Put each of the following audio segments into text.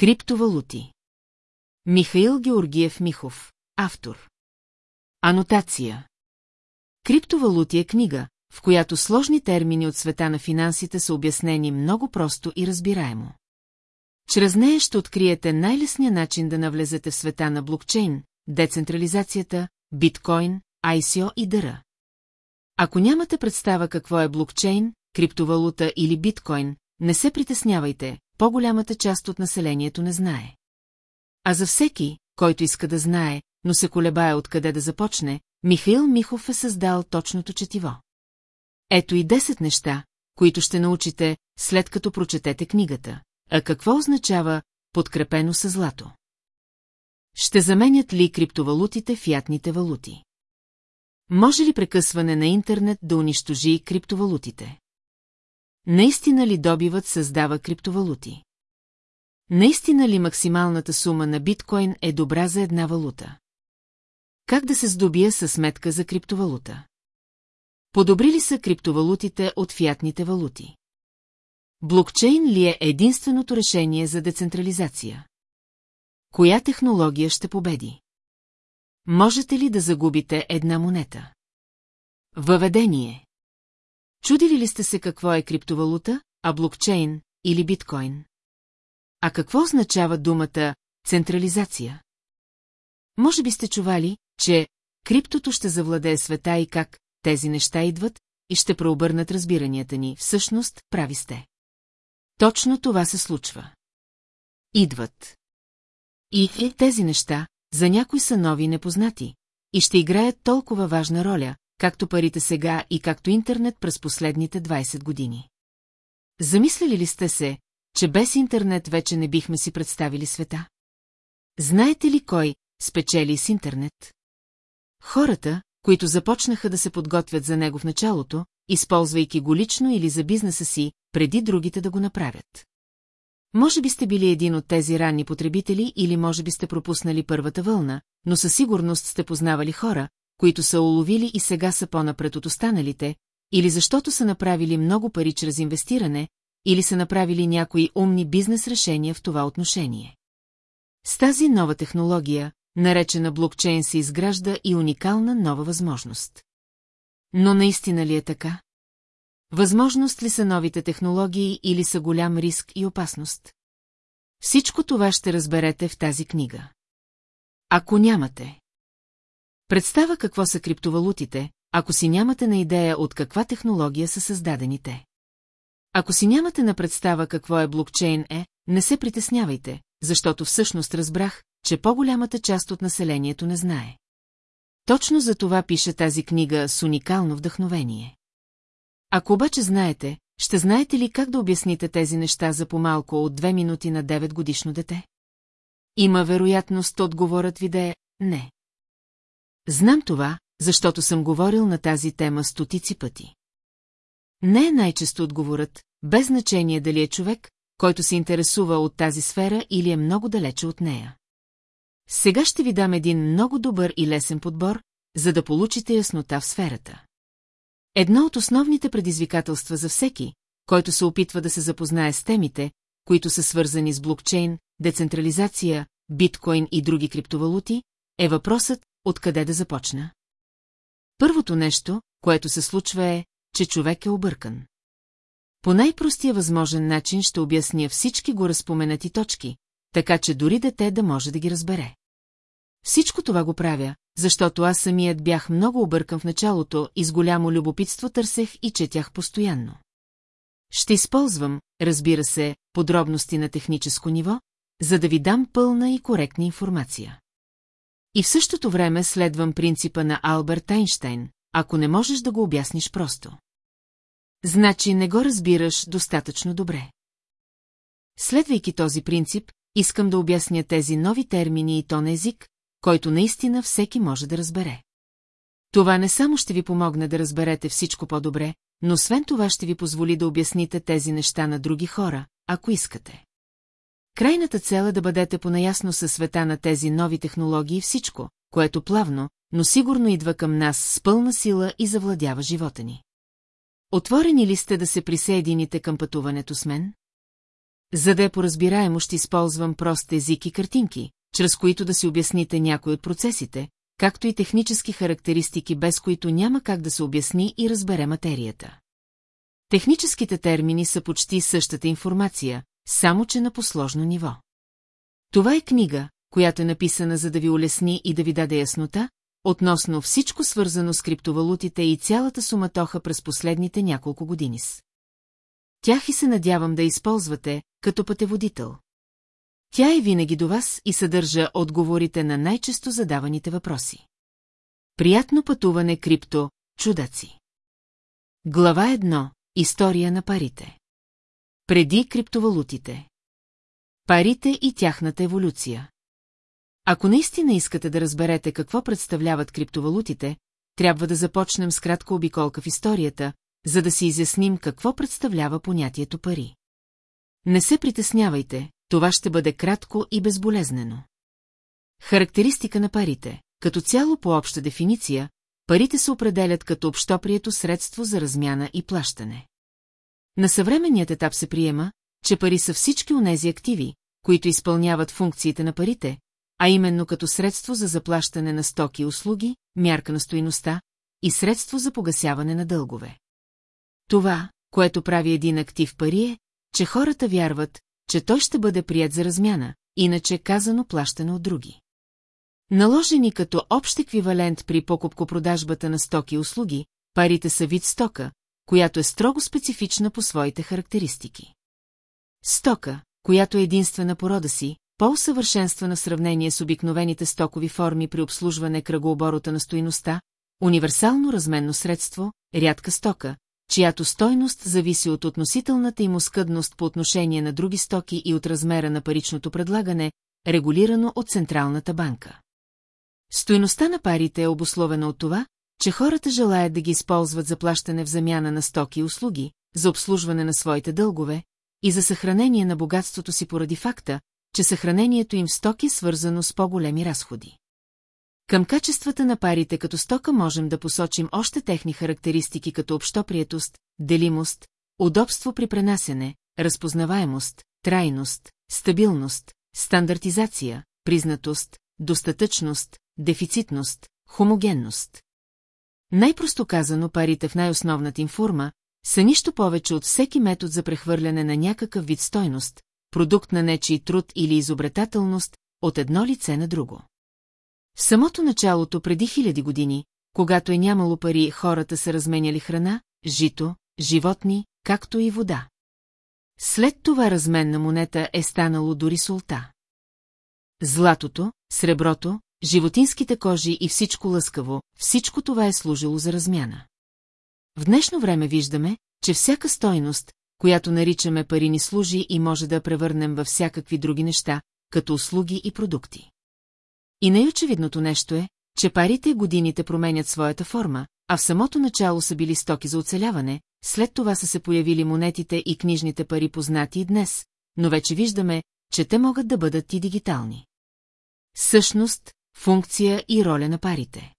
Криптовалути Михаил Георгиев Михов, автор Анотация Криптовалути е книга, в която сложни термини от света на финансите са обяснени много просто и разбираемо. Чрез нея ще откриете най-лесния начин да навлезете в света на блокчейн, децентрализацията, биткоин, ICO и дъра. Ако нямате представа какво е блокчейн, криптовалута или биткоин, не се притеснявайте, по-голямата част от населението не знае. А за всеки, който иска да знае, но се колебае откъде да започне, Михаил Михов е създал точното четиво. Ето и 10 неща, които ще научите, след като прочетете книгата. А какво означава подкрепено с злато? Ще заменят ли криптовалутите фиатните валути? Може ли прекъсване на интернет да унищожи криптовалутите? Наистина ли добивът създава криптовалути? Наистина ли максималната сума на биткоин е добра за една валута? Как да се здобия със сметка за криптовалута? Подобри ли са криптовалутите от фиатните валути? Блокчейн ли е единственото решение за децентрализация? Коя технология ще победи? Можете ли да загубите една монета? Въведение Чудили ли сте се какво е криптовалута, а блокчейн или биткоин? А какво означава думата централизация? Може би сте чували, че криптото ще завладее света и как тези неща идват и ще преобърнат разбиранията ни. Всъщност, прави сте. Точно това се случва. Идват. И тези неща, за някои са нови и непознати, и ще играят толкова важна роля, както парите сега и както интернет през последните 20 години. Замислили ли сте се, че без интернет вече не бихме си представили света? Знаете ли кой спечели с интернет? Хората, които започнаха да се подготвят за него в началото, използвайки го лично или за бизнеса си, преди другите да го направят. Може би сте били един от тези ранни потребители или може би сте пропуснали първата вълна, но със сигурност сте познавали хора, които са уловили и сега са по-напред от останалите, или защото са направили много пари чрез инвестиране, или са направили някои умни бизнес решения в това отношение. С тази нова технология, наречена блокчейн, се изгражда и уникална нова възможност. Но наистина ли е така? Възможност ли са новите технологии или са голям риск и опасност? Всичко това ще разберете в тази книга. Ако нямате. Представа какво са криптовалутите, ако си нямате на идея от каква технология са създадените. Ако си нямате на представа какво е блокчейн е, не се притеснявайте, защото всъщност разбрах, че по-голямата част от населението не знае. Точно за това пише тази книга с уникално вдъхновение. Ако обаче знаете, ще знаете ли как да обясните тези неща за по-малко от две минути на 9 годишно дете? Има вероятност отговорът ви да е не. Знам това, защото съм говорил на тази тема стотици пъти. Не е най-често отговорът, без значение дали е човек, който се интересува от тази сфера или е много далече от нея. Сега ще ви дам един много добър и лесен подбор, за да получите яснота в сферата. Едно от основните предизвикателства за всеки, който се опитва да се запознае с темите, които са свързани с блокчейн, децентрализация, биткоин и други криптовалути, е въпросът откъде да започна. Първото нещо, което се случва е, че човек е объркан. По най-простия възможен начин ще обясня всички го разпоменати точки, така че дори дете да може да ги разбере. Всичко това го правя, защото аз самият бях много объркан в началото и с голямо любопитство търсех и четях постоянно. Ще използвам, разбира се, подробности на техническо ниво, за да ви дам пълна и коректна информация. И в същото време следвам принципа на Алберт Айнштейн, ако не можеш да го обясниш просто. Значи не го разбираш достатъчно добре. Следвайки този принцип, искам да обясня тези нови термини и то на език, който наистина всеки може да разбере. Това не само ще ви помогне да разберете всичко по-добре, но освен това ще ви позволи да обясните тези неща на други хора, ако искате. Крайната цел е да бъдете понаясно със света на тези нови технологии и всичко, което плавно, но сигурно идва към нас с пълна сила и завладява живота ни. Отворени ли сте да се присъедините към пътуването с мен? За да е поразбираемо ще използвам прост език и картинки, чрез които да си обясните някои от процесите, както и технически характеристики, без които няма как да се обясни и разбере материята. Техническите термини са почти същата информация, само че на посложно ниво. Това е книга, която е написана за да ви улесни и да ви даде яснота, относно всичко свързано с криптовалутите и цялата суматоха през последните няколко години с. Тях и се надявам да използвате, като пътеводител. Тя е винаги до вас и съдържа отговорите на най-често задаваните въпроси. Приятно пътуване крипто, чудаци. Глава 1. История на парите. Преди криптовалутите. Парите и тяхната еволюция. Ако наистина искате да разберете какво представляват криптовалутите, трябва да започнем с кратка обиколка в историята, за да си изясним какво представлява понятието пари. Не се притеснявайте, това ще бъде кратко и безболезнено. Характеристика на парите. Като цяло по обща дефиниция, парите се определят като общоприето средство за размяна и плащане. На съвременният етап се приема, че пари са всички онези активи, които изпълняват функциите на парите, а именно като средство за заплащане на стоки и услуги, мярка на стоиността и средство за погасяване на дългове. Това, което прави един актив пари е, че хората вярват, че той ще бъде прият за размяна, иначе казано плащане от други. Наложени като общ еквивалент при покупко-продажбата на стоки и услуги, парите са вид стока, която е строго специфична по своите характеристики. Стока, която е единствена порода си, по-усъвършенствана в сравнение с обикновените стокови форми при обслужване кръгооборота на стоиността, универсално разменно средство, рядка стока, чиято стойност зависи от относителната им оскъдност по отношение на други стоки и от размера на паричното предлагане, регулирано от Централната банка. Стойността на парите е обусловена от това, че хората желаят да ги използват за плащане в замяна на стоки и услуги, за обслужване на своите дългове и за съхранение на богатството си поради факта, че съхранението им в стоки е свързано с по-големи разходи. Към качествата на парите като стока можем да посочим още техни характеристики като общоприетост, делимост, удобство при пренасене, разпознаваемост, трайност, стабилност, стандартизация, признатост, достатъчност, дефицитност, хомогенност. Най-просто казано парите в най-основната им форма са нищо повече от всеки метод за прехвърляне на някакъв вид стойност, продукт на нечий труд или изобретателност, от едно лице на друго. В самото началото преди хиляди години, когато е нямало пари, хората са разменяли храна, жито, животни, както и вода. След това размен на монета е станало дори солта. Златото, среброто, животинските кожи и всичко лъскаво, всичко това е служило за размяна. В днешно време виждаме, че всяка стойност, която наричаме пари ни служи и може да превърнем във всякакви други неща, като услуги и продукти. И най-очевидното нещо е, че парите годините променят своята форма, а в самото начало са били стоки за оцеляване, след това са се появили монетите и книжните пари познати и днес, но вече виждаме, че те могат да бъдат и дигитални. Същност, функция и роля на парите.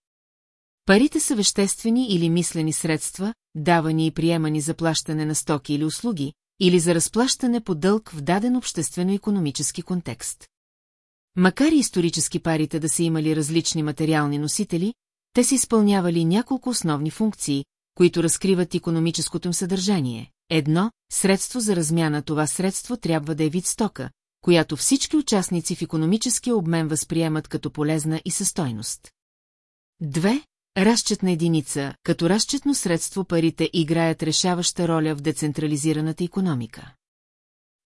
Парите са веществени или мислени средства, давани и приемани за плащане на стоки или услуги, или за разплащане по дълг в даден обществено-економически контекст. Макар и исторически парите да са имали различни материални носители, те са изпълнявали няколко основни функции, които разкриват економическото им съдържание. Едно, средство за размяна това средство трябва да е вид стока, която всички участници в економическия обмен възприемат като полезна и състойност. Две, разчетна единица, като разчетно средство парите играят решаваща роля в децентрализираната економика.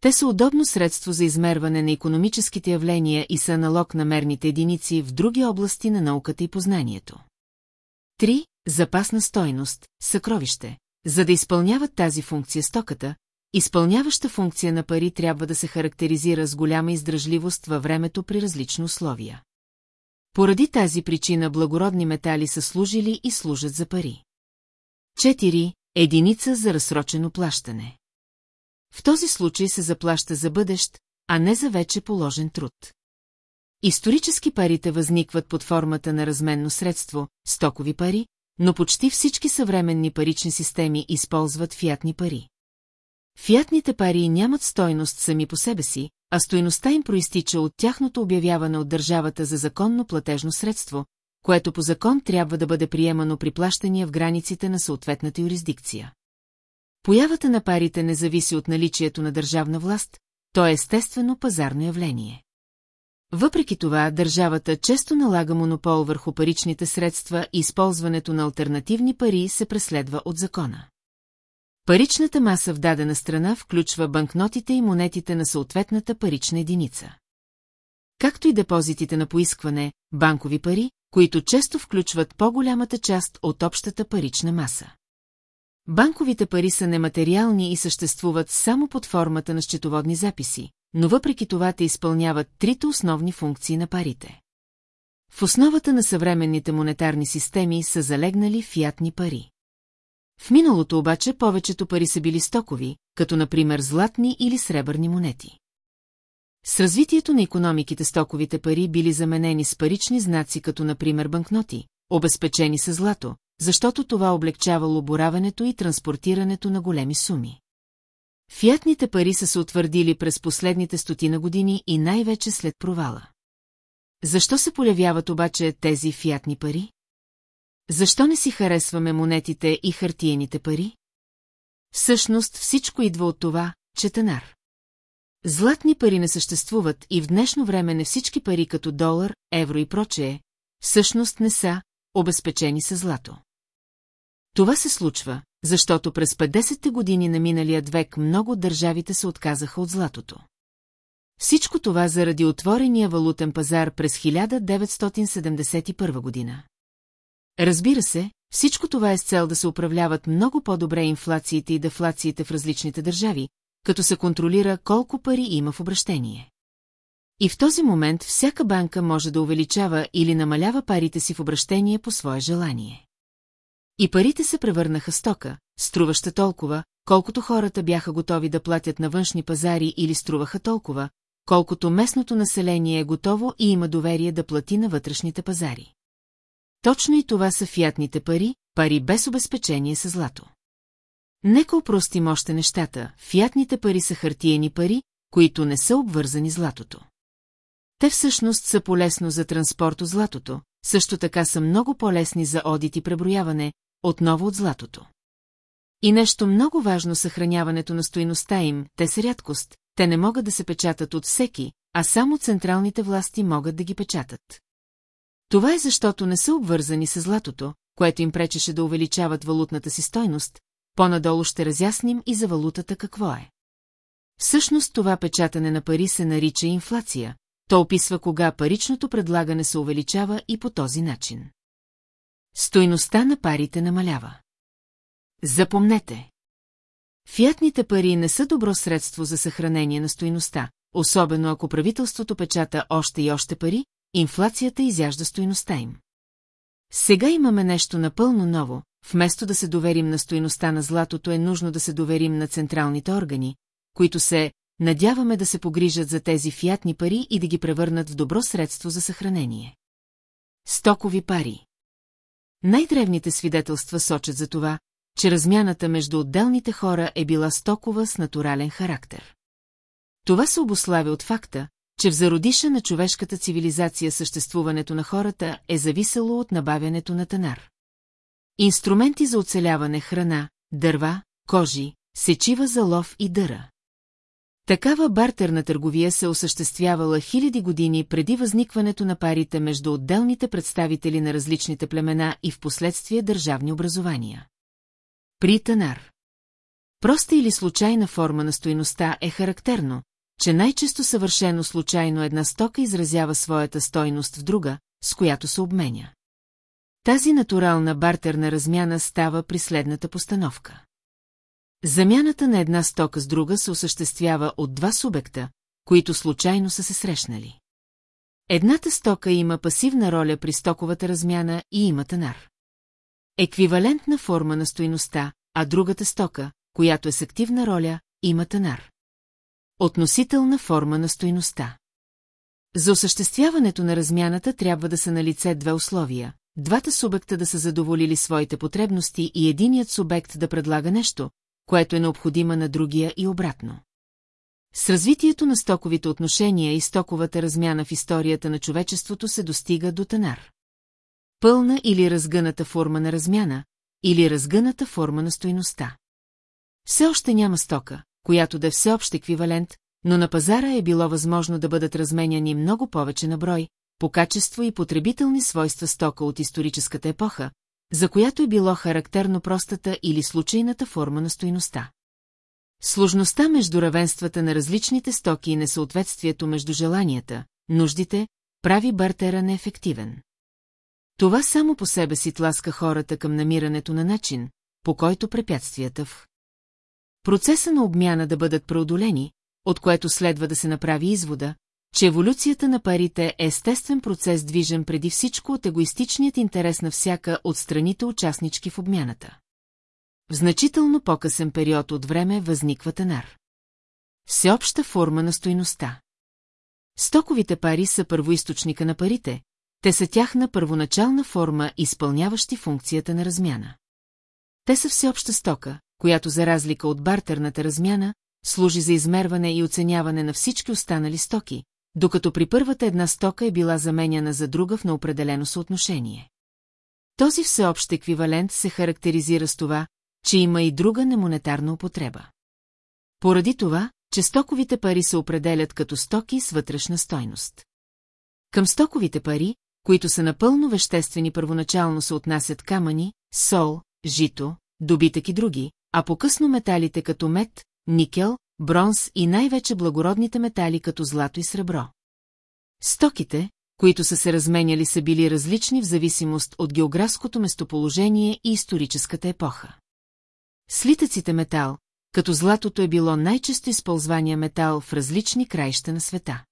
Те са удобно средство за измерване на економическите явления и са аналог на мерните единици в други области на науката и познанието. 3. Запасна стойност, съкровище. За да изпълняват тази функция стоката, изпълняваща функция на пари трябва да се характеризира с голяма издръжливост във времето при различни условия. Поради тази причина благородни метали са служили и служат за пари. 4. Единица за разсрочено плащане. В този случай се заплаща за бъдещ, а не за вече положен труд. Исторически парите възникват под формата на разменно средство, стокови пари, но почти всички съвременни парични системи използват фиатни пари. Фиатните пари нямат стойност сами по себе си, а стойността им проистича от тяхното обявяване от държавата за законно платежно средство, което по закон трябва да бъде приемано при плащания в границите на съответната юрисдикция. Появата на парите не зависи от наличието на държавна власт, то е естествено пазарно явление. Въпреки това, държавата често налага монопол върху паричните средства и използването на альтернативни пари се преследва от закона. Паричната маса в дадена страна включва банкнотите и монетите на съответната парична единица. Както и депозитите на поискване, банкови пари, които често включват по-голямата част от общата парична маса. Банковите пари са нематериални и съществуват само под формата на счетоводни записи, но въпреки това те изпълняват трите основни функции на парите. В основата на съвременните монетарни системи са залегнали фиатни пари. В миналото обаче повечето пари са били стокови, като например златни или сребърни монети. С развитието на економиките стоковите пари били заменени с парични знаци, като например банкноти, обезпечени с злато, защото това облегчавало боравенето и транспортирането на големи суми. Фиатните пари са се утвърдили през последните стотина години и най-вече след провала. Защо се появяват обаче тези фиатни пари? Защо не си харесваме монетите и хартиените пари? Всъщност всичко идва от това, че тенар. Златни пари не съществуват и в днешно време не всички пари като долар, евро и прочее, всъщност не са обезпечени с злато. Това се случва, защото през 50-те години на миналият век много държавите се отказаха от златото. Всичко това заради отворения валутен пазар през 1971 година. Разбира се, всичко това е с цел да се управляват много по-добре инфлациите и дефлациите в различните държави, като се контролира колко пари има в обращение. И в този момент всяка банка може да увеличава или намалява парите си в обращение по свое желание. И парите се превърнаха стока, струваща толкова, колкото хората бяха готови да платят на външни пазари или струваха толкова, колкото местното население е готово и има доверие да плати на вътрешните пазари. Точно и това са фиатните пари, пари без обезпечение с злато. Нека упростим още нещата, фиатните пари са хартиени пари, които не са обвързани златото. Те всъщност са полезно за транспорт от златото, също така са много по-лесни за одит и преброяване, отново от златото. И нещо много важно съхраняването на стоиността им, те са рядкост, те не могат да се печатат от всеки, а само централните власти могат да ги печатат. Това е защото не са обвързани с златото, което им пречеше да увеличават валутната си стойност, по-надолу ще разясним и за валутата какво е. Всъщност това печатане на пари се нарича инфлация, то описва кога паричното предлагане се увеличава и по този начин. Стойността на парите намалява. Запомнете. Фиатните пари не са добро средство за съхранение на стойността, особено ако правителството печата още и още пари, инфлацията изяжда стойността им. Сега имаме нещо напълно ново, вместо да се доверим на стойността на златото е нужно да се доверим на централните органи, които се надяваме да се погрижат за тези фиатни пари и да ги превърнат в добро средство за съхранение. Стокови пари Най-древните свидетелства сочат за това, че размяната между отделните хора е била стокова с натурален характер. Това се обославя от факта, че в зародиша на човешката цивилизация съществуването на хората е зависело от набавянето на танар. Инструменти за оцеляване храна, дърва, кожи, сечива за лов и дъра. Такава бартерна търговия се осъществявала хиляди години преди възникването на парите между отделните представители на различните племена и в последствие държавни образования. При Танар Проста или случайна форма на стоиността е характерно, че най-често съвършено случайно една стока изразява своята стойност в друга, с която се обменя. Тази натурална бартерна размяна става при следната постановка. Замяната на една стока с друга се осъществява от два субекта, които случайно са се срещнали. Едната стока има пасивна роля при стоковата размяна и има танар. Еквивалентна форма на стоиността, а другата стока, която е с активна роля, има танар. Относителна форма на стоиността. За осъществяването на размяната трябва да са на лице две условия. Двата субекта да са задоволили своите потребности и единият субект да предлага нещо, което е необходима на другия и обратно. С развитието на стоковите отношения и стоковата размяна в историята на човечеството се достига до танар. Пълна или разгъната форма на размяна, или разгъната форма на стойността. Все още няма стока, която да е всеобщ еквивалент, но на пазара е било възможно да бъдат разменяни много повече на брой, по качество и потребителни свойства стока от историческата епоха, за която е било характерно простата или случайната форма на стойността. Сложността между равенствата на различните стоки и несъответствието между желанията, нуждите, прави бартера неефективен. Това само по себе си тласка хората към намирането на начин, по който препятствията в процеса на обмяна да бъдат преодолени, от което следва да се направи извода, че еволюцията на парите е естествен процес движен преди всичко от егоистичният интерес на всяка от страните участнички в обмяната. В значително по-късен период от време възниква тенар. Всеобща форма на стойността. Стоковите пари са първоисточника на парите, те са тяхна първоначална форма, изпълняващи функцията на размяна. Те са всеобща стока, която за разлика от бартерната размяна, служи за измерване и оценяване на всички останали стоки, докато при първата една стока е била заменяна за друга в неопределено съотношение. Този всеобщ еквивалент се характеризира с това, че има и друга немонетарна употреба. Поради това, че стоковите пари се определят като стоки с вътрешна стойност. Към стоковите пари, които са напълно веществени първоначално се отнасят камъни, сол, жито, добитък и други, а по-късно металите като мед, никел, бронз и най-вече благородните метали като злато и сребро. Стоките, които са се разменяли са били различни в зависимост от географското местоположение и историческата епоха. Слитъците метал, като златото е било най-често използвания метал в различни краища на света.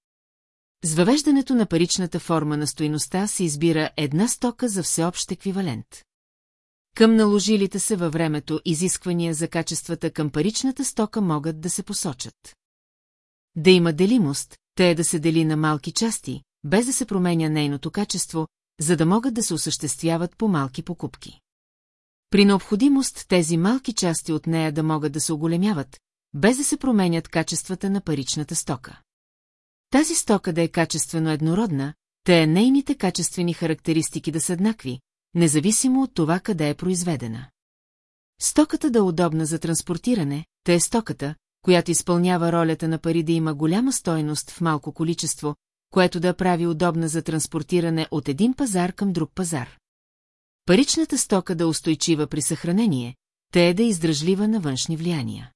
С въвеждането на паричната форма на стоиността се избира една стока за всеобщ еквивалент. Към наложилите се във времето изисквания за качествата към паричната стока могат да се посочат. Да има делимост, те е да се дели на малки части, без да се променя нейното качество, за да могат да се осъществяват по малки покупки. При необходимост тези малки части от нея да могат да се оголемяват, без да се променят качествата на паричната стока. Тази стока да е качествено еднородна, те е нейните качествени характеристики да са еднакви, независимо от това къде е произведена. Стоката да е удобна за транспортиране, те е стоката, която изпълнява ролята на пари да има голяма стойност в малко количество, което да прави удобна за транспортиране от един пазар към друг пазар. Паричната стока да устойчива при съхранение, те е да е издръжлива на външни влияния.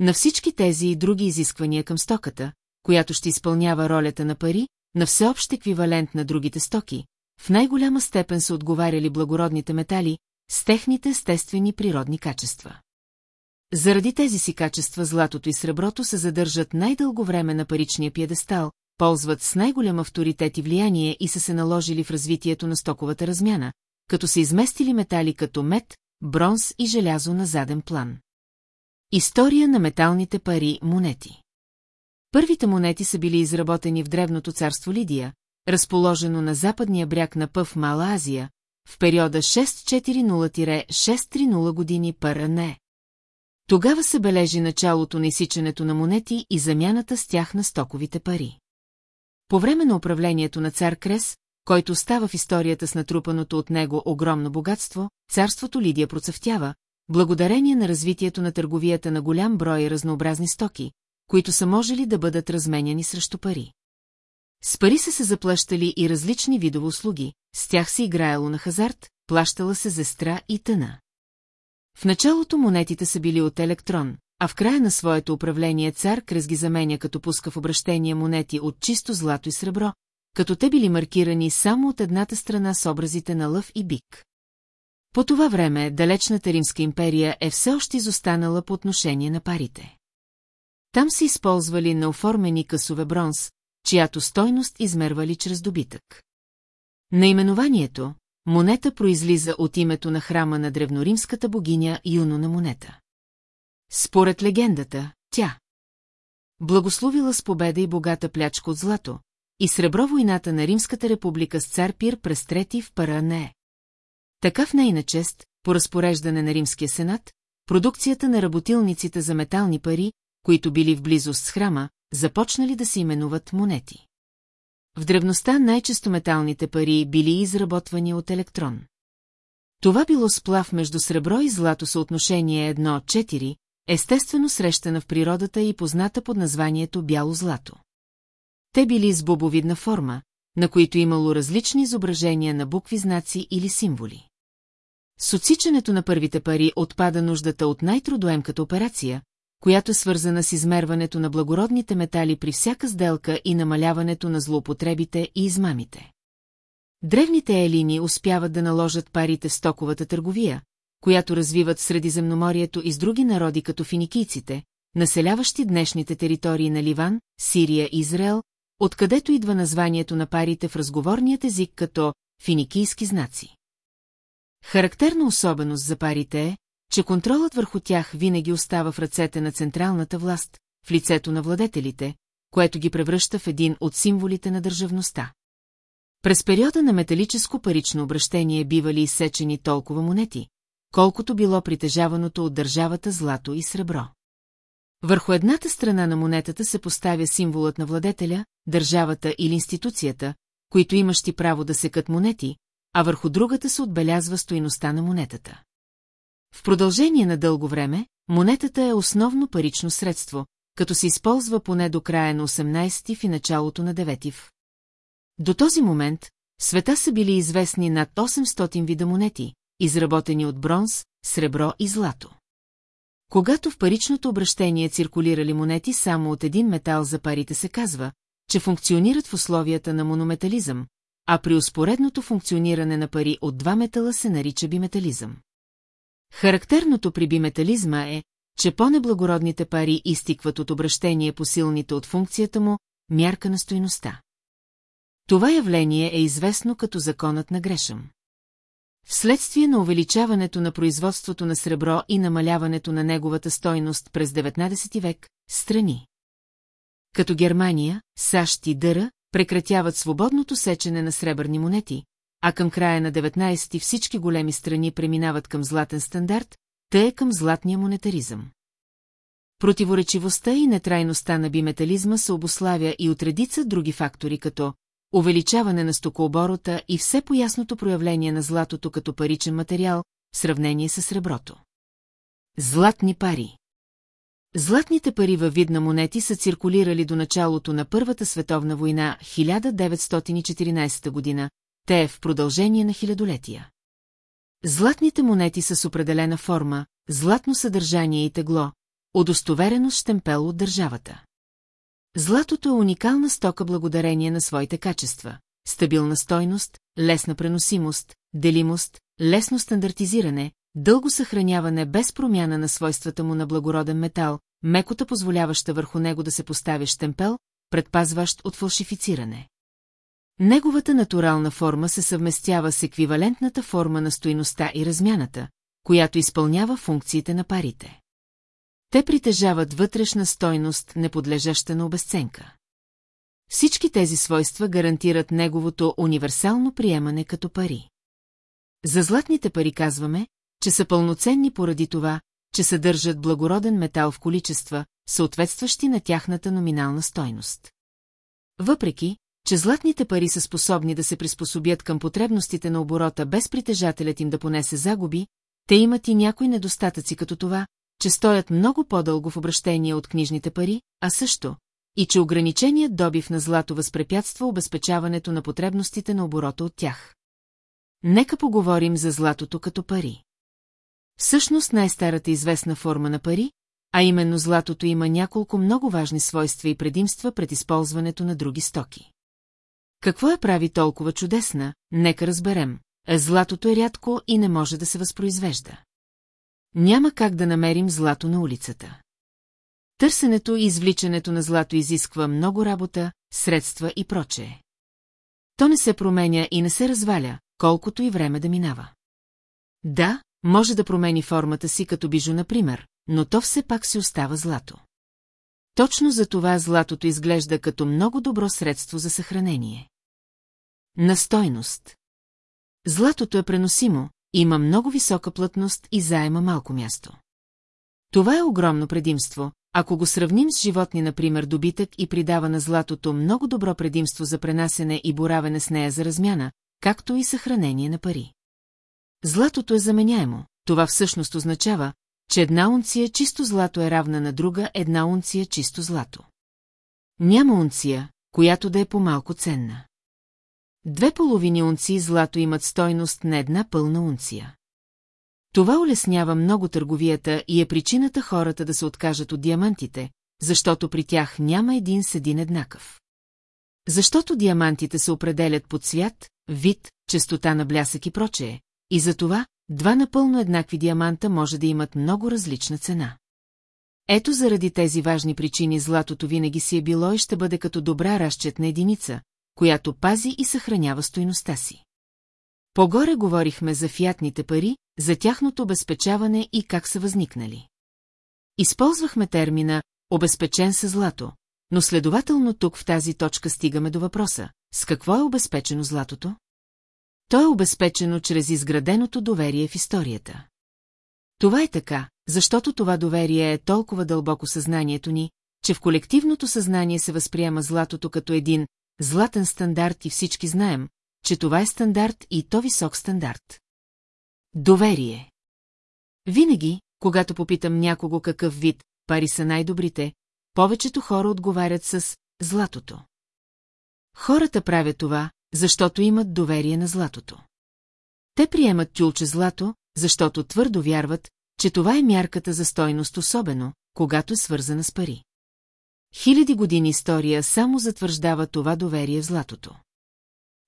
На всички тези и други изисквания към стоката, която ще изпълнява ролята на пари, на всеобщ еквивалент на другите стоки, в най-голяма степен са отговаряли благородните метали с техните естествени природни качества. Заради тези си качества златото и среброто се задържат най-дълго време на паричния пиедестал, ползват с най-голям авторитет и влияние и са се наложили в развитието на стоковата размяна, като са изместили метали като мед, бронз и желязо на заден план. История на металните пари монети Първите монети са били изработени в древното царство Лидия, разположено на западния бряг на Пъв Мала Азия, в периода 640-630 години ПРН. Тогава се бележи началото на изсичането на монети и замяната с тях на стоковите пари. По време на управлението на цар Крес, който става в историята с натрупаното от него огромно богатство, царството Лидия процъфтява, благодарение на развитието на търговията на голям брой разнообразни стоки, които са можели да бъдат разменяни срещу пари. С пари са се заплащали и различни видове услуги, с тях се играело на хазарт, плащала се зестра и тъна. В началото монетите са били от електрон, а в края на своето управление цар Крес ги заменя като пуска в обращение монети от чисто злато и сребро, като те били маркирани само от едната страна с образите на лъв и бик. По това време далечната Римска империя е все още изостанала по отношение на парите. Там се използвали неоформени късове бронз, чиято стойност измервали чрез добитък. Наименованието монета произлиза от името на храма на древноримската богиня Юно на монета. Според легендата, тя благословила с победа и богата плячка от злато, и сребро войната на Римската република с цар Пир през трети в Паране. Така в нейна чест, по разпореждане на Римския сенат, продукцията на работилниците за метални пари, които били в близост с храма, започнали да се именуват монети. В древността най-често металните пари били изработвани от електрон. Това било сплав между сребро и злато съотношение 1-4, естествено срещана в природата и позната под названието бяло злато. Те били с бобовидна форма, на които имало различни изображения на букви, знаци или символи. С отсичането на първите пари отпада нуждата от най-трудоемката операция, която е свързана с измерването на благородните метали при всяка сделка и намаляването на злоупотребите и измамите. Древните елини успяват да наложат парите в стоковата търговия, която развиват Средиземноморието и с други народи като финикийците, населяващи днешните територии на Ливан, Сирия и Израел, откъдето идва названието на парите в разговорният език като финикийски знаци. Характерна особеност за парите е, че контролът върху тях винаги остава в ръцете на централната власт, в лицето на владетелите, което ги превръща в един от символите на държавността. През периода на металическо парично обращение бивали изсечени толкова монети, колкото било притежаваното от държавата злато и сребро. Върху едната страна на монетата се поставя символът на владетеля, държавата или институцията, които имащи право да секат монети, а върху другата се отбелязва стоиността на монетата. В продължение на дълго време, монетата е основно парично средство, като се използва поне до края на 18 в и началото на 9 в. До този момент, света са били известни над 800 вида монети, изработени от бронз, сребро и злато. Когато в паричното обращение циркулирали монети само от един метал за парите се казва, че функционират в условията на монометализъм, а при успоредното функциониране на пари от два метала се нарича биметализъм. Характерното при биметализма е, че по-неблагородните пари изтикват от обращение по силните от функцията му, мярка на стоиността. Това явление е известно като законът на Грешъм. Вследствие на увеличаването на производството на сребро и намаляването на неговата стойност през 19 век, страни. Като Германия, САЩ и Дъра прекратяват свободното сечене на сребърни монети, а към края на 19 ти всички големи страни преминават към златен стандарт, тъй е към златния монетаризъм. Противоречивостта и нетрайността на биметализма се обославя и от редица други фактори, като увеличаване на стокооборота и все по-ясното проявление на златото като паричен материал в сравнение с среброто. Златни пари Златните пари във вид на монети са циркулирали до началото на Първата световна война 1914 година, те е в продължение на хилядолетия. Златните монети са с определена форма, златно съдържание и тегло, удостоверено штемпел от държавата. Златото е уникална стока благодарение на своите качества – стабилна стойност, лесна преносимост, делимост, лесно стандартизиране, дълго съхраняване без промяна на свойствата му на благороден метал, мекота позволяваща върху него да се поставя штемпел, предпазващ от фалшифициране. Неговата натурална форма се съвместява с еквивалентната форма на стоиността и размяната, която изпълнява функциите на парите. Те притежават вътрешна стойност, неподлежаща на обесценка. Всички тези свойства гарантират неговото универсално приемане като пари. За златните пари казваме, че са пълноценни поради това, че съдържат благороден метал в количества, съответстващи на тяхната номинална стойност. Въпреки, че златните пари са способни да се приспособят към потребностите на оборота без притежателят им да понесе загуби, те имат и някои недостатъци като това, че стоят много по-дълго в обращение от книжните пари, а също и че ограниченият добив на злато възпрепятства обезпечаването на потребностите на оборота от тях. Нека поговорим за златото като пари. Всъщност най-старата известна форма на пари, а именно златото има няколко много важни свойства и предимства пред използването на други стоки. Какво я прави толкова чудесна, нека разберем. Златото е рядко и не може да се възпроизвежда. Няма как да намерим злато на улицата. Търсенето и извличането на злато изисква много работа, средства и прочее. То не се променя и не се разваля, колкото и време да минава. Да, може да промени формата си като бижу, например, но то все пак си остава злато. Точно за това златото изглежда като много добро средство за съхранение. Настойност Златото е преносимо, има много висока плътност и заема малко място. Това е огромно предимство, ако го сравним с животни, например добитък и придава на златото много добро предимство за пренасене и боравене с нея за размяна, както и съхранение на пари. Златото е заменяемо, това всъщност означава, че една унция чисто злато е равна на друга една унция чисто злато. Няма унция, която да е по-малко ценна. Две половини унции злато имат стойност на една пълна унция. Това улеснява много търговията и е причината хората да се откажат от диамантите, защото при тях няма един с един еднакъв. Защото диамантите се определят по цвят, вид, честота на блясък и прочее, и за това два напълно еднакви диаманта може да имат много различна цена. Ето заради тези важни причини златото винаги си е било и ще бъде като добра разчетна единица, която пази и съхранява стойността си. Погоре говорихме за фиатните пари, за тяхното обезпечаване и как са възникнали. Използвахме термина «обезпечен със злато», но следователно тук в тази точка стигаме до въпроса с какво е обезпечено златото? То е обезпечено чрез изграденото доверие в историята. Това е така, защото това доверие е толкова дълбоко съзнанието ни, че в колективното съзнание се възприема златото като един златен стандарт и всички знаем, че това е стандарт и то висок стандарт. Доверие. Винаги, когато попитам някого какъв вид пари са най-добрите, повечето хора отговарят с златото. Хората правят това, защото имат доверие на златото. Те приемат тюлче злато, защото твърдо вярват, че това е мярката за стойност особено, когато е свързана с пари. Хиляди години история само затвърждава това доверие в златото.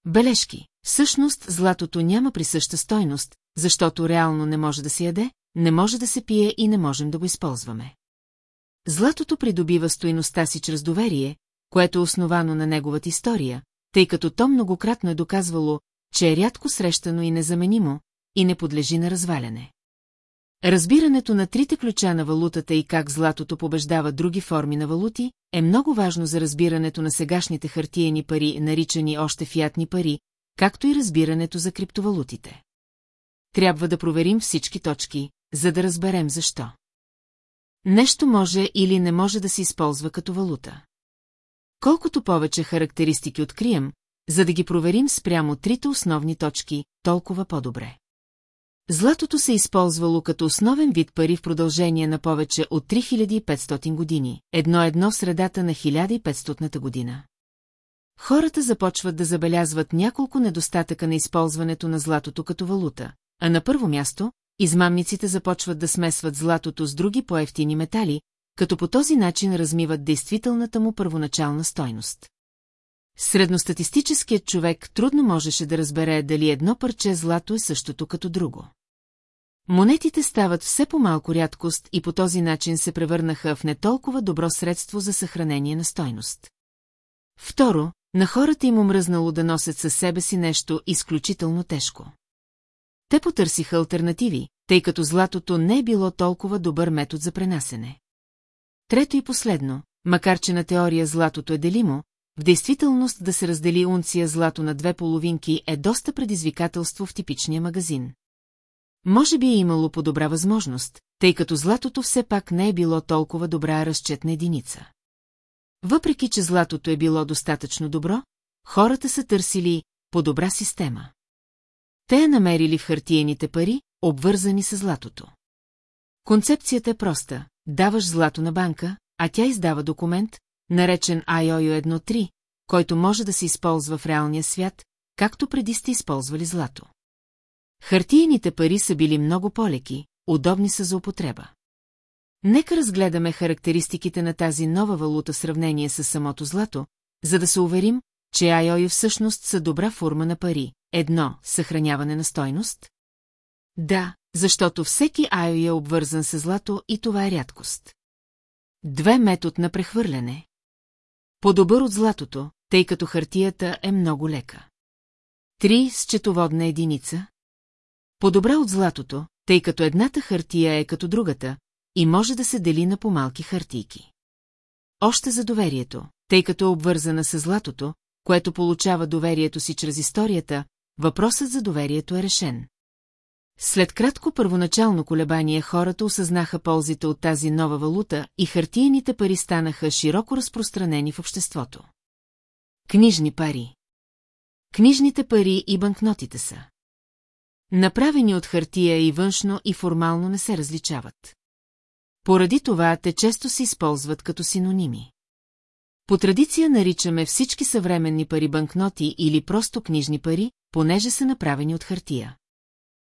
Бележки. Всъщност златото няма присъща стойност, защото реално не може да се яде, не може да се пие и не можем да го използваме. Златото придобива стойността си чрез доверие, което е основано на неговата история, тъй като то многократно е доказвало, че е рядко срещано и незаменимо, и не подлежи на разваляне. Разбирането на трите ключа на валутата и как златото побеждава други форми на валути е много важно за разбирането на сегашните хартиени пари, наричани още фиатни пари, както и разбирането за криптовалутите. Трябва да проверим всички точки, за да разберем защо. Нещо може или не може да се използва като валута. Колкото повече характеристики открием, за да ги проверим спрямо трите основни точки, толкова по-добре. Златото се е използвало като основен вид пари в продължение на повече от 3500 години, едно-едно средата на 1500-та година. Хората започват да забелязват няколко недостатъка на използването на златото като валута, а на първо място, измамниците започват да смесват златото с други по-ефтини метали, като по този начин размиват действителната му първоначална стойност. Средностатистическият човек трудно можеше да разбере дали едно парче злато е същото като друго. Монетите стават все по-малко рядкост и по този начин се превърнаха в не толкова добро средство за съхранение на стойност. Второ, на хората им омръзнало да носят със себе си нещо изключително тежко. Те потърсиха альтернативи, тъй като златото не е било толкова добър метод за пренасене. Трето и последно, макар че на теория златото е делимо, в действителност да се раздели унция злато на две половинки е доста предизвикателство в типичния магазин. Може би е имало по-добра възможност, тъй като златото все пак не е било толкова добра разчетна единица. Въпреки, че златото е било достатъчно добро, хората са търсили по-добра система. Те я намерили в хартиените пари, обвързани с златото. Концепцията е проста. Даваш злато на банка, а тя издава документ, наречен IOU 1.3, който може да се използва в реалния свят, както преди сте използвали злато. Хартиените пари са били много по-леки, удобни са за употреба. Нека разгледаме характеристиките на тази нова валута в сравнение с самото злато, за да се уверим, че IOU всъщност са добра форма на пари. Едно – съхраняване на стойност? Да, защото всеки IOU е обвързан с злато и това е рядкост. Две метод на прехвърляне. По-добър от златото, тъй като хартията е много лека. Три счетоводна единица. По-добра от златото, тъй като едната хартия е като другата и може да се дели на по-малки хартийки. Още за доверието, тъй като е обвързана с златото, което получава доверието си чрез историята, въпросът за доверието е решен. След кратко първоначално колебание хората осъзнаха ползите от тази нова валута и хартиените пари станаха широко разпространени в обществото. Книжни пари Книжните пари и банкнотите са. Направени от хартия и външно и формално не се различават. Поради това те често се използват като синоними. По традиция наричаме всички съвременни пари банкноти или просто книжни пари, понеже са направени от хартия.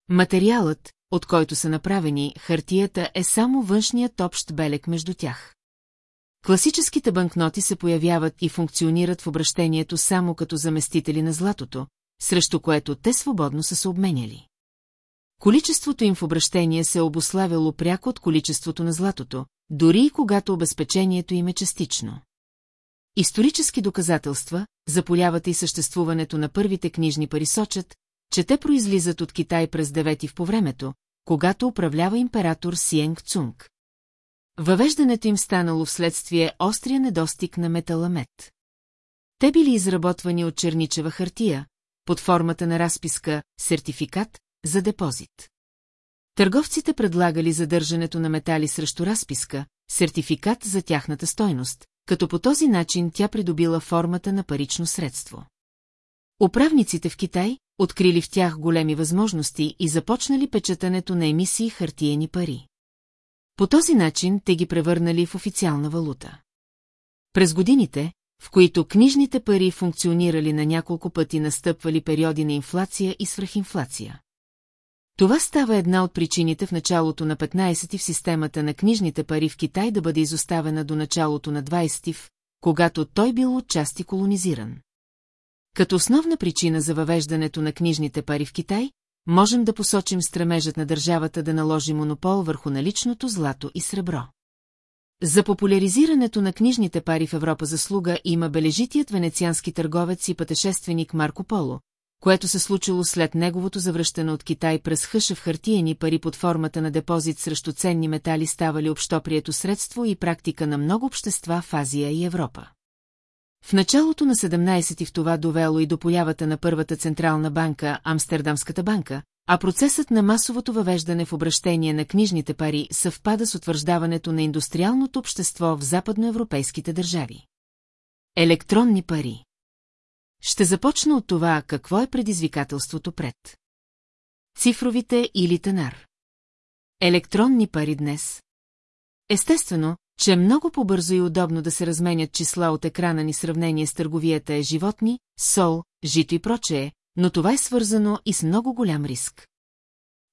Материалът, от който са направени, хартията е само външният общ белек между тях. Класическите банкноти се появяват и функционират в обращението само като заместители на златото, срещу което те свободно са се обменяли. Количеството им в обращение се е обославяло пряко от количеството на златото, дори и когато обезпечението им е частично. Исторически доказателства за полявата и съществуването на първите книжни пари сочат, че те произлизат от Китай през девети в по времето, когато управлява император Сиенг Цунг. Въвеждането им станало вследствие острия недостиг на металамет. Те били изработвани от черничева хартия, под формата на разписка «Сертификат» за депозит. Търговците предлагали задържането на метали срещу разписка, сертификат за тяхната стойност, като по този начин тя придобила формата на парично средство. Управниците в Китай открили в тях големи възможности и започнали печатането на емисии хартиени пари. По този начин те ги превърнали в официална валута. През годините, в които книжните пари функционирали на няколко пъти настъпвали периоди на инфлация и свръхинфлация. Това става една от причините в началото на 15 в системата на книжните пари в Китай да бъде изоставена до началото на 20 в, когато той бил отчасти колонизиран. Като основна причина за въвеждането на книжните пари в Китай, можем да посочим стремежът на държавата да наложи монопол върху наличното злато и сребро. За популяризирането на книжните пари в Европа заслуга има бележитият венециански търговец и пътешественик Марко Поло, което се случило след неговото завръщане от Китай през хъшев хартиени пари под формата на депозит срещу ценни метали ставали общоприето средство и практика на много общества в Азия и Европа. В началото на 17 в това довело и до появата на първата централна банка, Амстердамската банка, а процесът на масовото въвеждане в обращение на книжните пари съвпада с утвърждаването на индустриалното общество в западноевропейските държави. Електронни пари Ще започна от това, какво е предизвикателството пред. Цифровите или тенар. Електронни пари днес. Естествено, че е много по-бързо и удобно да се разменят числа от екрана ни сравнение с търговията е животни, сол, жито и прочее, но това е свързано и с много голям риск.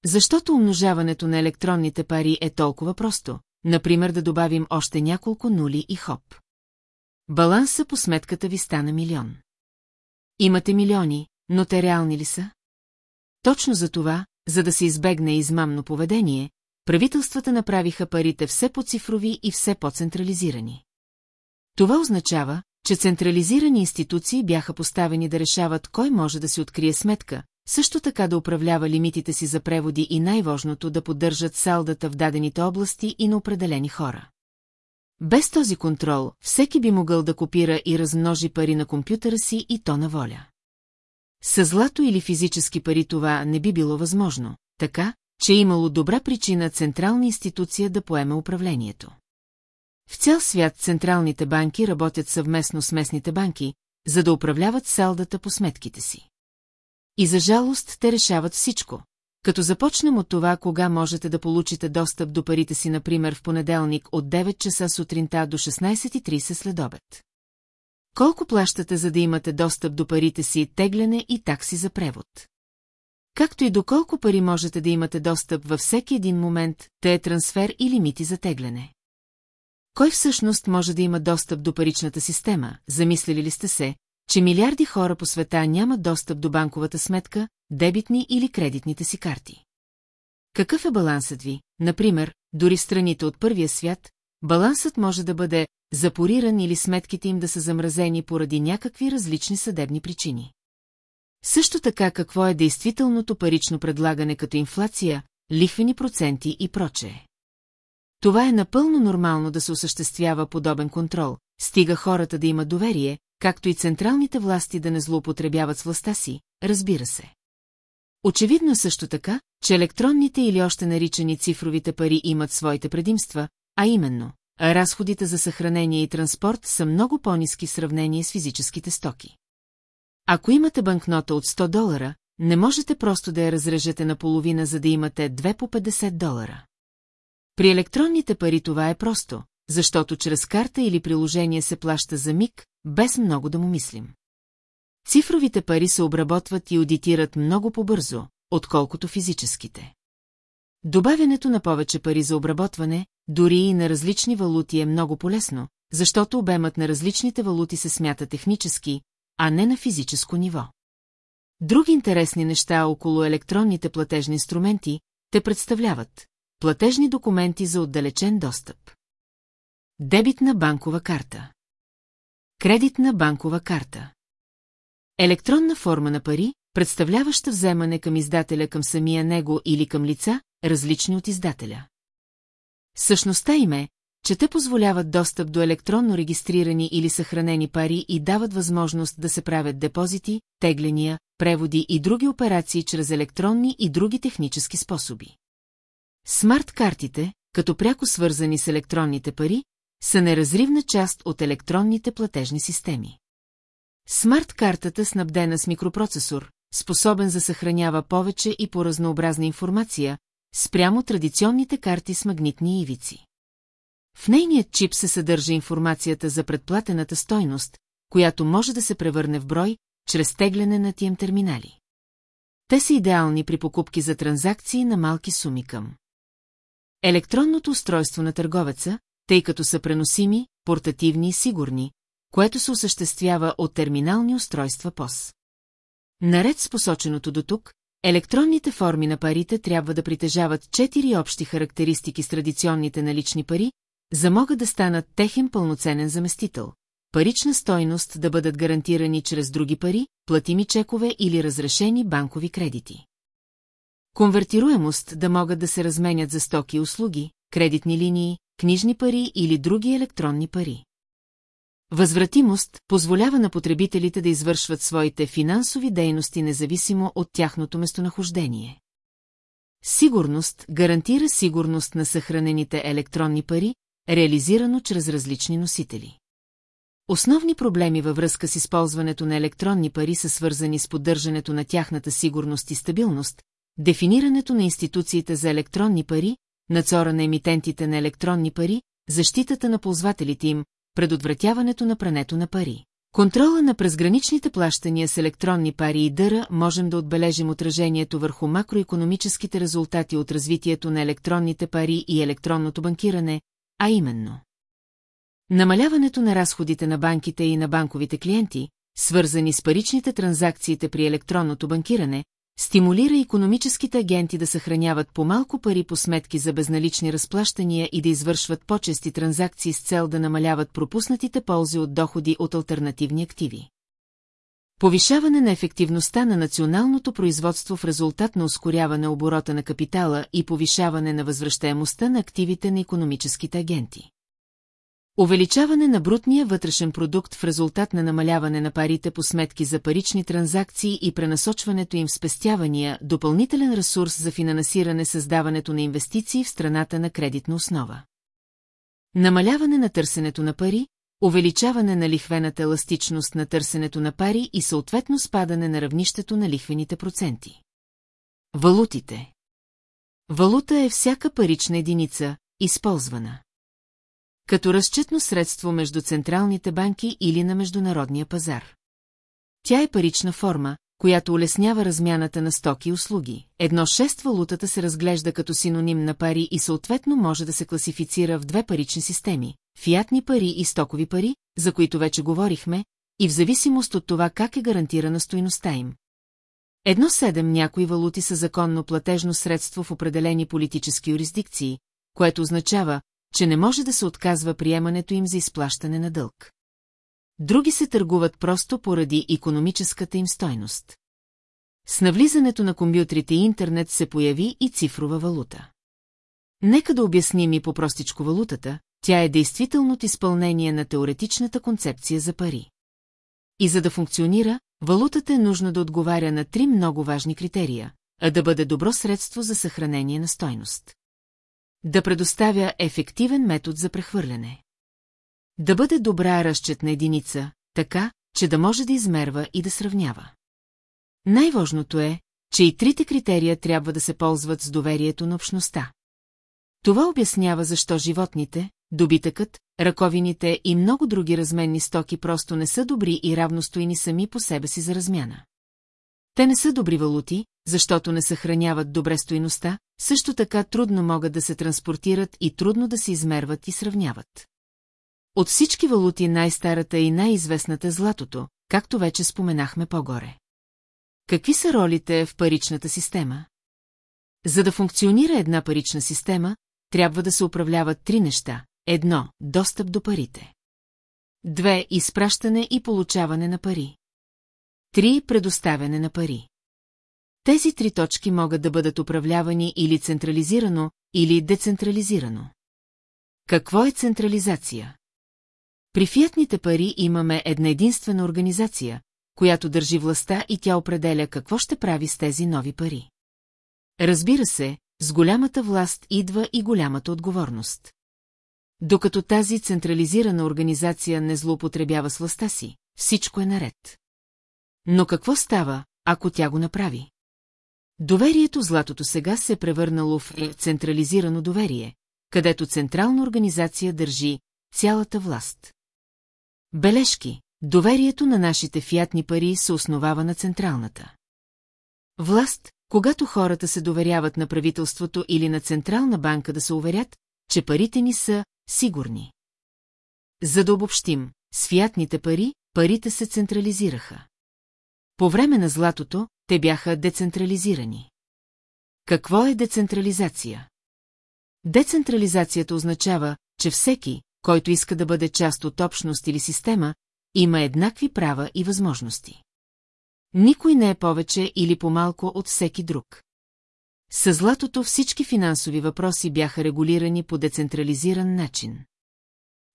Защото умножаването на електронните пари е толкова просто, например да добавим още няколко нули и хоп. Баланса по сметката ви стана милион. Имате милиони, но те реални ли са? Точно за това, за да се избегне измамно поведение, правителствата направиха парите все по-цифрови и все по-централизирани. Това означава, че централизирани институции бяха поставени да решават кой може да си открие сметка, също така да управлява лимитите си за преводи и най-важното да поддържат салдата в дадените области и на определени хора. Без този контрол, всеки би могъл да копира и размножи пари на компютъра си и то на воля. С злато или физически пари това не би било възможно, така, че е имало добра причина централна институция да поеме управлението. В цял свят централните банки работят съвместно с местните банки, за да управляват салдата по сметките си. И за жалост те решават всичко. Като започнем от това, кога можете да получите достъп до парите си, например в понеделник от 9 часа сутринта до 16.30 след обед. Колко плащате, за да имате достъп до парите си, тегляне и такси за превод? Както и доколко пари можете да имате достъп във всеки един момент, те е трансфер и лимити за тегляне. Кой всъщност може да има достъп до паричната система? Замислили ли сте се, че милиарди хора по света нямат достъп до банковата сметка, дебитни или кредитните си карти? Какъв е балансът ви? Например, дори в страните от първия свят, балансът може да бъде запориран или сметките им да са замразени поради някакви различни съдебни причини. Също така какво е действителното парично предлагане като инфлация, лихвени проценти и прочее. Това е напълно нормално да се осъществява подобен контрол, стига хората да имат доверие, както и централните власти да не злоупотребяват с властта си, разбира се. Очевидно също така, че електронните или още наричани цифровите пари имат своите предимства, а именно, разходите за съхранение и транспорт са много по-низки в сравнение с физическите стоки. Ако имате банкнота от 100 долара, не можете просто да я разрежете наполовина, за да имате две по 50 долара. При електронните пари това е просто, защото чрез карта или приложение се плаща за миг, без много да му мислим. Цифровите пари се обработват и аудитират много по-бързо, отколкото физическите. Добавянето на повече пари за обработване, дори и на различни валути е много полезно, защото обемът на различните валути се смята технически, а не на физическо ниво. Други интересни неща около електронните платежни инструменти те представляват платежни документи за отдалечен достъп. Дебитна банкова карта. Кредитна банкова карта. Електронна форма на пари, представляваща вземане към издателя към самия него или към лица, различни от издателя. Същността им е, че те позволяват достъп до електронно регистрирани или съхранени пари и дават възможност да се правят депозити, тегления, преводи и други операции чрез електронни и други технически способи. Смарт-картите, като пряко свързани с електронните пари, са неразривна част от електронните платежни системи. Смарт-картата, снабдена с микропроцесор, способен за съхранява повече и по-разнообразна информация, спрямо традиционните карти с магнитни ивици. В нейният чип се съдържа информацията за предплатената стойност, която може да се превърне в брой, чрез тегляне на тием терминали. Те са идеални при покупки за транзакции на малки суми към. Електронното устройство на търговеца, тъй като са преносими, портативни и сигурни, което се осъществява от терминални устройства ПОС. Наред с посоченото до тук, електронните форми на парите трябва да притежават четири общи характеристики с традиционните налични пари, за могат да станат техен пълноценен заместител. Парична стойност да бъдат гарантирани чрез други пари, платими чекове или разрешени банкови кредити. Конвертируемост да могат да се разменят за стоки и услуги, кредитни линии, книжни пари или други електронни пари. Възвратимост позволява на потребителите да извършват своите финансови дейности независимо от тяхното местонахождение. Сигурност гарантира сигурност на съхранените електронни пари, реализирано чрез различни носители. Основни проблеми във връзка с използването на електронни пари са свързани с поддържането на тяхната сигурност и стабилност, дефинирането на институциите за електронни пари, надзора на емитентите на електронни пари, защитата на ползвателите им, предотвратяването на прането на пари. Контрола на презграничните плащания с електронни пари и дъра можем да отбележим отражението върху макроекономическите резултати от развитието на електронните пари и електронното банкиране, а именно Намаляването на разходите на банките и на банковите клиенти, свързани с паричните транзакциите при електронното банкиране, стимулира економическите агенти да съхраняват по-малко пари по сметки за безналични разплащания и да извършват по-чести транзакции с цел да намаляват пропуснатите ползи от доходи от альтернативни активи. Повишаване на ефективността на националното производство в резултат на ускоряване оборота на капитала и повишаване на възвръщаемостта на активите на економическите агенти. Увеличаване на брутния вътрешен продукт в резултат на намаляване на парите по сметки за парични транзакции и пренасочването им в спестявания, допълнителен ресурс за финансиране създаването на инвестиции в страната на кредитна основа. Намаляване на търсенето на пари, увеличаване на лихвената еластичност на търсенето на пари и съответно спадане на равнището на лихвените проценти. Валутите Валута е всяка парична единица, използвана като разчетно средство между централните банки или на международния пазар. Тя е парична форма, която улеснява размяната на стоки и услуги. Едно шест валутата се разглежда като синоним на пари и съответно може да се класифицира в две парични системи – фиатни пари и стокови пари, за които вече говорихме, и в зависимост от това как е гарантирана стоиността им. Едно седем някои валути са законно платежно средство в определени политически юрисдикции, което означава, че не може да се отказва приемането им за изплащане на дълг. Други се търгуват просто поради економическата им стойност. С навлизането на компютрите и интернет се появи и цифрова валута. Нека да обясним и по-простичко валутата, тя е действителното изпълнение на теоретичната концепция за пари. И за да функционира, валутата е нужно да отговаря на три много важни критерия а да бъде добро средство за съхранение на стойност. Да предоставя ефективен метод за прехвърляне. Да бъде добра разчетна единица, така, че да може да измерва и да сравнява. Най-важното е, че и трите критерия трябва да се ползват с доверието на общността. Това обяснява защо животните, добитъкът, ръковините и много други разменни стоки просто не са добри и равностоини сами по себе си за размяна. Те не са добри валути, защото не съхраняват добре стоиността, също така трудно могат да се транспортират и трудно да се измерват и сравняват. От всички валути най-старата и най-известната е златото, както вече споменахме по-горе. Какви са ролите в паричната система? За да функционира една парична система, трябва да се управляват три неща. Едно – достъп до парите. Две – изпращане и получаване на пари. Три – предоставяне на пари. Тези три точки могат да бъдат управлявани или централизирано, или децентрализирано. Какво е централизация? При фиатните пари имаме една единствена организация, която държи властта и тя определя какво ще прави с тези нови пари. Разбира се, с голямата власт идва и голямата отговорност. Докато тази централизирана организация не злоупотребява с властта си, всичко е наред. Но какво става, ако тя го направи? Доверието златото сега се е превърнало в централизирано доверие, където централна организация държи цялата власт. Бележки. Доверието на нашите фиатни пари се основава на централната. Власт, когато хората се доверяват на правителството или на Централна банка да се уверят, че парите ни са сигурни. За да обобщим, с фиатните пари, парите се централизираха. По време на златото, те бяха децентрализирани. Какво е децентрализация? Децентрализацията означава, че всеки, който иска да бъде част от общност или система, има еднакви права и възможности. Никой не е повече или по-малко от всеки друг. С златото всички финансови въпроси бяха регулирани по децентрализиран начин.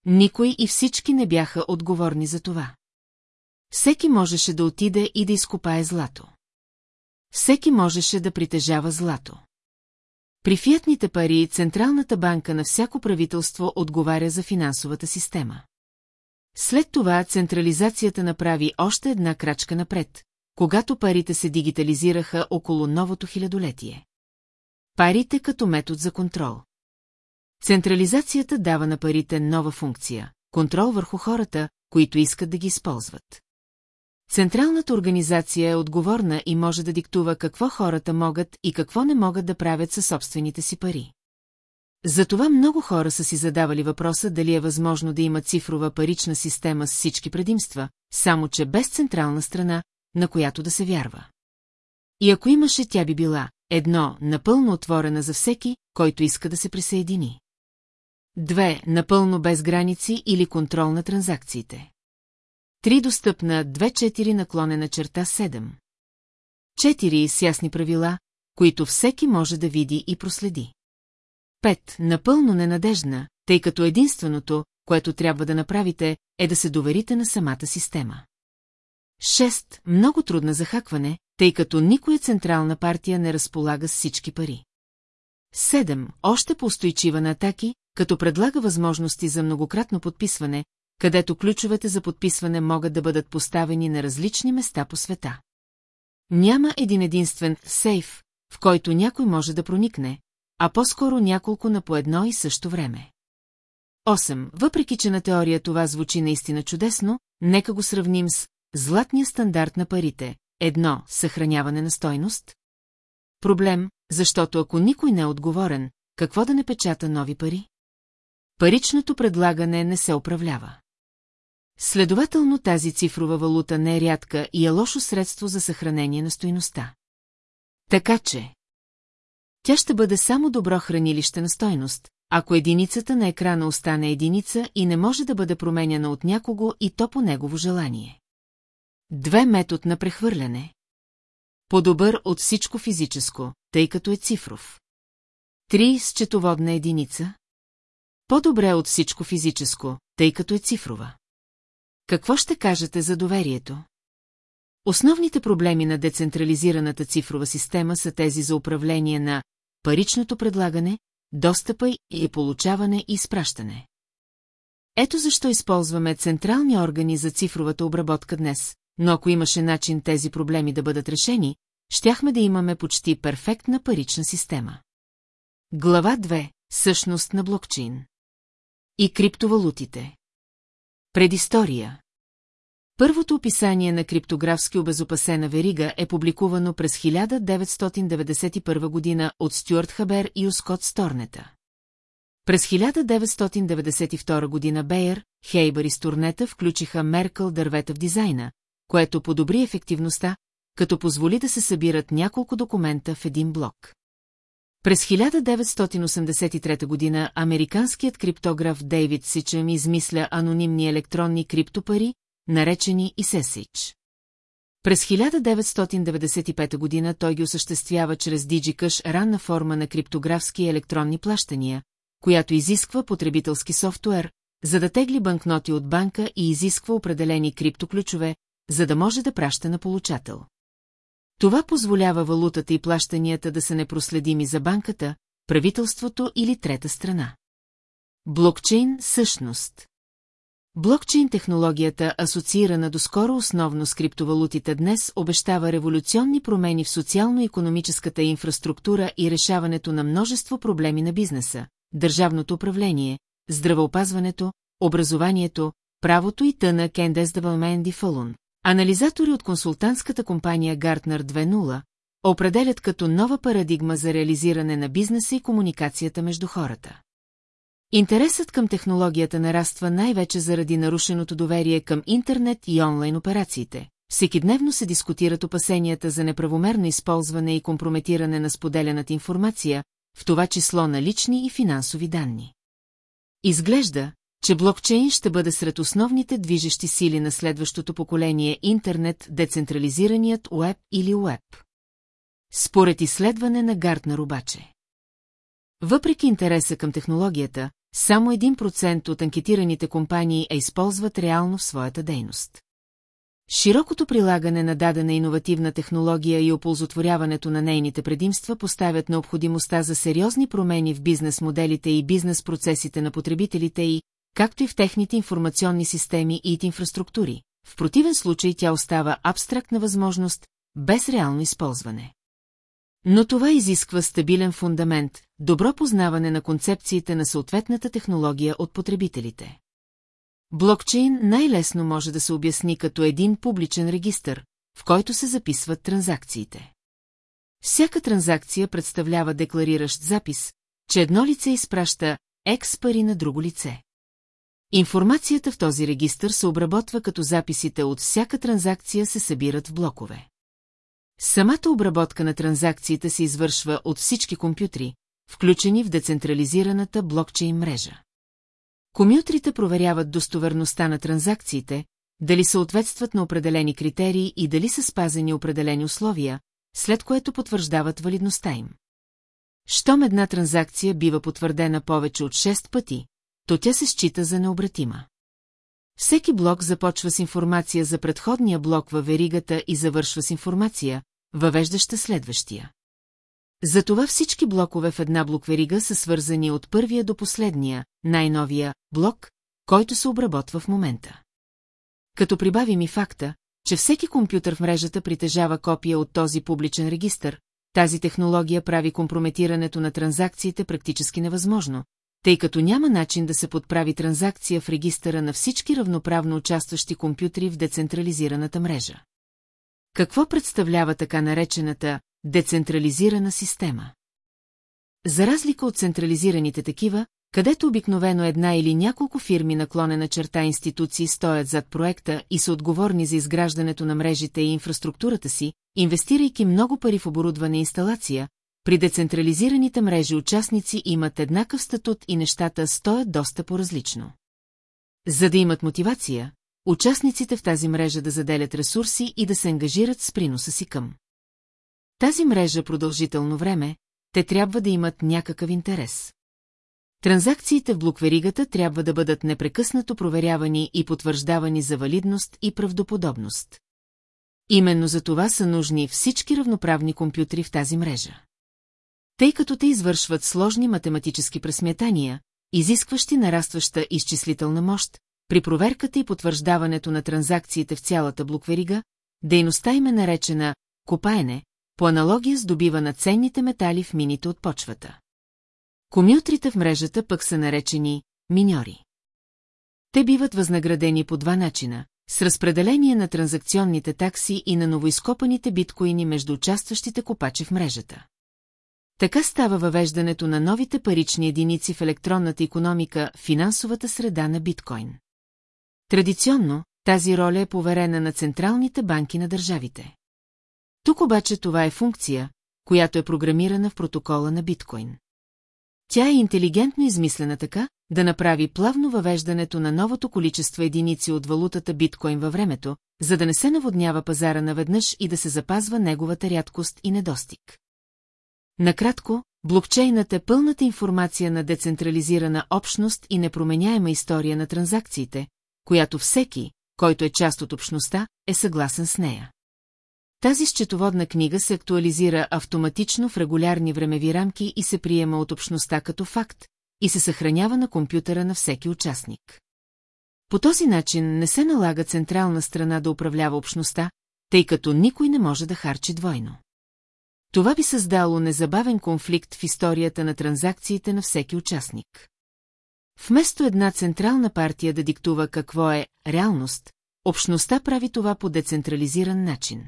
Никой и всички не бяха отговорни за това. Всеки можеше да отиде и да изкопае злато. Всеки можеше да притежава злато. При фиатните пари Централната банка на всяко правителство отговаря за финансовата система. След това централизацията направи още една крачка напред, когато парите се дигитализираха около новото хилядолетие. Парите като метод за контрол. Централизацията дава на парите нова функция – контрол върху хората, които искат да ги използват. Централната организация е отговорна и може да диктува какво хората могат и какво не могат да правят със собствените си пари. Затова много хора са си задавали въпроса дали е възможно да има цифрова парична система с всички предимства, само че без централна страна, на която да се вярва. И ако имаше, тя би била, едно, напълно отворена за всеки, който иска да се присъедини. Две, напълно без граници или контрол на транзакциите. Три достъпна 2-4 наклонена черта 7. Четири с ясни правила, които всеки може да види и проследи. Пет, напълно ненадежна, тъй като единственото, което трябва да направите, е да се доверите на самата система. Шест, много трудна за хакване, тъй като никоя централна партия не разполага с всички пари. Седем, още по-устойчива на атаки, като предлага възможности за многократно подписване, където ключовете за подписване могат да бъдат поставени на различни места по света. Няма един единствен сейф, в който някой може да проникне, а по-скоро няколко на по едно и също време. 8. Въпреки, че на теория това звучи наистина чудесно, нека го сравним с златния стандарт на парите. Едно – съхраняване на стойност. Проблем, защото ако никой не е отговорен, какво да не печата нови пари? Паричното предлагане не се управлява. Следователно тази цифрова валута не е рядка и е лошо средство за съхранение на стойността. Така че... Тя ще бъде само добро хранилище на стойност, ако единицата на екрана остане единица и не може да бъде променяна от някого и то по негово желание. Две метод на прехвърляне. По-добър от всичко физическо, тъй като е цифров. Три счетоводна единица. По-добре от всичко физическо, тъй като е цифрова. Какво ще кажете за доверието? Основните проблеми на децентрализираната цифрова система са тези за управление на паричното предлагане, достъпа и получаване и изпращане. Ето защо използваме централни органи за цифровата обработка днес, но ако имаше начин тези проблеми да бъдат решени, щяхме да имаме почти перфектна парична система. Глава 2. Същност на блокчейн. И криптовалутите. Предистория. Първото описание на криптографски обезопасена верига е публикувано през 1991 година от Стюарт Хабер и Оскот Сторнета. През 1992 година Бейер, Хейбър и Сторнета включиха Меркъл дървета в дизайна, което подобри ефективността, като позволи да се събират няколко документа в един блок. През 1983 година американският криптограф Дейвид Сичъм измисля анонимни електронни криптопари, наречени и Сесич. През 1995 година той ги осъществява чрез DigiCash ранна форма на криптографски електронни плащания, която изисква потребителски софтуер, за да тегли банкноти от банка и изисква определени криптоключове, за да може да праща на получател. Това позволява валутата и плащанията да са непроследими за банката, правителството или трета страна. Блокчейн – същност. Блокчейн технологията, асоциирана доскоро основно с криптовалутите днес, обещава революционни промени в социално-економическата инфраструктура и решаването на множество проблеми на бизнеса, държавното управление, здравеопазването, образованието, правото и тъна Кендес Девалменди Фалун. Анализатори от консултантската компания Gartner 2.0 определят като нова парадигма за реализиране на бизнеса и комуникацията между хората. Интересът към технологията нараства най-вече заради нарушеното доверие към интернет и онлайн операциите. Всекидневно се дискутират опасенията за неправомерно използване и компрометиране на споделената информация, в това число на лични и финансови данни. Изглежда, че блокчейн ще бъде сред основните движещи сили на следващото поколение интернет, децентрализираният уеб или уеб. Според изследване на Гартнер обаче. Въпреки интереса към технологията, само 1% от анкетираните компании я използват реално в своята дейност. Широкото прилагане на дадена иновативна технология и оползотворяването на нейните предимства поставят необходимостта за сериозни промени в бизнес моделите и бизнес процесите на потребителите и, както и в техните информационни системи и инфраструктури. В противен случай тя остава абстрактна възможност, без реално използване. Но това изисква стабилен фундамент, добро познаване на концепциите на съответната технология от потребителите. Блокчейн най-лесно може да се обясни като един публичен регистр, в който се записват транзакциите. Всяка транзакция представлява деклариращ запис, че едно лице изпраща екс пари на друго лице. Информацията в този регистр се обработва като записите от всяка транзакция се събират в блокове. Самата обработка на транзакциите се извършва от всички компютри, включени в децентрализираната блокчейн мрежа. Комютрите проверяват достоверността на транзакциите, дали съответстват на определени критерии и дали са спазени определени условия, след което потвърждават валидността им. Щом една транзакция бива потвърдена повече от 6 пъти, то тя се счита за необратима. Всеки блок започва с информация за предходния блок във веригата и завършва с информация, въвеждаща следващия. Затова всички блокове в една блокверига са свързани от първия до последния, най-новия, блок, който се обработва в момента. Като прибавим и факта, че всеки компютър в мрежата притежава копия от този публичен регистр, тази технология прави компрометирането на транзакциите практически невъзможно, тъй като няма начин да се подправи транзакция в регистъра на всички равноправно участващи компютри в децентрализираната мрежа. Какво представлява така наречената децентрализирана система? За разлика от централизираните такива, където обикновено една или няколко фирми наклонена черта институции стоят зад проекта и са отговорни за изграждането на мрежите и инфраструктурата си, инвестирайки много пари в оборудване и инсталация, при децентрализираните мрежи участници имат еднакъв статут и нещата стоят доста по-различно. За да имат мотивация, участниците в тази мрежа да заделят ресурси и да се ангажират с приноса си към. Тази мрежа продължително време, те трябва да имат някакъв интерес. Транзакциите в блокверигата трябва да бъдат непрекъснато проверявани и потвърждавани за валидност и правдоподобност. Именно за това са нужни всички равноправни компютри в тази мрежа. Тъй като те извършват сложни математически пресметания, изискващи нарастваща изчислителна мощ, при проверката и потвърждаването на транзакциите в цялата блокверига, дейността им е наречена копаене, по аналогия с добива на ценните метали в мините от почвата. Комютрите в мрежата пък са наречени миньори. Те биват възнаградени по два начина – с разпределение на транзакционните такси и на новоизкопаните биткоини между участващите копачи в мрежата. Така става въвеждането на новите парични единици в електронната економика, финансовата среда на биткоин. Традиционно, тази роля е поверена на централните банки на държавите. Тук обаче това е функция, която е програмирана в протокола на биткоин. Тя е интелигентно измислена така, да направи плавно въвеждането на новото количество единици от валутата биткоин във времето, за да не се наводнява пазара наведнъж и да се запазва неговата рядкост и недостиг. Накратко, блокчейнът е пълната информация на децентрализирана общност и непроменяема история на транзакциите, която всеки, който е част от общността, е съгласен с нея. Тази счетоводна книга се актуализира автоматично в регулярни времеви рамки и се приема от общността като факт и се съхранява на компютъра на всеки участник. По този начин не се налага централна страна да управлява общността, тъй като никой не може да харчи двойно. Това би създало незабавен конфликт в историята на транзакциите на всеки участник. Вместо една централна партия да диктува какво е реалност, общността прави това по децентрализиран начин.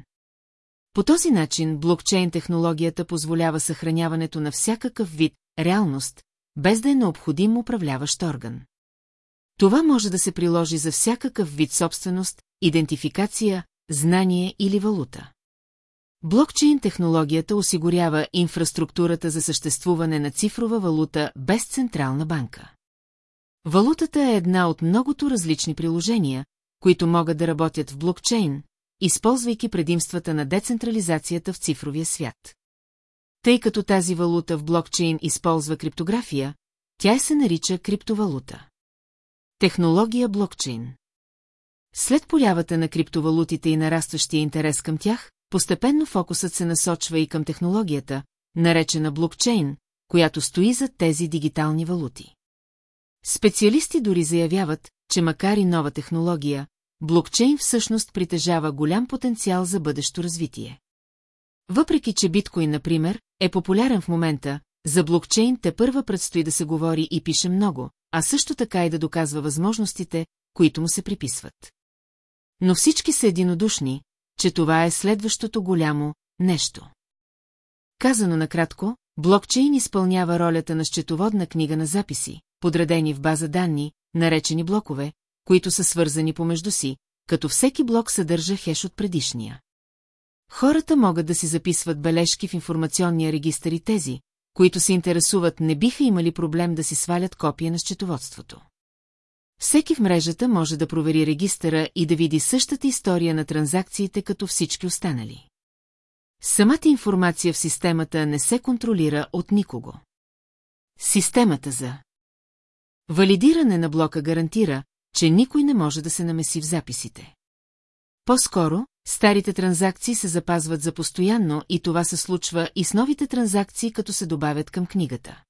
По този начин блокчейн технологията позволява съхраняването на всякакъв вид реалност, без да е необходим управляващ орган. Това може да се приложи за всякакъв вид собственост, идентификация, знание или валута. Блокчейн технологията осигурява инфраструктурата за съществуване на цифрова валута без централна банка. Валутата е една от многото различни приложения, които могат да работят в блокчейн, използвайки предимствата на децентрализацията в цифровия свят. Тъй като тази валута в блокчейн използва криптография, тя се нарича криптовалута. Технология блокчейн След появата на криптовалутите и нарастващия интерес към тях, постепенно фокусът се насочва и към технологията, наречена блокчейн, която стои зад тези дигитални валути. Специалисти дори заявяват, че макар и нова технология, блокчейн всъщност притежава голям потенциал за бъдещо развитие. Въпреки, че биткоин, например, е популярен в момента, за блокчейн те първа предстои да се говори и пише много, а също така и да доказва възможностите, които му се приписват. Но всички са единодушни, че това е следващото голямо нещо. Казано накратко, блокчейн изпълнява ролята на счетоводна книга на записи, подредени в база данни, наречени блокове, които са свързани помежду си, като всеки блок съдържа хеш от предишния. Хората могат да си записват бележки в информационния регистър и тези, които се интересуват, не биха имали проблем да си свалят копия на счетоводството. Всеки в мрежата може да провери регистъра и да види същата история на транзакциите като всички останали. Самата информация в системата не се контролира от никого. Системата за Валидиране на блока гарантира, че никой не може да се намеси в записите. По-скоро, старите транзакции се запазват за постоянно и това се случва и с новите транзакции, като се добавят към книгата.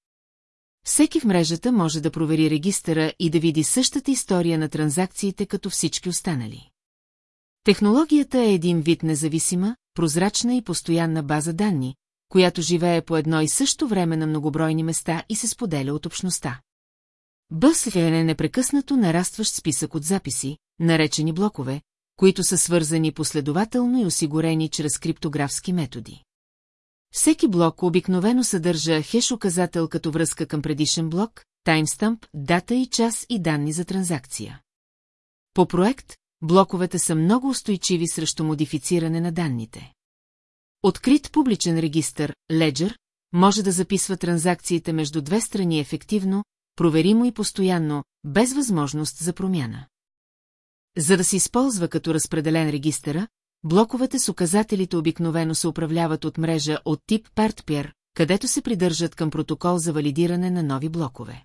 Всеки в мрежата може да провери регистъра и да види същата история на транзакциите като всички останали. Технологията е един вид независима, прозрачна и постоянна база данни, която живее по едно и също време на многобройни места и се споделя от общността. БСФ е непрекъснато нарастващ списък от записи, наречени блокове, които са свързани последователно и осигурени чрез криптографски методи. Всеки блок обикновено съдържа хеш-указател като връзка към предишен блок, таймстъмп, дата и час и данни за транзакция. По проект, блоковете са много устойчиви срещу модифициране на данните. Открит публичен регистр, Ledger, може да записва транзакциите между две страни ефективно, проверимо и постоянно, без възможност за промяна. За да се използва като разпределен регистъра, блоковете с указателите обикновено се управляват от мрежа от тип Партпер, където се придържат към протокол за валидиране на нови блокове.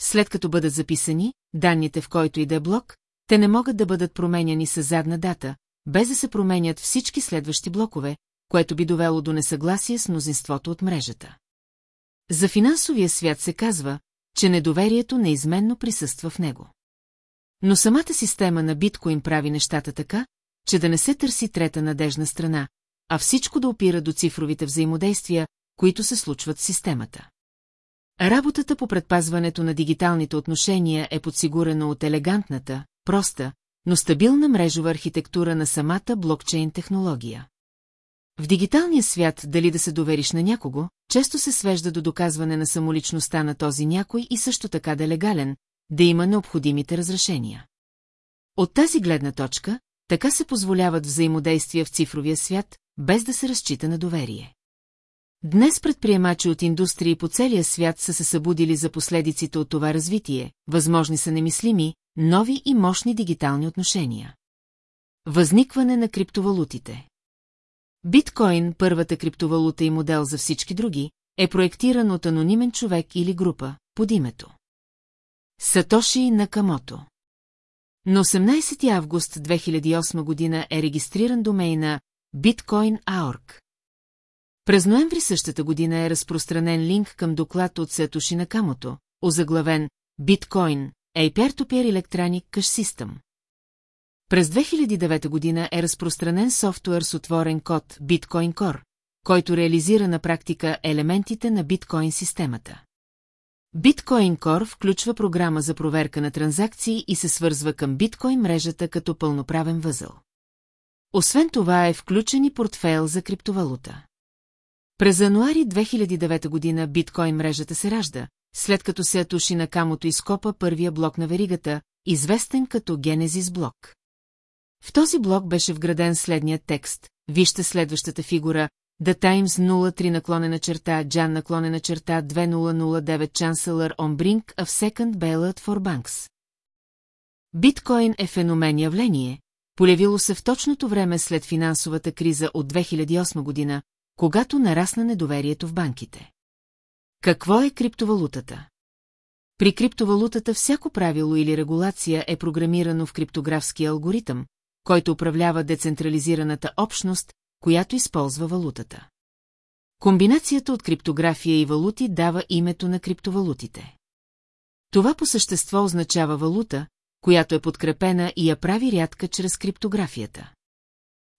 След като бъдат записани, данните в който и да е блок, те не могат да бъдат променяни с задна дата, без да се променят всички следващи блокове, което би довело до несъгласие с мнозинството от мрежата. За финансовия свят се казва, че недоверието неизменно присъства в него. Но самата система на биткоин прави нещата така, че да не се търси трета надежна страна, а всичко да опира до цифровите взаимодействия, които се случват в системата. Работата по предпазването на дигиталните отношения е подсигурена от елегантната, проста, но стабилна мрежова архитектура на самата блокчейн технология. В дигиталния свят дали да се довериш на някого, често се свежда до доказване на самоличността на този някой и също така да е легален, да има необходимите разрешения. От тази гледна точка, така се позволяват взаимодействия в цифровия свят, без да се разчита на доверие. Днес предприемачи от индустрии по целия свят са се събудили за последиците от това развитие, възможни са немислими, нови и мощни дигитални отношения. Възникване на криптовалутите Биткоин, първата криптовалута и модел за всички други, е проектиран от анонимен човек или група, под името. Сатоши Накамото. На 18 август 2008 година е регистриран домейна Bitcoin.org. През ноември същата година е разпространен линк към доклад от Сатоши Накамото, озаглавен Bitcoin, a peer-to-peer electronic cash system. През 2009 година е разпространен софтуер с отворен код Bitcoin Core, който реализира на практика елементите на биткоин системата. Bitcoin Core включва програма за проверка на транзакции и се свързва към биткоин мрежата като пълноправен възъл. Освен това е включен и портфейл за криптовалута. През януари 2009 година биткоин мрежата се ражда, след като се атуши на камото изкопа първия блок на веригата, известен като Генезис блок. В този блок беше вграден следният текст. Вижте следващата фигура. The Times 03 наклонена черта, Джан наклонена черта 2009 Chancellor on brink of second bailout for banks. Биткоин е феномен явление, полявило се в точното време след финансовата криза от 2008 година, когато нарасна недоверието в банките. Какво е криптовалутата? При криптовалутата всяко правило или регулация е програмирано в криптографски алгоритъм, който управлява децентрализираната общност, която използва валутата. Комбинацията от криптография и валути дава името на криптовалутите. Това по същество означава валута, която е подкрепена и я прави рядка чрез криптографията.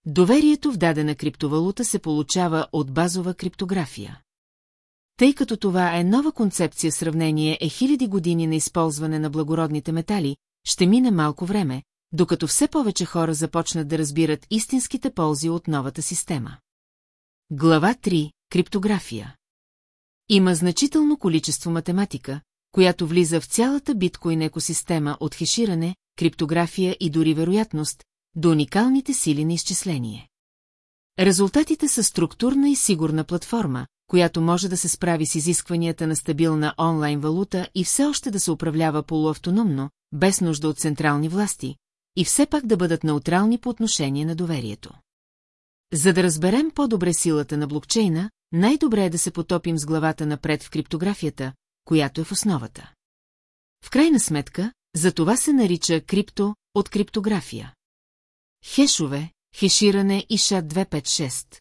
Доверието в дадена криптовалута се получава от базова криптография. Тъй като това е нова концепция сравнение е хиляди години на използване на благородните метали, ще мине малко време, докато все повече хора започнат да разбират истинските ползи от новата система. Глава 3. Криптография Има значително количество математика, която влиза в цялата биткоин екосистема от хеширане, криптография и дори вероятност, до уникалните сили на изчисление. Резултатите са структурна и сигурна платформа, която може да се справи с изискванията на стабилна онлайн валута и все още да се управлява полуавтономно, без нужда от централни власти, и все пак да бъдат неутрални по отношение на доверието. За да разберем по-добре силата на блокчейна, най-добре е да се потопим с главата напред в криптографията, която е в основата. В крайна сметка, за това се нарича крипто от криптография. Хешове, хеширане и ША-256.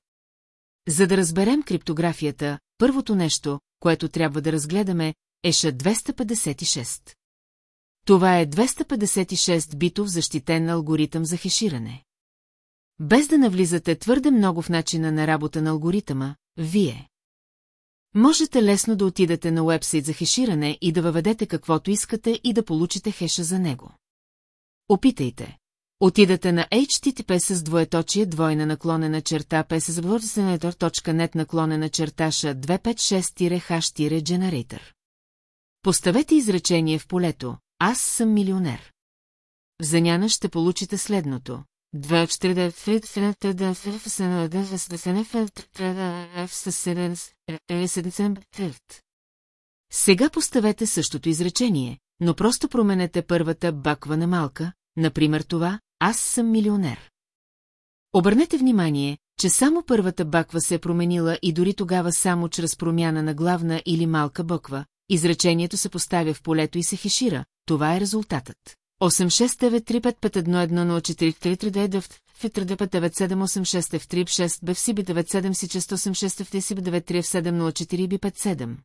За да разберем криптографията, първото нещо, което трябва да разгледаме, е ША-256. Това е 256 битов защитен алгоритъм за хеширане. Без да навлизате твърде много в начина на работа на алгоритъма, вие можете лесно да отидете на уебсайт за хеширане и да въведете каквото искате и да получите хеша за него. Опитайте. Отидете на HTTP с двоеточие двойна наклонена черта pszaborsenator.net наклонена черташа 256-hash-generator. Поставете изречение в полето аз съм милионер. В заняна ще получите следното. Сега поставете същото изречение, но просто променете първата баква на малка, например това «Аз съм милионер». Обърнете внимание, че само първата баква се е променила и дори тогава само чрез промяна на главна или малка буква, изречението се поставя в полето и се хешира, това е резултатът. 869355104339 фитр 9786 f 3 6 б в сиби 97 си 686 в тсиби 93 в 704 би 57.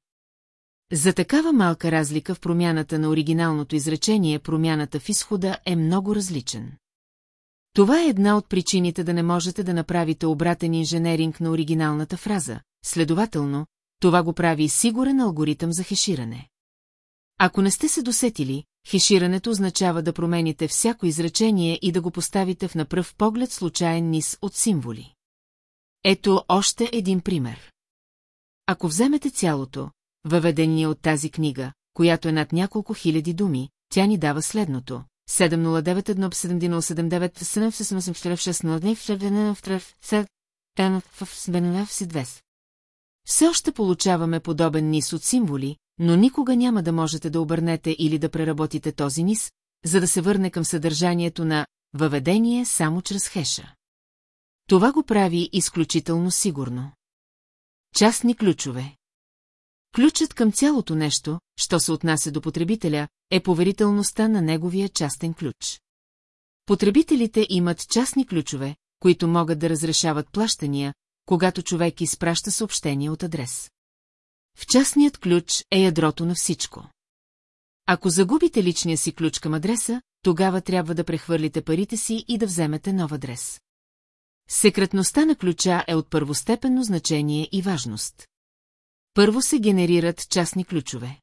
За такава малка разлика в промяната на оригиналното изречение, промяната в изхода е много различен. Това е една от причините да не можете да направите обратен инженеринг на оригиналната фраза, следователно, това го прави сигурен алгоритъм за хеширане. Ако не сте се досетили, хеширането означава да промените всяко изречение и да го поставите в напръв поглед случайен низ от символи. Ето още един пример. Ако вземете цялото, въведение от тази книга, която е над няколко хиляди думи, тя ни дава следното. 709-1-79-778-7 Все още получаваме подобен низ от символи, но никога няма да можете да обърнете или да преработите този низ, за да се върне към съдържанието на въведение само чрез хеша. Това го прави изключително сигурно. Частни ключове Ключът към цялото нещо, що се отнася до потребителя, е поверителността на неговия частен ключ. Потребителите имат частни ключове, които могат да разрешават плащания, когато човек изпраща съобщение от адрес. В частният ключ е ядрото на всичко. Ако загубите личния си ключ към адреса, тогава трябва да прехвърлите парите си и да вземете нов адрес. Секретността на ключа е от първостепенно значение и важност. Първо се генерират частни ключове.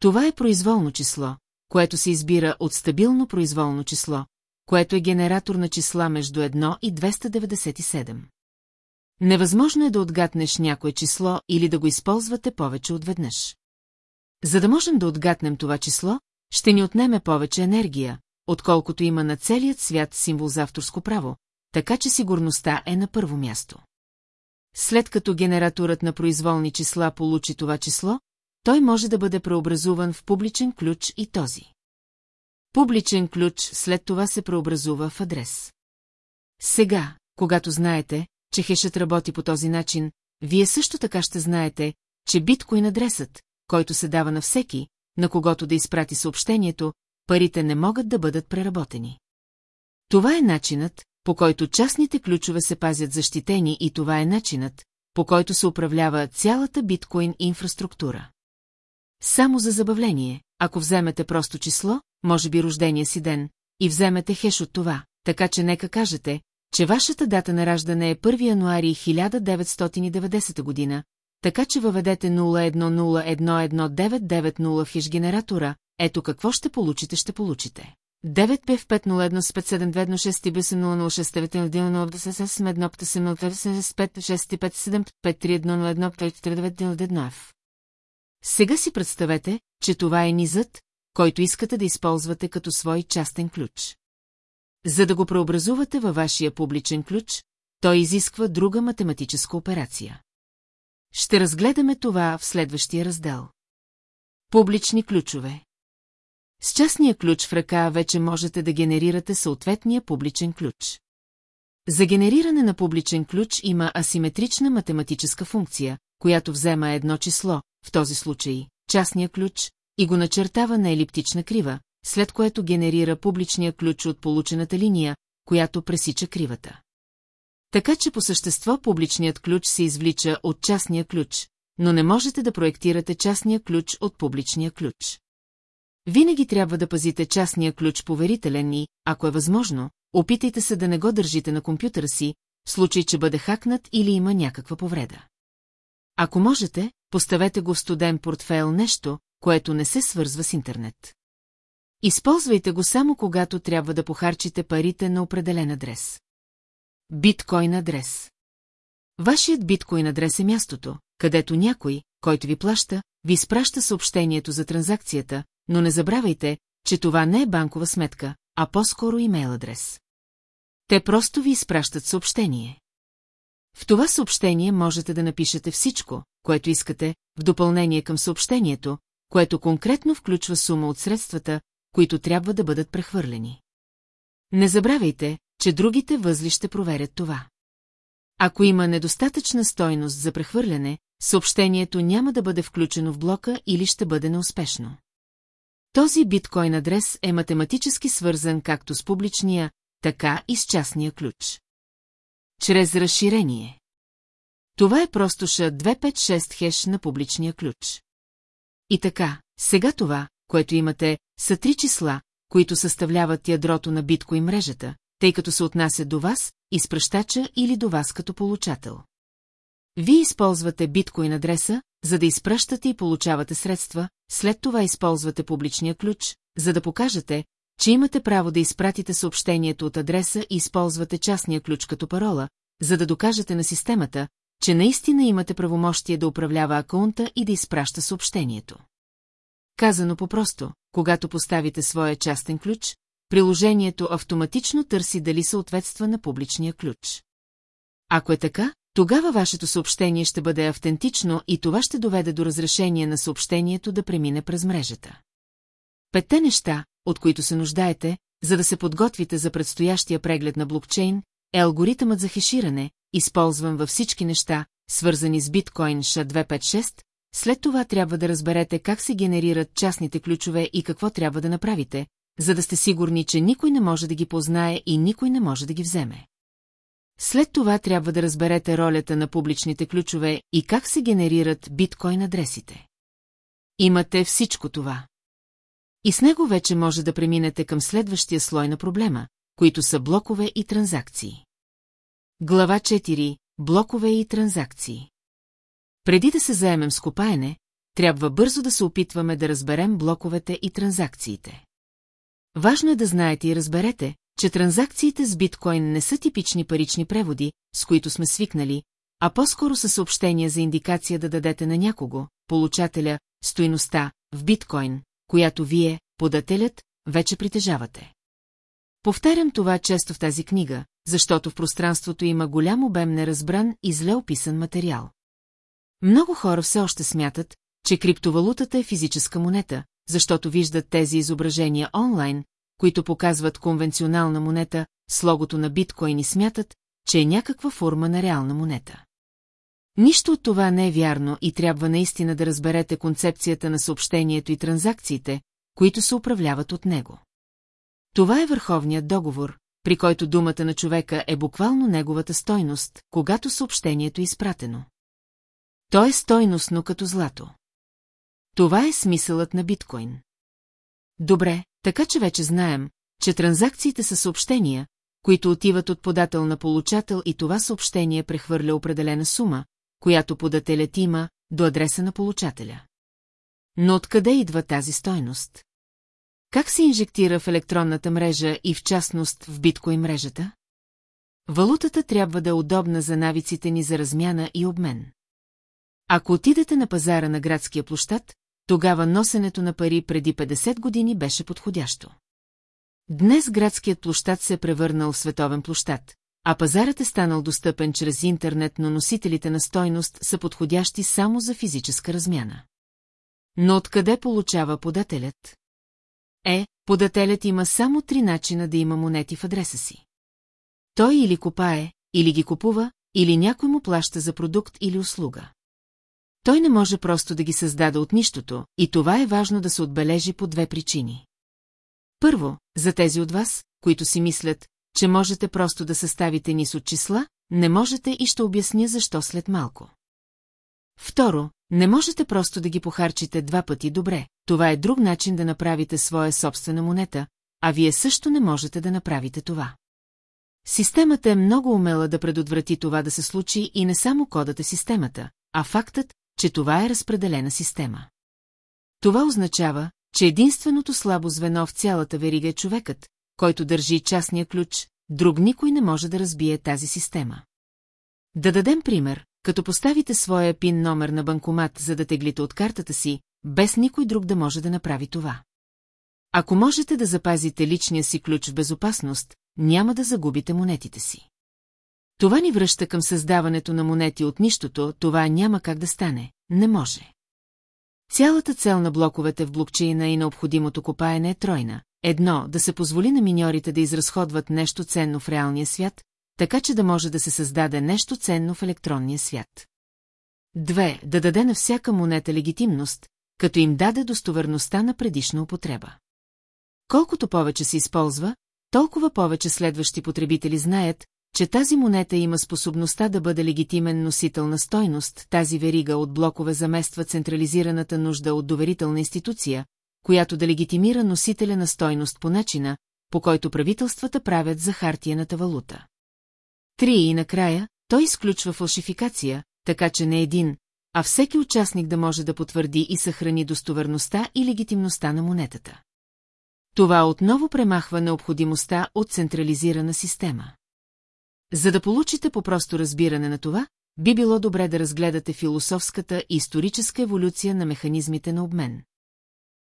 Това е произволно число, което се избира от стабилно произволно число, което е генератор на числа между 1 и 297. Невъзможно е да отгатнеш някое число или да го използвате повече от веднъж. За да можем да отгатнем това число, ще ни отнеме повече енергия, отколкото има на целият свят символ за авторско право, така че сигурността е на първо място. След като генераторът на произволни числа получи това число, той може да бъде преобразуван в публичен ключ и този. Публичен ключ след това се преобразува в адрес. Сега, когато знаете, че хешът работи по този начин, вие също така ще знаете, че биткоин адресът, който се дава на всеки, на когото да изпрати съобщението, парите не могат да бъдат преработени. Това е начинът, по който частните ключове се пазят защитени и това е начинът, по който се управлява цялата биткоин инфраструктура. Само за забавление, ако вземете просто число, може би рождения си ден, и вземете хеш от това, така че нека кажете, че вашата дата на раждане е 1 януари 1990 година, така че въведете 01011990 в хеш генератора, ето какво ще получите, ще получите. 9 п в 501 с 57216 б 006 9 с с медно пта с 0 с 5 6 5 7 5 3 1 1 5 4 9 1 F. Сега си представете, че това е низът, който искате да използвате като свой частен ключ. За да го преобразувате във вашия публичен ключ, той изисква друга математическа операция. Ще разгледаме това в следващия раздел. Публични ключове. С частния ключ в ръка вече можете да генерирате съответния публичен ключ. За генериране на публичен ключ има асиметрична математическа функция, която взема едно число, в този случай частния ключ, и го начертава на елиптична крива, след което генерира публичния ключ от получената линия, която пресича кривата. Така че по същество публичният ключ се извлича от частния ключ, но не можете да проектирате частния ключ от публичния ключ. Винаги трябва да пазите частния ключ поверителен и, ако е възможно, опитайте се да не го държите на компютъра си, в случай, че бъде хакнат или има някаква повреда. Ако можете, поставете го в студен портфейл нещо, което не се свързва с интернет. Използвайте го само когато трябва да похарчите парите на определен адрес. Биткоин адрес Вашият биткоин адрес е мястото, където някой, който ви плаща, ви изпраща съобщението за транзакцията, но не забравяйте, че това не е банкова сметка, а по-скоро имейл адрес. Те просто ви изпращат съобщение. В това съобщение можете да напишете всичко, което искате, в допълнение към съобщението, което конкретно включва сума от средствата, които трябва да бъдат прехвърлени. Не забравяйте, че другите възли ще проверят това. Ако има недостатъчна стойност за прехвърляне, съобщението няма да бъде включено в блока или ще бъде неуспешно. Този биткоин адрес е математически свързан както с публичния, така и с частния ключ. Чрез разширение. Това е просто ша-256 хеш на публичния ключ. И така, сега това, което имате, са три числа, които съставляват ядрото на битко и мрежата, тъй като се отнася до вас, изпращача или до вас като получател. Вие използвате биткоин адреса, за да изпращате и получавате средства, след това използвате публичния ключ, за да покажете, че имате право да изпратите съобщението от адреса и използвате частния ключ като парола, за да докажете на системата, че наистина имате правомощие да управлява акаунта и да изпраща съобщението. Казано по-просто, когато поставите своя частен ключ, приложението автоматично търси дали съответства на публичния ключ. Ако е така, тогава вашето съобщение ще бъде автентично и това ще доведе до разрешение на съобщението да премине през мрежата. Петте неща, от които се нуждаете, за да се подготвите за предстоящия преглед на блокчейн, е алгоритъмът за хеширане, използван във всички неща, свързани с биткоин SHA-256, след това трябва да разберете как се генерират частните ключове и какво трябва да направите, за да сте сигурни, че никой не може да ги познае и никой не може да ги вземе. След това трябва да разберете ролята на публичните ключове и как се генерират биткоин адресите. Имате всичко това. И с него вече може да преминете към следващия слой на проблема, които са блокове и транзакции. Глава 4. Блокове и транзакции. Преди да се заемем с копаене, трябва бързо да се опитваме да разберем блоковете и транзакциите. Важно е да знаете и разберете, че транзакциите с биткоин не са типични парични преводи, с които сме свикнали, а по-скоро са съобщения за индикация да дадете на някого, получателя, стоиността, в биткоин, която вие, подателят, вече притежавате. Повтарям това често в тази книга, защото в пространството има голям обем неразбран и зле описан материал. Много хора все още смятат, че криптовалутата е физическа монета, защото виждат тези изображения онлайн, които показват конвенционална монета с логото на биткоин и смятат, че е някаква форма на реална монета. Нищо от това не е вярно и трябва наистина да разберете концепцията на съобщението и транзакциите, които се управляват от него. Това е върховният договор, при който думата на човека е буквално неговата стойност, когато съобщението е изпратено. То е стойностно като злато. Това е смисълът на биткоин. Добре, така че вече знаем, че транзакциите са съобщения, които отиват от подател на получател и това съобщение прехвърля определена сума, която подателят има, до адреса на получателя. Но откъде идва тази стойност? Как се инжектира в електронната мрежа и в частност в биткоин мрежата? Валутата трябва да е удобна за навиците ни за размяна и обмен. Ако отидете на пазара на градския площад, тогава носенето на пари преди 50 години беше подходящо. Днес градският площад се е превърнал в световен площад, а пазарът е станал достъпен чрез интернет, но носителите на стойност са подходящи само за физическа размяна. Но откъде получава подателят? Е, подателят има само три начина да има монети в адреса си. Той или копае, или ги купува, или някой му плаща за продукт или услуга. Той не може просто да ги създаде от нищото, и това е важно да се отбележи по две причини. Първо, за тези от вас, които си мислят, че можете просто да съставите нис от числа, не можете и ще обясня защо след малко. Второ, не можете просто да ги похарчите два пъти добре, това е друг начин да направите своя собствена монета, а вие също не можете да направите това. Системата е много умела да предотврати това да се случи и не само кодът е системата, а фактът, че това е разпределена система. Това означава, че единственото слабо звено в цялата верига е човекът, който държи частния ключ, друг никой не може да разбие тази система. Да дадем пример, като поставите своя пин номер на банкомат, за да теглите от картата си, без никой друг да може да направи това. Ако можете да запазите личния си ключ в безопасност, няма да загубите монетите си. Това ни връща към създаването на монети от нищото, това няма как да стане, не може. Цялата цел на блоковете в блокчейна и необходимото копаене е тройна. Едно, да се позволи на миньорите да изразходват нещо ценно в реалния свят, така че да може да се създаде нещо ценно в електронния свят. Две, да даде на всяка монета легитимност, като им даде достоверността на предишна употреба. Колкото повече се използва, толкова повече следващи потребители знаят, че тази монета има способността да бъде легитимен носител на стойност, тази верига от блокове замества централизираната нужда от доверителна институция, която да легитимира носителя на стойност по начина, по който правителствата правят за хартияната валута. Три и накрая, той изключва фалшификация, така че не един, а всеки участник да може да потвърди и съхрани достоверността и легитимността на монетата. Това отново премахва необходимостта от централизирана система. За да получите по-просто разбиране на това, би било добре да разгледате философската и историческа еволюция на механизмите на обмен.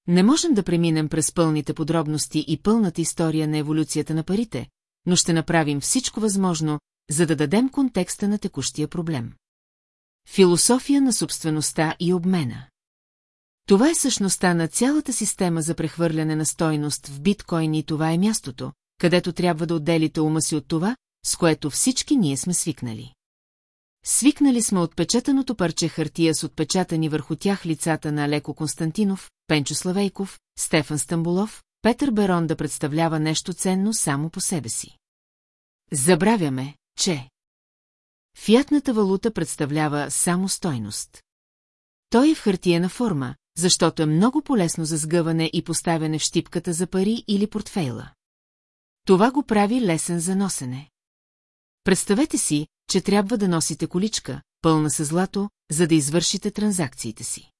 Не можем да преминем през пълните подробности и пълната история на еволюцията на парите, но ще направим всичко възможно, за да дадем контекста на текущия проблем. Философия на собствеността и обмена Това е същността на цялата система за прехвърляне на стойност в биткоин и това е мястото, където трябва да отделите ума си от това, с което всички ние сме свикнали. Свикнали сме отпечатаното парче хартия с отпечатани върху тях лицата на Леко Константинов, Пенчо Славейков, Стефан Стамбулов, Петър Берон да представлява нещо ценно само по себе си. Забравяме, че фиатната валута представлява само стойност. Той е в хартиена форма, защото е много полезно за сгъване и поставяне в щипката за пари или портфейла. Това го прави лесен за носене. Представете си, че трябва да носите количка, пълна с злато, за да извършите транзакциите си.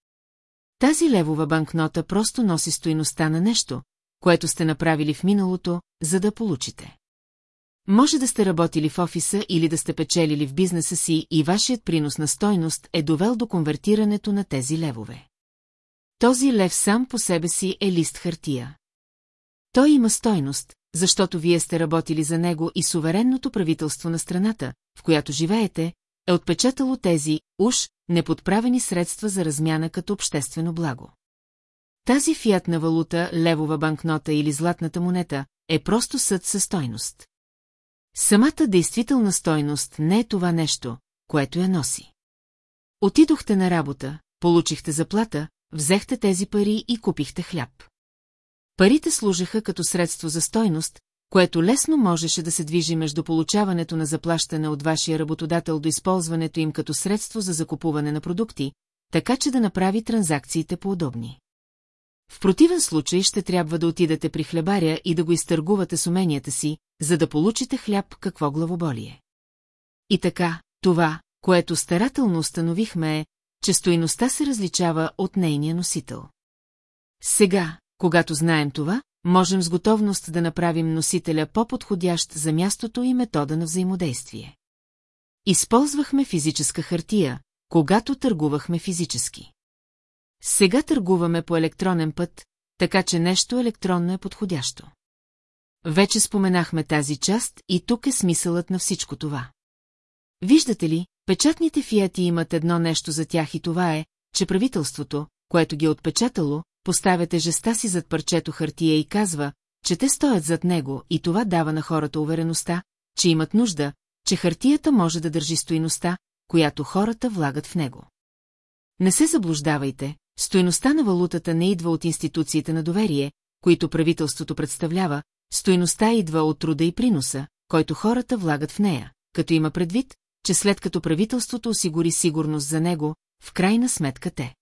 Тази левова банкнота просто носи стоиността на нещо, което сте направили в миналото, за да получите. Може да сте работили в офиса или да сте печелили в бизнеса си и вашият принос на стойност е довел до конвертирането на тези левове. Този лев сам по себе си е лист хартия. Той има стойност, защото вие сте работили за него и суверенното правителство на страната, в която живеете, е отпечатало тези, уж, неподправени средства за размяна като обществено благо. Тази фиатна валута, левова банкнота или златната монета, е просто съд със стойност. Самата действителна стойност не е това нещо, което я носи. Отидохте на работа, получихте заплата, взехте тези пари и купихте хляб. Парите служеха като средство за стойност, което лесно можеше да се движи между получаването на заплащане от вашия работодател до използването им като средство за закупуване на продукти, така че да направи транзакциите по-удобни. В противен случай ще трябва да отидете при хлебаря и да го изтъргувате с уменията си, за да получите хляб какво главоболие. И така, това, което старателно установихме е, че стоиността се различава от нейния носител. Сега, когато знаем това, можем с готовност да направим носителя по-подходящ за мястото и метода на взаимодействие. Използвахме физическа хартия, когато търгувахме физически. Сега търгуваме по електронен път, така че нещо електронно е подходящо. Вече споменахме тази част и тук е смисълът на всичко това. Виждате ли, печатните фиати имат едно нещо за тях и това е, че правителството, което ги е отпечатало, поставя тежеста си зад парчето хартия и казва, че те стоят зад него и това дава на хората увереността, че имат нужда, че хартията може да държи стоиността, която хората влагат в него. Не се заблуждавайте, стоиността на валутата не идва от институциите на доверие, които правителството представлява, стоиността идва от труда и приноса, който хората влагат в нея, като има предвид, че след като правителството осигури сигурност за него, в крайна сметка те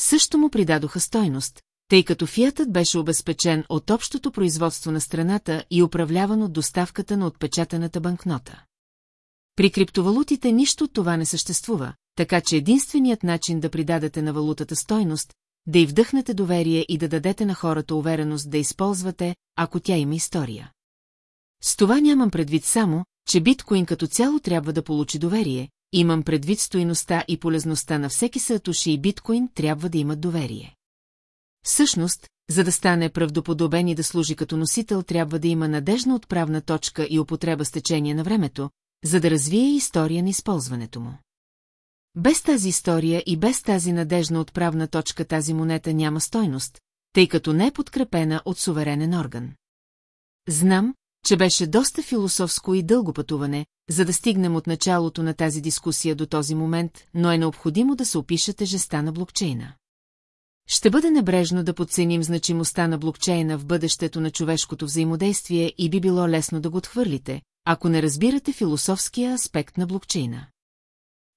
също му придадоха стойност, тъй като фиатът беше обезпечен от общото производство на страната и управляван от доставката на отпечатаната банкнота. При криптовалутите нищо от това не съществува, така че единственият начин да придадете на валутата стойност, да й вдъхнете доверие и да дадете на хората увереност да използвате, ако тя има история. С това нямам предвид само, че биткоин като цяло трябва да получи доверие, имам предвид стоиността и полезността на всеки сатуши и биткоин трябва да имат доверие. Всъщност, за да стане правдоподобен и да служи като носител, трябва да има надежна отправна точка и употреба с течение на времето, за да развие история на използването му. Без тази история и без тази надежна отправна точка тази монета няма стойност, тъй като не е подкрепена от суверенен орган. Знам, че беше доста философско и дълго пътуване, за да стигнем от началото на тази дискусия до този момент, но е необходимо да се опише тежеста на блокчейна. Ще бъде небрежно да подценим значимостта на блокчейна в бъдещето на човешкото взаимодействие и би било лесно да го отхвърлите, ако не разбирате философския аспект на блокчейна.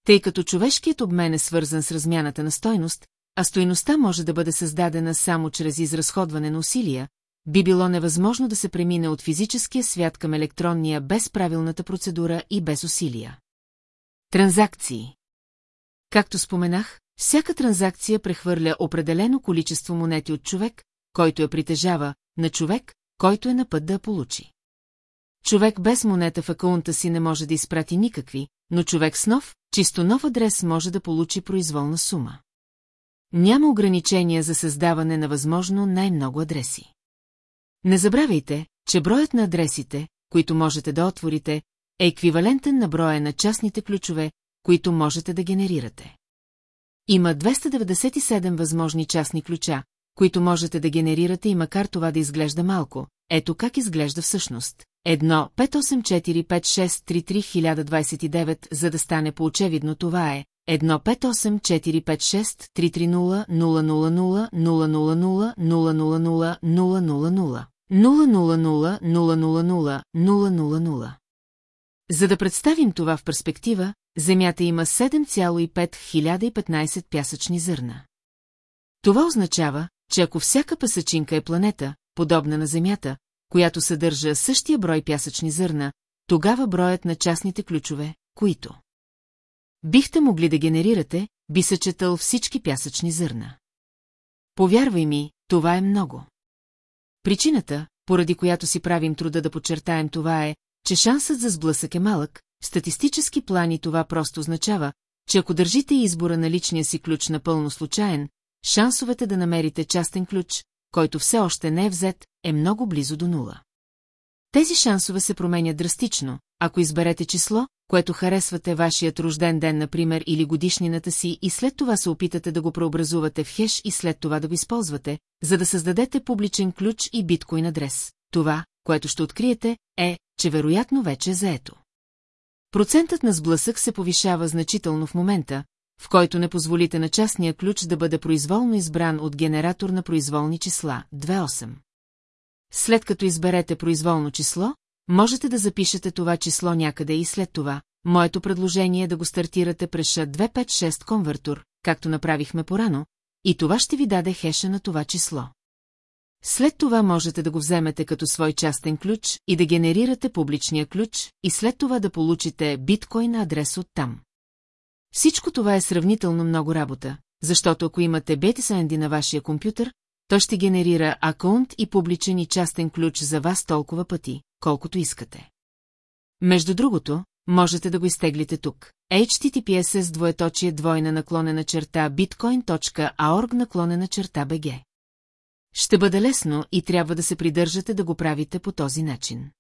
Тъй като човешкият обмен е свързан с размяната на стойност, а стойността може да бъде създадена само чрез изразходване на усилия, би било невъзможно да се премине от физическия свят към електронния без правилната процедура и без усилия. Транзакции Както споменах, всяка транзакция прехвърля определено количество монети от човек, който я притежава, на човек, който е на път да я получи. Човек без монета в акаунта си не може да изпрати никакви, но човек с нов, чисто нов адрес може да получи произволна сума. Няма ограничения за създаване на възможно най-много адреси. Не забравяйте, че броят на адресите, които можете да отворите, е еквивалентен на броя на частните ключове, които можете да генерирате. Има 297 възможни частни ключа, които можете да генерирате и макар това да изглежда малко, ето как изглежда всъщност. Едно 5845633 за да стане по-очевидно това е Едно 58456 000 000 000 000 000 За да представим това в перспектива, Земята има 7,5 пясъчни зърна. Това означава, че ако всяка пасачинка е планета, подобна на Земята, която съдържа същия брой пясъчни зърна, тогава броят на частните ключове, които бихте могли да генерирате, би съчетал всички пясъчни зърна. Повярвай ми, това е много. Причината, поради която си правим труда да подчертаем това е, че шансът за сблъсък е малък, в статистически плани това просто означава, че ако държите избора на личния си ключ напълно случайен, шансовете да намерите частен ключ, който все още не е взет, е много близо до нула. Тези шансове се променят драстично, ако изберете число, което харесвате вашият рожден ден, например, или годишнината си и след това се опитате да го преобразувате в хеш и след това да го използвате, за да създадете публичен ключ и биткоин адрес. Това, което ще откриете, е, че вероятно вече е заето. Процентът на сблъсък се повишава значително в момента, в който не позволите на частния ключ да бъде произволно избран от генератор на произволни числа 2.8. След като изберете произволно число, можете да запишете това число някъде и след това. Моето предложение е да го стартирате през SHA-256 конвертор, както направихме порано, и това ще ви даде хеша на това число. След това можете да го вземете като свой частен ключ и да генерирате публичния ключ и след това да получите биткоин адрес от там. Всичко това е сравнително много работа, защото ако имате BTSND на вашия компютър, той ще генерира акаунт и публичен и частен ключ за вас толкова пъти, колкото искате. Между другото, можете да го изтеглите тук. https двоеточие двойна наклонена черта bitcoin.org наклонена черта bg. Ще бъде лесно и трябва да се придържате да го правите по този начин.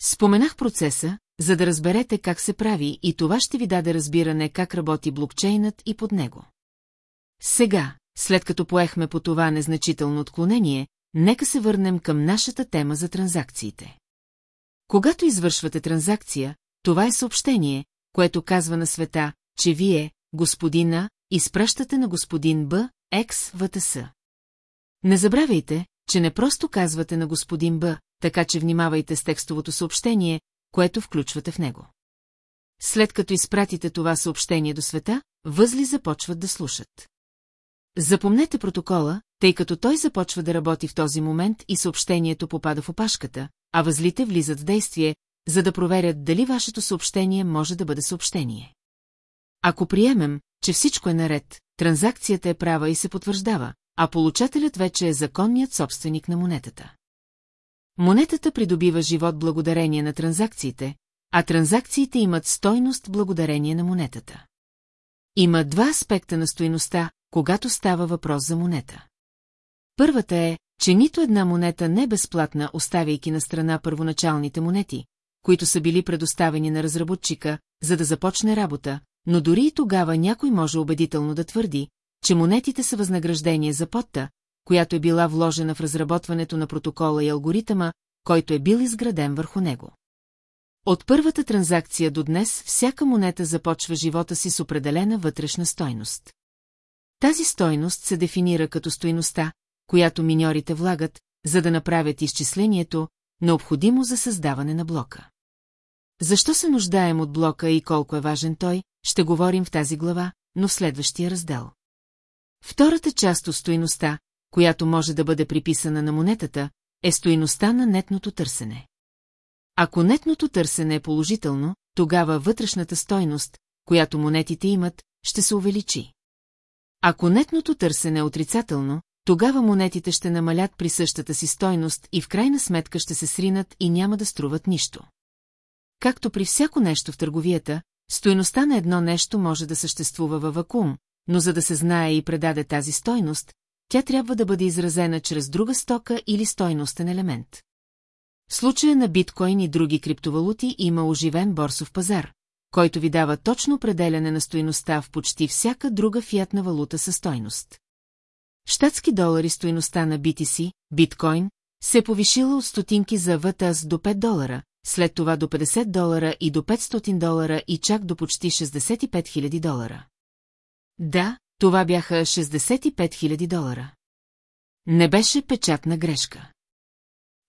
Споменах процеса, за да разберете как се прави и това ще ви даде разбиране как работи блокчейнът и под него. Сега, след като поехме по това незначително отклонение, нека се върнем към нашата тема за транзакциите. Когато извършвате транзакция, това е съобщение, което казва на света, че вие, господина, изпращате на господин Б, екс ВТС. Не забравяйте, че не просто казвате на господин Б, така че внимавайте с текстовото съобщение, което включвате в него. След като изпратите това съобщение до света, възли започват да слушат. Запомнете протокола, тъй като той започва да работи в този момент и съобщението попада в опашката, а възлите влизат в действие, за да проверят дали вашето съобщение може да бъде съобщение. Ако приемем, че всичко е наред, транзакцията е права и се потвърждава, а получателят вече е законният собственик на монетата. Монетата придобива живот благодарение на транзакциите, а транзакциите имат стойност благодарение на монетата. Има два аспекта на стойността, когато става въпрос за монета. Първата е, че нито една монета не е безплатна, оставяйки на страна първоначалните монети, които са били предоставени на разработчика, за да започне работа, но дори и тогава някой може убедително да твърди, че монетите са възнаграждение за потта, която е била вложена в разработването на протокола и алгоритъма, който е бил изграден върху него. От първата транзакция до днес всяка монета започва живота си с определена вътрешна стойност. Тази стойност се дефинира като стойността, която миньорите влагат, за да направят изчислението, необходимо за създаване на блока. Защо се нуждаем от блока и колко е важен той, ще говорим в тази глава, но в следващия раздел. Втората част от стойността, която може да бъде приписана на монетата, е стойността на нетното търсене. Ако нетното търсене е положително, тогава вътрешната стойност, която монетите имат, ще се увеличи. Ако нетното търсене е отрицателно, тогава монетите ще намалят при същата си стойност и в крайна сметка ще се сринат и няма да струват нищо. Както при всяко нещо в търговията, стойността на едно нещо може да съществува във вакуум, но за да се знае и предаде тази стойност, тя трябва да бъде изразена чрез друга стока или стойностен елемент. В случая на биткоин и други криптовалути има оживен борсов пазар, който ви дава точно определяне на стоиността в почти всяка друга фиатна валута със стойност. Штатски долари стоиността на BTC, биткоин, се повишила от стотинки за ВТАС до 5 долара, след това до 50 долара и до 500 долара и чак до почти 65 000 долара. Да, това бяха 65 000 долара. Не беше печатна грешка.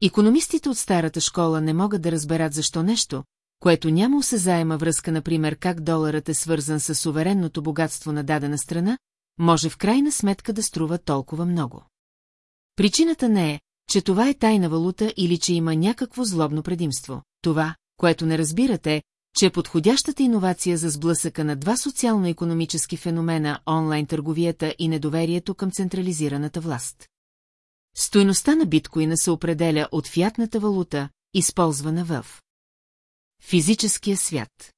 Икономистите от старата школа не могат да разберат защо нещо, което няма осезаема връзка, например как доларът е свързан с суверенното богатство на дадена страна, може в крайна сметка да струва толкова много. Причината не е, че това е тайна валута или че има някакво злобно предимство. Това, което не разбирате, че подходящата иновация за сблъсъка на два социално-економически феномена онлайн търговията и недоверието към централизираната власт. Стойността на биткоина се определя от фиатната валута, използвана в физическия свят.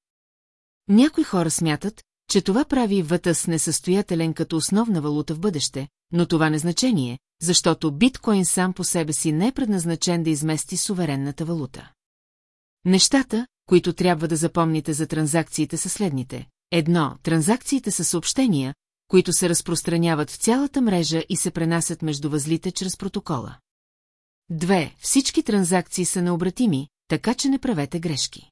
Някои хора смятат, че това прави ВТС несъстоятелен като основна валута в бъдеще, но това не значение, защото биткоин сам по себе си не е предназначен да измести суверенната валута. Нещата, които трябва да запомните за транзакциите са следните. Едно, транзакциите са съобщения, които се разпространяват в цялата мрежа и се пренасят между възлите чрез протокола. Две, всички транзакции са необратими, така че не правете грешки.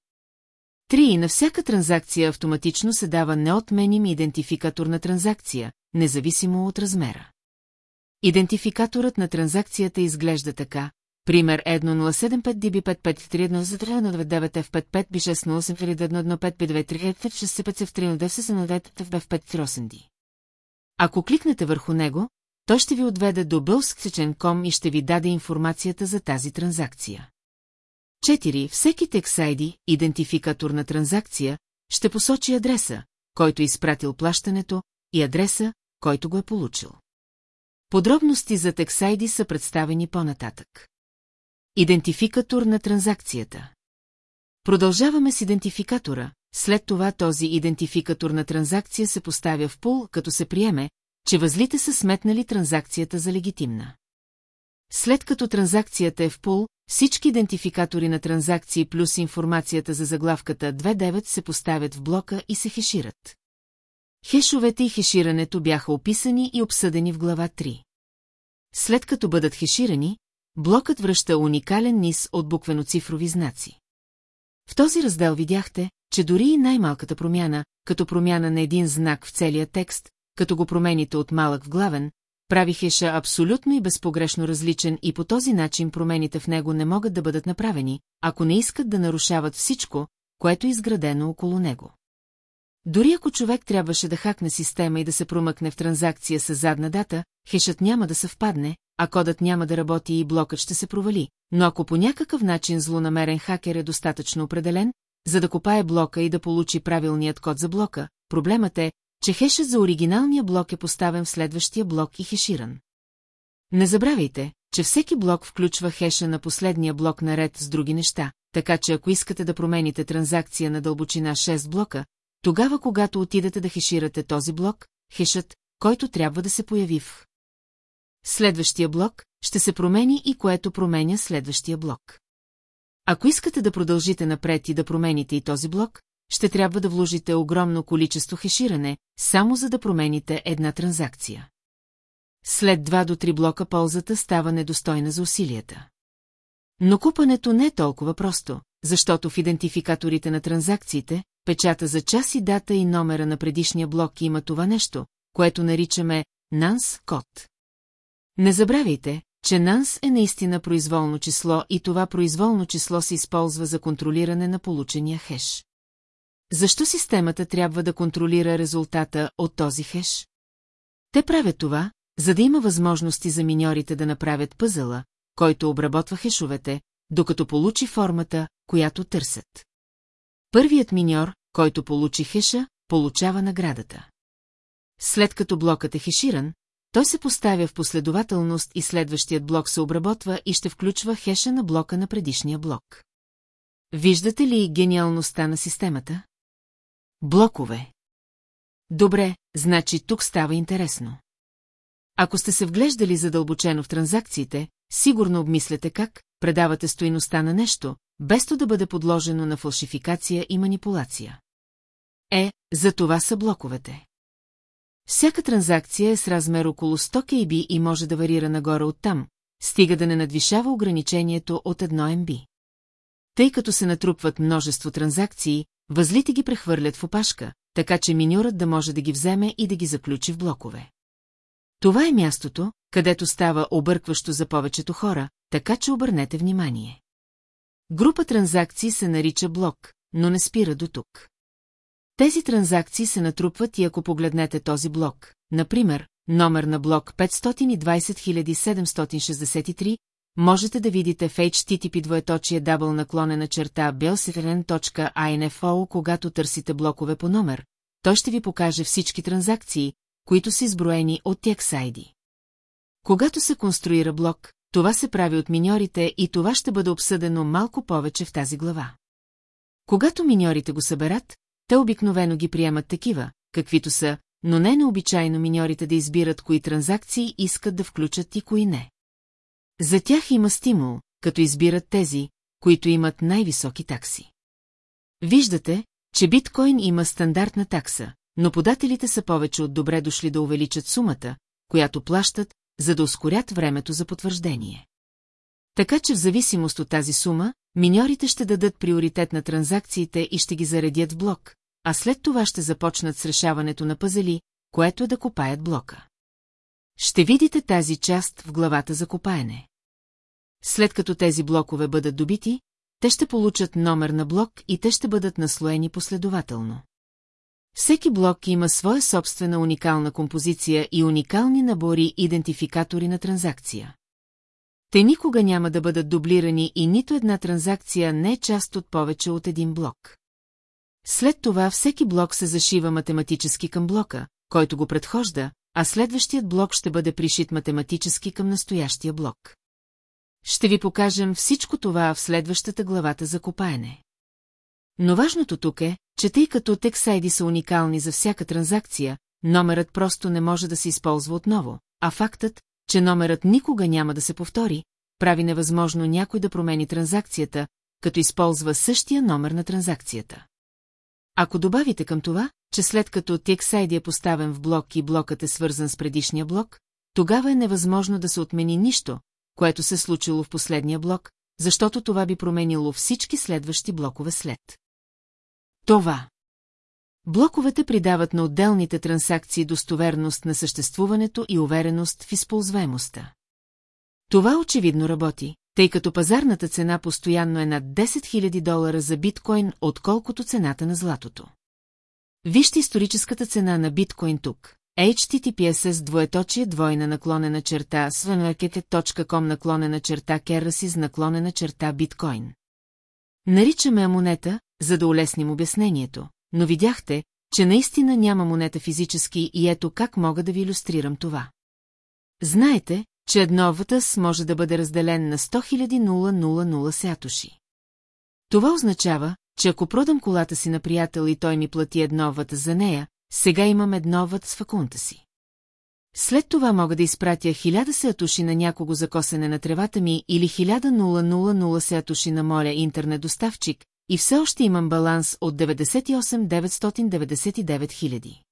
Три, на всяка транзакция автоматично се дава неотменим идентификатор на транзакция, независимо от размера. Идентификаторът на транзакцията изглежда така, Пример 1075 DB553 за 399 F55 B608 F5 Ако кликнете върху него, той ще ви отведе до бълсксечен.com и ще ви даде информацията за тази транзакция. 4. Всеки TextID, идентификатор на транзакция, ще посочи адреса, който е изпратил плащането, и адреса, който го е получил. Подробности за TextID са представени по-нататък. Идентификатор на транзакцията. Продължаваме с идентификатора, след това този идентификатор на транзакция се поставя в пул, като се приеме, че възлите са сметнали транзакцията за легитимна. След като транзакцията е в пул, всички идентификатори на транзакции плюс информацията за заглавката 2.9 се поставят в блока и се хешират. Хешовете и хеширането бяха описани и обсъдени в глава 3. След като бъдат хеширани, блокът връща уникален низ от буквено-цифрови знаци. В този раздел видяхте, че дори и най-малката промяна, като промяна на един знак в целия текст, като го промените от малък в главен, прави хеша абсолютно и безпогрешно различен и по този начин промените в него не могат да бъдат направени, ако не искат да нарушават всичко, което е изградено около него. Дори ако човек трябваше да хакне система и да се промъкне в транзакция с задна дата, хешът няма да съвпадне, а кодът няма да работи и блокът ще се провали, но ако по някакъв начин злонамерен хакер е достатъчно определен, за да копае блока и да получи правилният код за блока, проблемът е, че хешът за оригиналния блок е поставен в следващия блок и хеширан. Не забравяйте, че всеки блок включва хеша на последния блок наред с други неща, така че ако искате да промените транзакция на дълбочина 6 блока, тогава когато отидете да хеширате този блок, хешът, който трябва да се появи в следващия блок, ще се промени и което променя следващия блок. Ако искате да продължите напред и да промените и този блок, ще трябва да вложите огромно количество хеширане, само за да промените една транзакция. След два до три блока ползата става недостойна за усилията. Но купането не е толкова просто, защото в идентификаторите на транзакциите, печата за час и дата и номера на предишния блок има това нещо, което наричаме Нанс код. Не забравяйте, че Нанс е наистина произволно число и това произволно число се използва за контролиране на получения хеш. Защо системата трябва да контролира резултата от този хеш? Те правят това, за да има възможности за миньорите да направят пъзела, който обработва хешовете, докато получи формата, която търсят. Първият миньор, който получи хеша, получава наградата. След като блокът е хеширан, той се поставя в последователност и следващият блок се обработва и ще включва хеша на блока на предишния блок. Виждате ли гениалността на системата? Блокове. Добре, значи тук става интересно. Ако сте се вглеждали задълбочено в транзакциите, сигурно обмисляте как предавате стоиността на нещо, без то да бъде подложено на фалшификация и манипулация. Е, за това са блоковете. Всяка транзакция е с размер около 100 KB и може да варира нагоре оттам, стига да не надвишава ограничението от 1 MB. Тъй като се натрупват множество транзакции, възлите ги прехвърлят в опашка, така че миньорът да може да ги вземе и да ги заключи в блокове. Това е мястото, където става объркващо за повечето хора, така че обърнете внимание. Група транзакции се нарича блок, но не спира до тук. Тези транзакции се натрупват и ако погледнете този блок, например, номер на блок 520763, можете да видите в HTTP двоеточие дабл наклонена черта belcitren.info, когато търсите блокове по номер, той ще ви покаже всички транзакции, които са изброени от TXID. Когато се конструира блок, това се прави от миньорите и това ще бъде обсъдено малко повече в тази глава. Когато миньорите го съберат, те обикновено ги приемат такива, каквито са, но не е необичайно миньорите да избират кои транзакции искат да включат и кои не. За тях има стимул, като избират тези, които имат най-високи такси. Виждате, че биткоин има стандартна такса, но подателите са повече от добре дошли да увеличат сумата, която плащат, за да ускорят времето за потвърждение. Така че в зависимост от тази сума, миньорите ще дадат приоритет на транзакциите и ще ги заредят в блок, а след това ще започнат с решаването на пъзели, което е да копаят блока. Ще видите тази част в главата за копаене. След като тези блокове бъдат добити, те ще получат номер на блок и те ще бъдат наслоени последователно. Всеки блок има своя собствена уникална композиция и уникални набори идентификатори на транзакция. Те никога няма да бъдат дублирани и нито една транзакция не е част от повече от един блок. След това всеки блок се зашива математически към блока, който го предхожда, а следващият блок ще бъде пришит математически към настоящия блок. Ще ви покажем всичко това в следващата главата за копаене. Но важното тук е, че тъй като тексайди са уникални за всяка транзакция, номерът просто не може да се използва отново, а фактът, че номерът никога няма да се повтори, прави невъзможно някой да промени транзакцията, като използва същия номер на транзакцията. Ако добавите към това, че след като TXID е поставен в блок и блокът е свързан с предишния блок, тогава е невъзможно да се отмени нищо, което се случило в последния блок, защото това би променило всички следващи блокове след. Това. Блоковете придават на отделните транзакции достоверност на съществуването и увереност в използваемостта. Това очевидно работи, тъй като пазарната цена постоянно е над 10 000 долара за биткоин, отколкото цената на златото. Вижте историческата цена на биткоин тук. HTTPS двоеточие двойна наклонена черта svenmarket.com наклонена черта керасиз наклонена черта биткоин. Наричаме монета, за да улесним обяснението, но видяхте, че наистина няма монета физически и ето как мога да ви иллюстрирам това. Знаете, че едно ВТС може да бъде разделен на 100 000 сятуши. Това означава, че ако продам колата си на приятел и той ми плати едно вът за нея, сега имам едно вът с факунта си. След това мога да изпратя хиляда сеатуши на някого за косене на тревата ми или хиляда 000 сеатуши на моля интернет доставчик и все още имам баланс от 98 999 хиляди.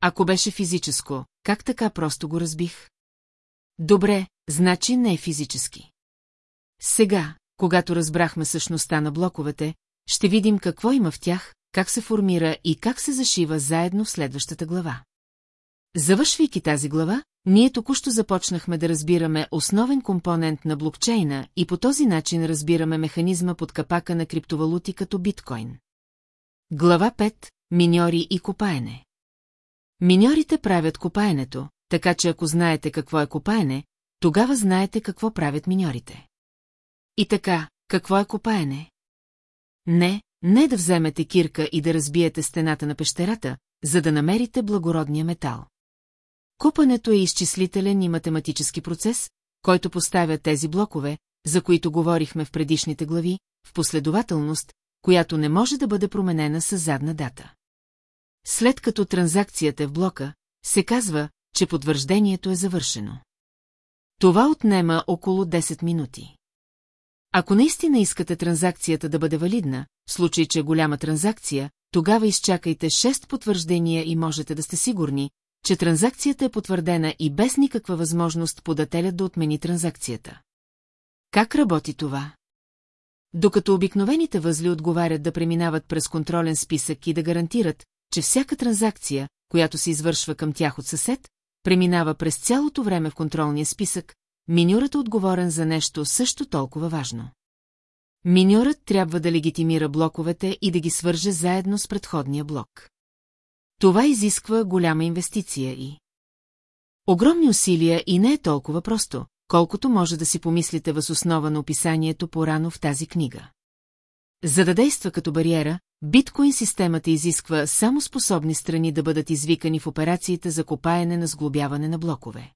Ако беше физическо, как така просто го разбих? Добре, значи не е физически. Сега, когато разбрахме същността на блоковете, ще видим какво има в тях, как се формира и как се зашива заедно в следващата глава. Завършвайки тази глава, ние току-що започнахме да разбираме основен компонент на блокчейна и по този начин разбираме механизма под капака на криптовалути като биткоин. Глава 5. Миньори и копаене. Миньорите правят копаенето, така че ако знаете какво е копаене, тогава знаете какво правят миньорите. И така, какво е копаене? Не, не да вземете кирка и да разбиете стената на пещерата, за да намерите благородния метал. Купането е изчислителен и математически процес, който поставя тези блокове, за които говорихме в предишните глави, в последователност, която не може да бъде променена с задна дата. След като транзакцията е в блока, се казва, че потвърждението е завършено. Това отнема около 10 минути. Ако наистина искате транзакцията да бъде валидна, случай, че голяма транзакция, тогава изчакайте 6 потвърждения и можете да сте сигурни, че транзакцията е потвърдена и без никаква възможност подателят да отмени транзакцията. Как работи това? Докато обикновените възли отговарят да преминават през контролен списък и да гарантират, че всяка транзакция, която се извършва към тях от съсед, преминава през цялото време в контролния списък, миньорът е отговорен за нещо също толкова важно. Миньорът трябва да легитимира блоковете и да ги свърже заедно с предходния блок. Това изисква голяма инвестиция и... Огромни усилия и не е толкова просто, колкото може да си помислите въз основа на описанието по-рано в тази книга. За да действа като бариера, биткоин системата изисква само способни страни да бъдат извикани в операциите за копаене на сглобяване на блокове.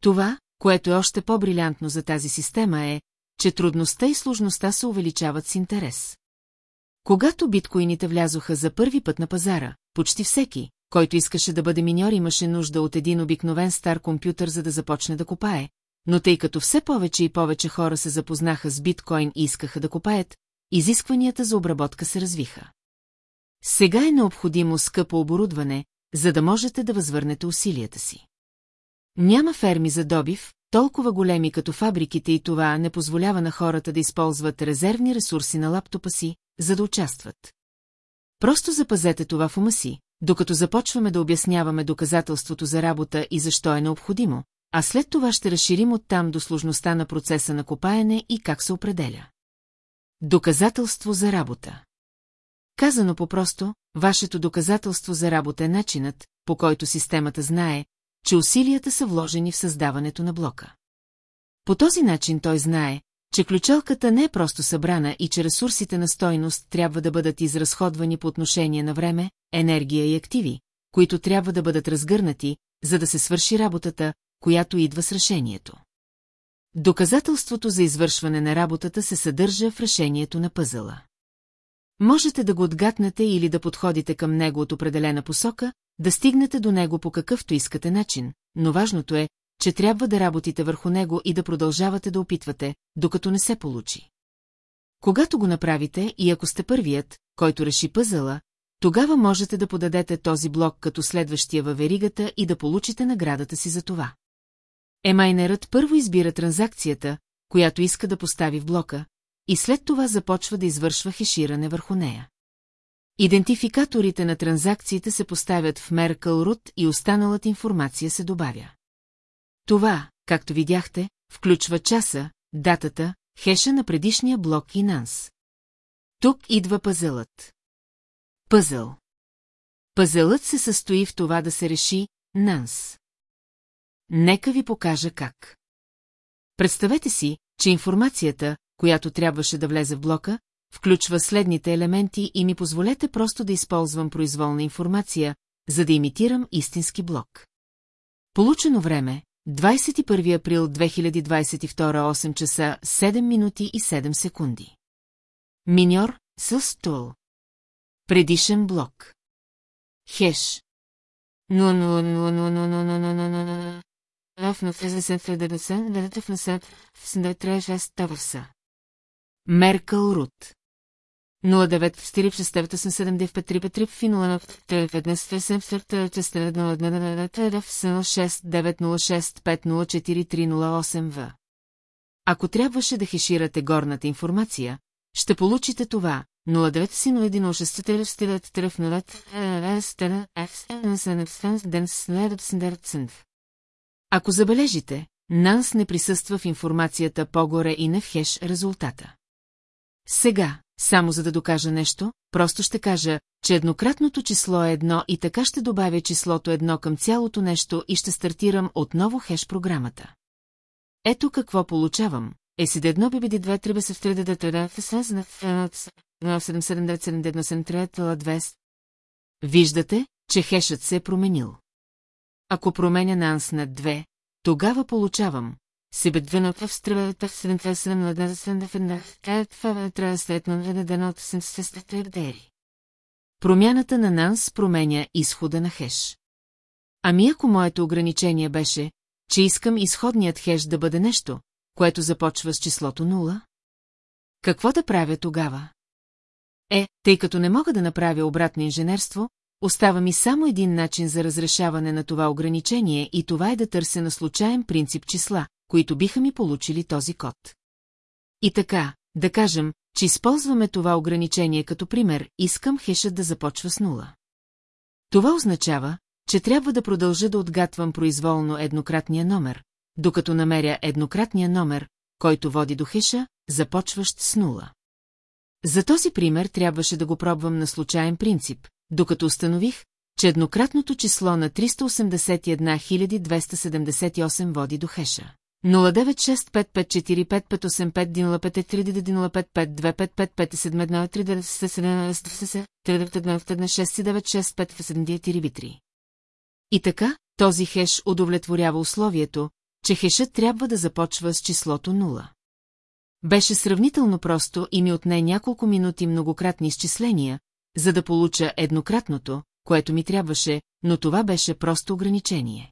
Това, което е още по-брилянтно за тази система е, че трудността и сложността се увеличават с интерес. Когато биткоините влязоха за първи път на пазара, почти всеки, който искаше да бъде миньор, имаше нужда от един обикновен стар компютър, за да започне да копае, но тъй като все повече и повече хора се запознаха с биткоин и искаха да копаят, изискванията за обработка се развиха. Сега е необходимо скъпо оборудване, за да можете да възвърнете усилията си. Няма ферми за добив, толкова големи като фабриките и това не позволява на хората да използват резервни ресурси на лаптопа си, за да участват. Просто запазете това в ума си, докато започваме да обясняваме доказателството за работа и защо е необходимо, а след това ще разширим оттам до сложността на процеса на копаене и как се определя. Доказателство за работа Казано по-просто, вашето доказателство за работа е начинът, по който системата знае, че усилията са вложени в създаването на блока. По този начин той знае, че ключалката не е просто събрана и че ресурсите на стойност трябва да бъдат изразходвани по отношение на време, енергия и активи, които трябва да бъдат разгърнати, за да се свърши работата, която идва с решението. Доказателството за извършване на работата се съдържа в решението на пъзела. Можете да го отгатнете или да подходите към него от определена посока, да стигнете до него по какъвто искате начин, но важното е, че трябва да работите върху него и да продължавате да опитвате, докато не се получи. Когато го направите и ако сте първият, който реши пъзела, тогава можете да подадете този блок като следващия във веригата и да получите наградата си за това. Емайнерът първо избира транзакцията, която иска да постави в блока, и след това започва да извършва хеширане върху нея. Идентификаторите на транзакциите се поставят в Merkle Root и останалата информация се добавя. Това, както видяхте, включва часа, датата, хеша на предишния блок и нанс. Тук идва пъзълът. Пъзъл. Пъзълът се състои в това да се реши нанс. Нека ви покажа как. Представете си, че информацията, която трябваше да влезе в блока, включва следните елементи и ми позволете просто да използвам произволна информация, за да имитирам истински блок. Получено време 21 април 2022 8 часа 7 минути и 7 секунди. Миньор с стул. Предишен блок. Хеш. 0 Меркъл Рут. 09 в стири през 987 в финала в 906 в. Ако трябваше да хеширате горната информация, ще получите това, 09 си 01 6 стилет тръв нулет стена ден следът Ако забележите, Нанс не присъства в информацията по-горе и не в хеш резултата. Сега, само за да докажа нещо, просто ще кажа, че еднократното число е едно и така ще добавя числото едно към цялото нещо и ще стартирам отново хеш програмата. Ето какво получавам. Е си едно биби две треба се в 3 да трябва в 7797173 Виждате, че хешът се е променил. Ако променя нанс на 2, тогава получавам себе две в стрелата в 77 на 10 Промяната на нанс променя изхода на хеш. Ами ако моето ограничение беше, че искам изходният хеш да бъде нещо, което започва с числото 0? Какво да правя тогава? Е, тъй като не мога да направя обратно инженерство, остава ми само един начин за разрешаване на това ограничение и това е да търся на случайен принцип числа, които биха ми получили този код. И така, да кажем, че използваме това ограничение като пример, искам хешът да започва с нула. Това означава, че трябва да продължа да отгатвам произволно еднократния номер, докато намеря еднократния номер, който води до хеша, започващ с нула. За този пример трябваше да го пробвам на случайен принцип, докато установих, че еднократното число на 381 278 води до хеша. 096554585 динла 53 динла 555 битри. И така, този хеш удовлетворява условието, че хешът трябва да започва с числото 0. Беше сравнително просто и ми отне няколко минути многократни изчисления, за да получа еднократното, което ми трябваше, но това беше просто ограничение.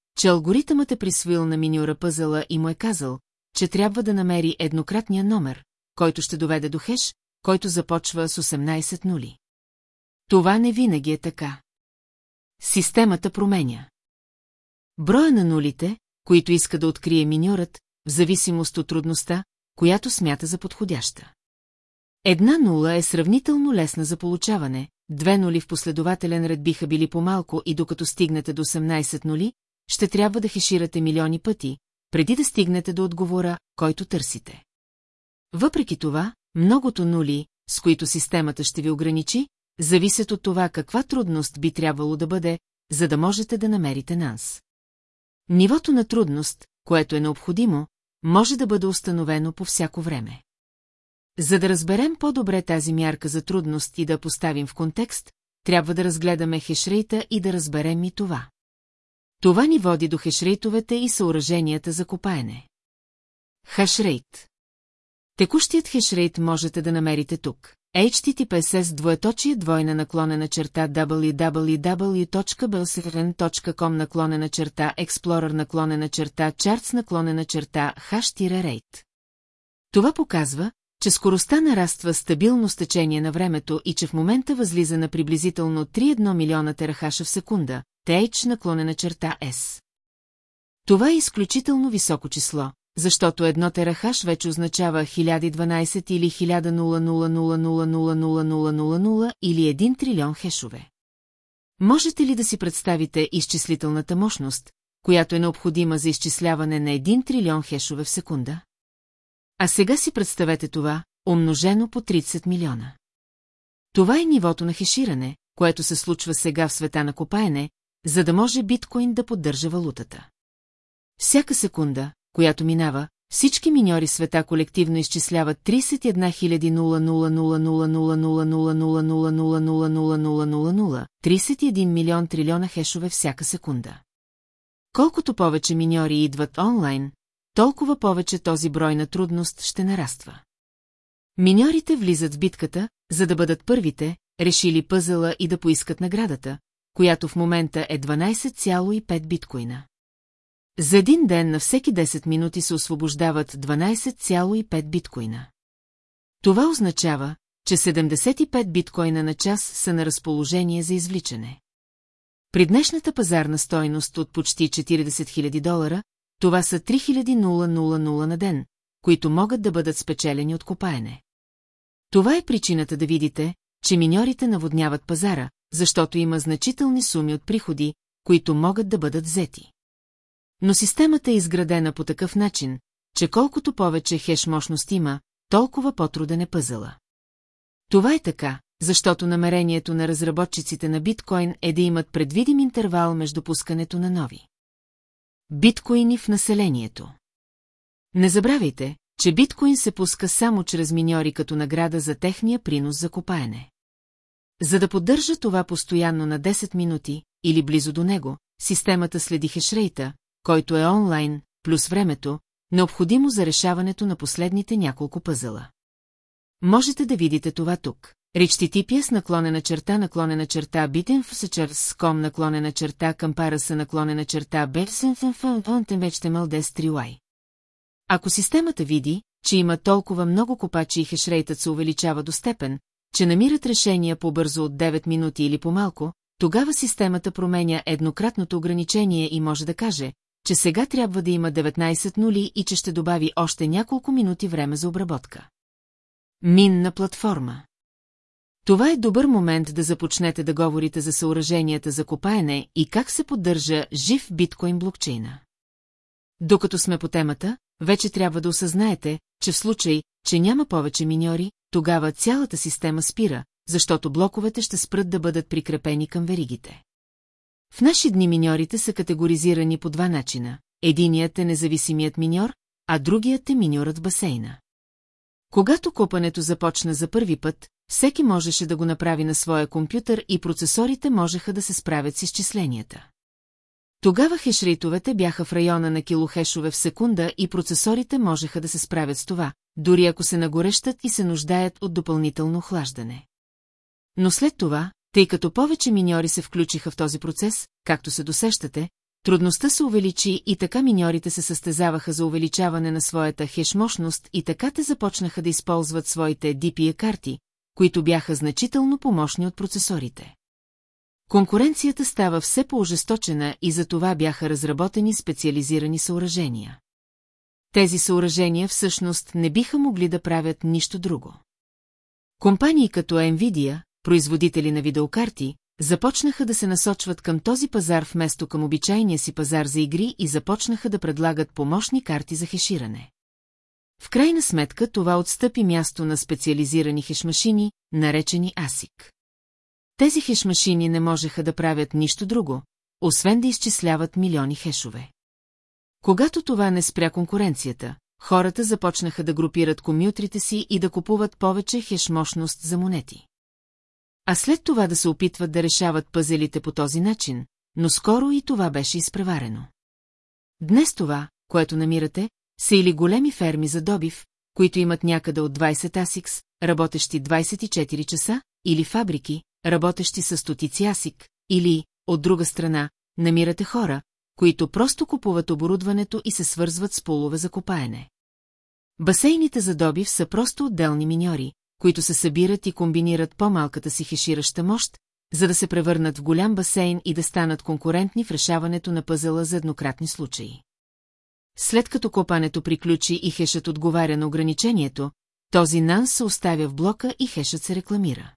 че алгоритъмът е присвоил на миньора пъзела и му е казал, че трябва да намери еднократния номер, който ще доведе до хеш, който започва с 18 нули. Това не винаги е така. Системата променя. Броя на нулите, които иска да открие миньорът, в зависимост от трудността, която смята за подходяща. Една нула е сравнително лесна за получаване, две нули в последователен ред биха били по-малко и докато стигнете до 18 нули, ще трябва да хеширате милиони пъти, преди да стигнете до отговора, който търсите. Въпреки това, многото нули, с които системата ще ви ограничи, зависят от това каква трудност би трябвало да бъде, за да можете да намерите нас. Нивото на трудност, което е необходимо, може да бъде установено по всяко време. За да разберем по-добре тази мярка за трудност и да поставим в контекст, трябва да разгледаме хешрейта и да разберем и това. Това ни води до хешрейтовете и съоръженията за копаене. Хашрейт Текущият хешрейт можете да намерите тук. HTTPS двоеточие двойна наклонена черта www.belsefren.com наклонена черта Explorer наклонена черта Charts наклонена черта H-rate. Това показва, че скоростта нараства стабилно с течение на времето и че в момента възлиза на приблизително 3,1 милиона терахаша в секунда, TH наклонена черта S. Това е изключително високо число, защото едно терахаш вече означава 1012 или 10000000000000 или 1 трилион хешове. Можете ли да си представите изчислителната мощност, която е необходима за изчисляване на 1 трилион хешове в секунда? А сега си представете това, умножено по 30 милиона. Това е нивото на хеширане, което се случва сега в света на копаене, за да може биткоин да поддържа валутата. Всяка секунда, която минава, всички миньори света колективно изчисляват 31 000 31 милион трилиона хешове всяка секунда. Колкото повече миньори идват онлайн, толкова повече този брой на трудност ще нараства. Миньорите влизат в битката, за да бъдат първите, решили пъзела и да поискат наградата, която в момента е 12,5 биткоина. За един ден на всеки 10 минути се освобождават 12,5 биткоина. Това означава, че 75 биткоина на час са на разположение за извличане. При днешната пазарна стойност от почти 40 000 долара, това са 3000 на ден, които могат да бъдат спечелени от копаене. Това е причината да видите, че миньорите наводняват пазара, защото има значителни суми от приходи, които могат да бъдат взети. Но системата е изградена по такъв начин, че колкото повече хеш мощност има, толкова по-труден е пъзела. Това е така, защото намерението на разработчиците на биткоин е да имат предвидим интервал между пускането на нови. Биткоини в населението Не забравяйте, че биткоин се пуска само чрез миньори като награда за техния принос за копаене. За да поддържа това постоянно на 10 минути или близо до него, системата следи хешрейта, който е онлайн, плюс времето, необходимо за решаването на последните няколко пъзела. Можете да видите това тук. HTTPS наклонена черта наклонена черта битен в ком наклонена черта кампараса наклонена черта бефсенфенфенфентемечтемал 3 Ако системата види, че има толкова много копачи и хешрейтът се увеличава до степен, че намират решения по-бързо от 9 минути или по-малко, тогава системата променя еднократното ограничение и може да каже, че сега трябва да има 19 нули и че ще добави още няколко минути време за обработка. Минна платформа Това е добър момент да започнете да говорите за съоръженията за копаене и как се поддържа жив биткоин блокчейна. Докато сме по темата, вече трябва да осъзнаете, че в случай, че няма повече миньори, тогава цялата система спира, защото блоковете ще спрат да бъдат прикрепени към веригите. В наши дни миньорите са категоризирани по два начина. Единият е независимият миньор, а другият е миньорът в басейна. Когато копането започна за първи път, всеки можеше да го направи на своя компютър и процесорите можеха да се справят с изчисленията. Тогава хешрейтовете бяха в района на килохешове в секунда и процесорите можеха да се справят с това, дори ако се нагорещат и се нуждаят от допълнително охлаждане. Но след това, тъй като повече миньори се включиха в този процес, както се досещате, трудността се увеличи и така миньорите се състезаваха за увеличаване на своята хеш мощност и така те започнаха да използват своите DPA карти, които бяха значително помощни от процесорите. Конкуренцията става все по-ожесточена и за това бяха разработени специализирани съоръжения. Тези съоръжения всъщност не биха могли да правят нищо друго. Компании като Nvidia, производители на видеокарти, започнаха да се насочват към този пазар вместо към обичайния си пазар за игри и започнаха да предлагат помощни карти за хеширане. В крайна сметка това отстъпи място на специализирани хешмашини, наречени ASIC. Тези хешмашини не можеха да правят нищо друго, освен да изчисляват милиони хешове. Когато това не спря конкуренцията, хората започнаха да групират комютрите си и да купуват повече хеш мощност за монети. А след това да се опитват да решават пъзелите по този начин, но скоро и това беше изпреварено. Днес това, което намирате, са или големи ферми за добив, които имат някъде от 20 асикс, работещи 24 часа, или фабрики, работещи с стотици асик, или, от друга страна, намирате хора, които просто купуват оборудването и се свързват с полове за копаене. Басейните за добив са просто отделни миньори, които се събират и комбинират по-малката си хешираща мощ, за да се превърнат в голям басейн и да станат конкурентни в решаването на пъзела за еднократни случаи. След като копането приключи и хешът отговаря на ограничението, този нан се оставя в блока и хешът се рекламира.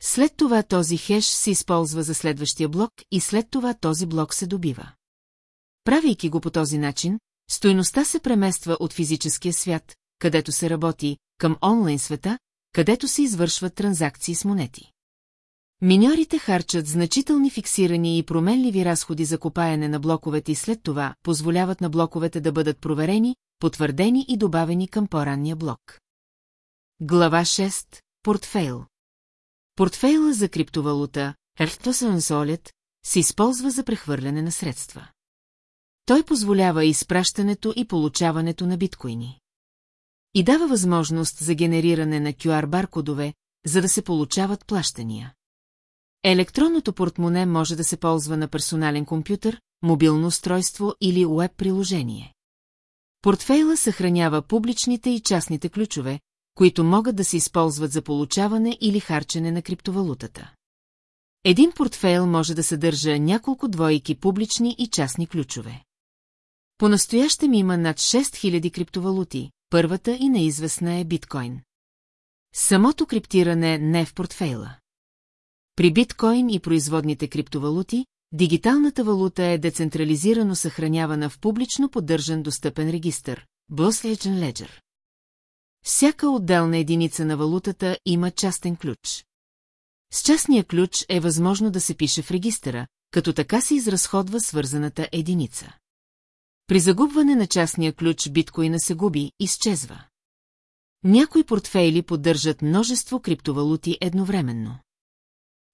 След това този хеш се използва за следващия блок и след това този блок се добива. Правейки го по този начин, стойността се премества от физическия свят, където се работи, към онлайн света, където се извършват транзакции с монети. Миньорите харчат значителни фиксирани и променливи разходи за копаене на блоковете и след това позволяват на блоковете да бъдат проверени, потвърдени и добавени към по-ранния блок. Глава 6. Портфейл Портфейла за криптовалута, Солет, се използва за прехвърляне на средства. Той позволява изпращането и получаването на биткоини. и дава възможност за генериране на QR баркодове, за да се получават плащания. Електронното портмоне може да се ползва на персонален компютър, мобилно устройство или уеб-приложение. Портфейла съхранява публичните и частните ключове, които могат да се използват за получаване или харчене на криптовалутата. Един портфейл може да съдържа няколко двойки публични и частни ключове. По-настоящем има над 6000 криптовалути, първата и неизвестна е биткоин. Самото криптиране не е в портфейла. При биткоин и производните криптовалути, дигиталната валута е децентрализирано съхранявана в публично поддържан достъпен регистр – Blockchain Ledger. Всяка отделна единица на валутата има частен ключ. С частния ключ е възможно да се пише в регистъра, като така се изразходва свързаната единица. При загубване на частния ключ биткоина се губи, изчезва. Някои портфейли поддържат множество криптовалути едновременно.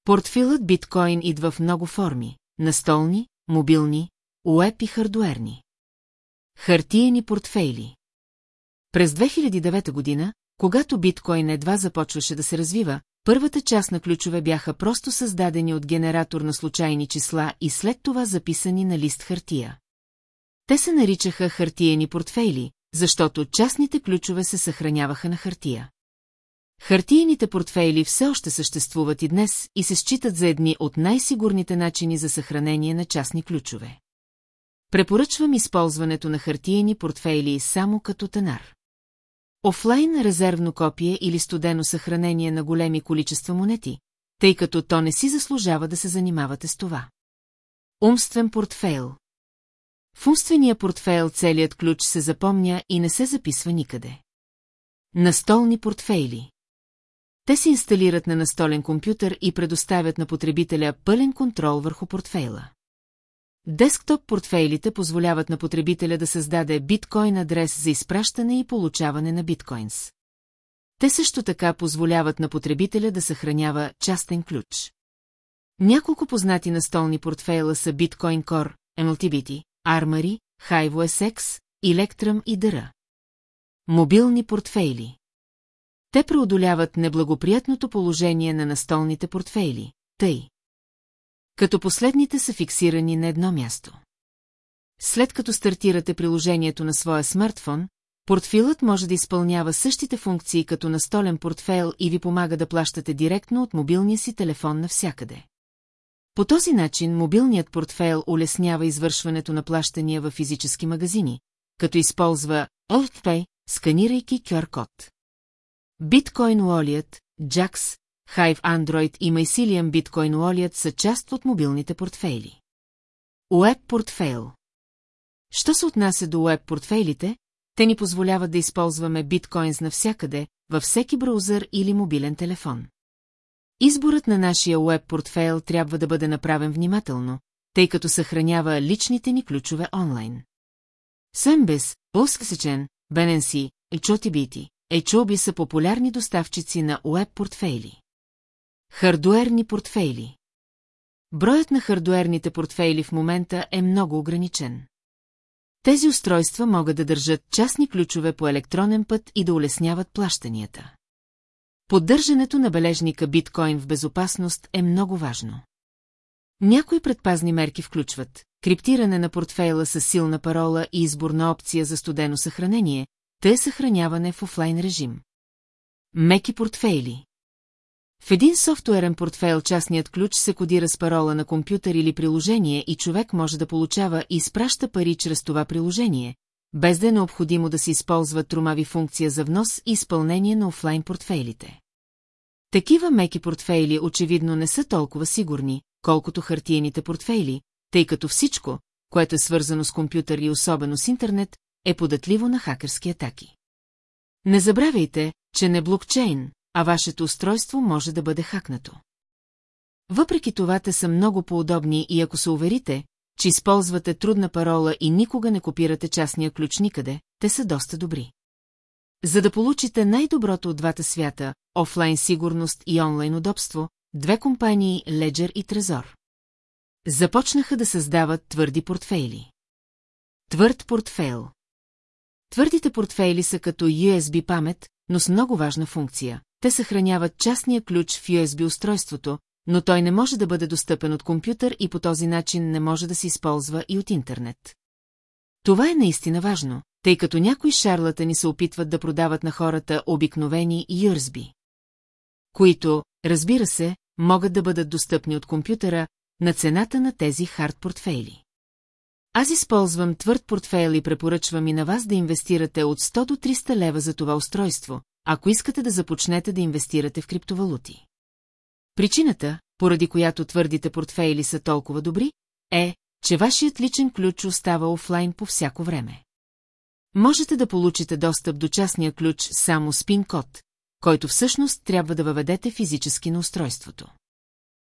Портфилът биткоин идва в много форми – настолни, мобилни, уеб и хардуерни. Хартиени портфейли През 2009 година, когато биткоин едва започваше да се развива, първата част на ключове бяха просто създадени от генератор на случайни числа и след това записани на лист хартия. Те се наричаха хартиени портфейли, защото частните ключове се съхраняваха на хартия. Хартиените портфейли все още съществуват и днес и се считат за едни от най-сигурните начини за съхранение на частни ключове. Препоръчвам използването на хартиени портфейли само като тенар. Офлайн резервно копие или студено съхранение на големи количества монети, тъй като то не си заслужава да се занимавате с това. Умствен портфейл В умствения портфейл целият ключ се запомня и не се записва никъде. Настолни портфейли те се инсталират на настолен компютър и предоставят на потребителя пълен контрол върху портфейла. Десктоп портфейлите позволяват на потребителя да създаде биткоин адрес за изпращане и получаване на биткоинс. Те също така позволяват на потребителя да съхранява частен ключ. Няколко познати настолни портфейла са Bitcoin Core, MLTBT, Armory, Hive SX, Electrum и Dara. Мобилни портфейли те преодоляват неблагоприятното положение на настолните портфейли, тъй. Като последните са фиксирани на едно място. След като стартирате приложението на своя смартфон, портфилът може да изпълнява същите функции като настолен портфейл и ви помага да плащате директно от мобилния си телефон навсякъде. По този начин мобилният портфейл улеснява извършването на плащания във физически магазини, като използва AltPay, сканирайки QR-код. Bitcoin Wallet, JAX, Hive Android и Mycelium Bitcoin Wallet са част от мобилните портфейли. Уеб портфейл Що се отнася до уеб портфейлите, те ни позволяват да използваме биткоинс навсякъде, във всеки браузър или мобилен телефон. Изборът на нашия уеб портфейл трябва да бъде направен внимателно, тъй като съхранява личните ни ключове онлайн. Sembis, Oskasечен, Бененси, Echotibiti, Echоби са популярни доставчици на уеб-портфейли. Хардуерни портфейли Броят на хардуерните портфейли в момента е много ограничен. Тези устройства могат да държат частни ключове по електронен път и да улесняват плащанията. Поддържането на бележника биткоин в безопасност е много важно. Някои предпазни мерки включват криптиране на портфейла с силна парола и изборна опция за студено съхранение, те съхраняване в офлайн режим. Меки портфейли В един софтуерен портфейл частният ключ се кодира с парола на компютър или приложение и човек може да получава и изпраща пари чрез това приложение, без да е необходимо да се използва трумави функция за внос и изпълнение на офлайн портфейлите. Такива меки портфейли очевидно не са толкова сигурни, колкото хартиените портфейли, тъй като всичко, което е свързано с компютър и особено с интернет, е податливо на хакерски атаки. Не забравяйте, че не блокчейн, а вашето устройство може да бъде хакнато. Въпреки това те са много по-удобни и ако се уверите, че използвате трудна парола и никога не копирате частния ключ никъде, те са доста добри. За да получите най-доброто от двата свята, офлайн сигурност и онлайн удобство, две компании Ledger и Trezor започнаха да създават твърди портфейли. Твърд портфейл Твърдите портфейли са като USB памет, но с много важна функция. Те съхраняват частния ключ в USB устройството, но той не може да бъде достъпен от компютър и по този начин не може да се използва и от интернет. Това е наистина важно, тъй като някои шарлатани се опитват да продават на хората обикновени USB, които, разбира се, могат да бъдат достъпни от компютъра на цената на тези хард портфейли. Аз използвам твърд портфейл и препоръчвам и на вас да инвестирате от 100 до 300 лева за това устройство, ако искате да започнете да инвестирате в криптовалути. Причината, поради която твърдите портфейли са толкова добри, е, че вашият личен ключ остава офлайн по всяко време. Можете да получите достъп до частния ключ само с пин-код, който всъщност трябва да въведете физически на устройството.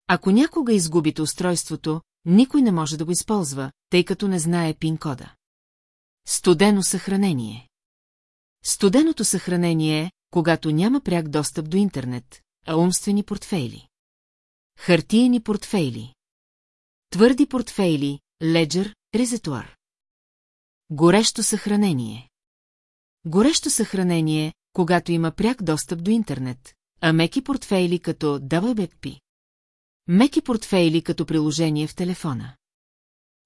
Ако някога изгубите устройството, никой не може да го използва, тъй като не знае пин-кода. Студено съхранение Студеното съхранение е, когато няма пряк достъп до интернет, а умствени портфейли. Хартиени портфейли. Твърди портфейли, леджер, резетуар. Горещо съхранение. Горещо съхранение, когато има пряк достъп до интернет, а меки портфейли като WebP. Меки портфейли като приложение в телефона.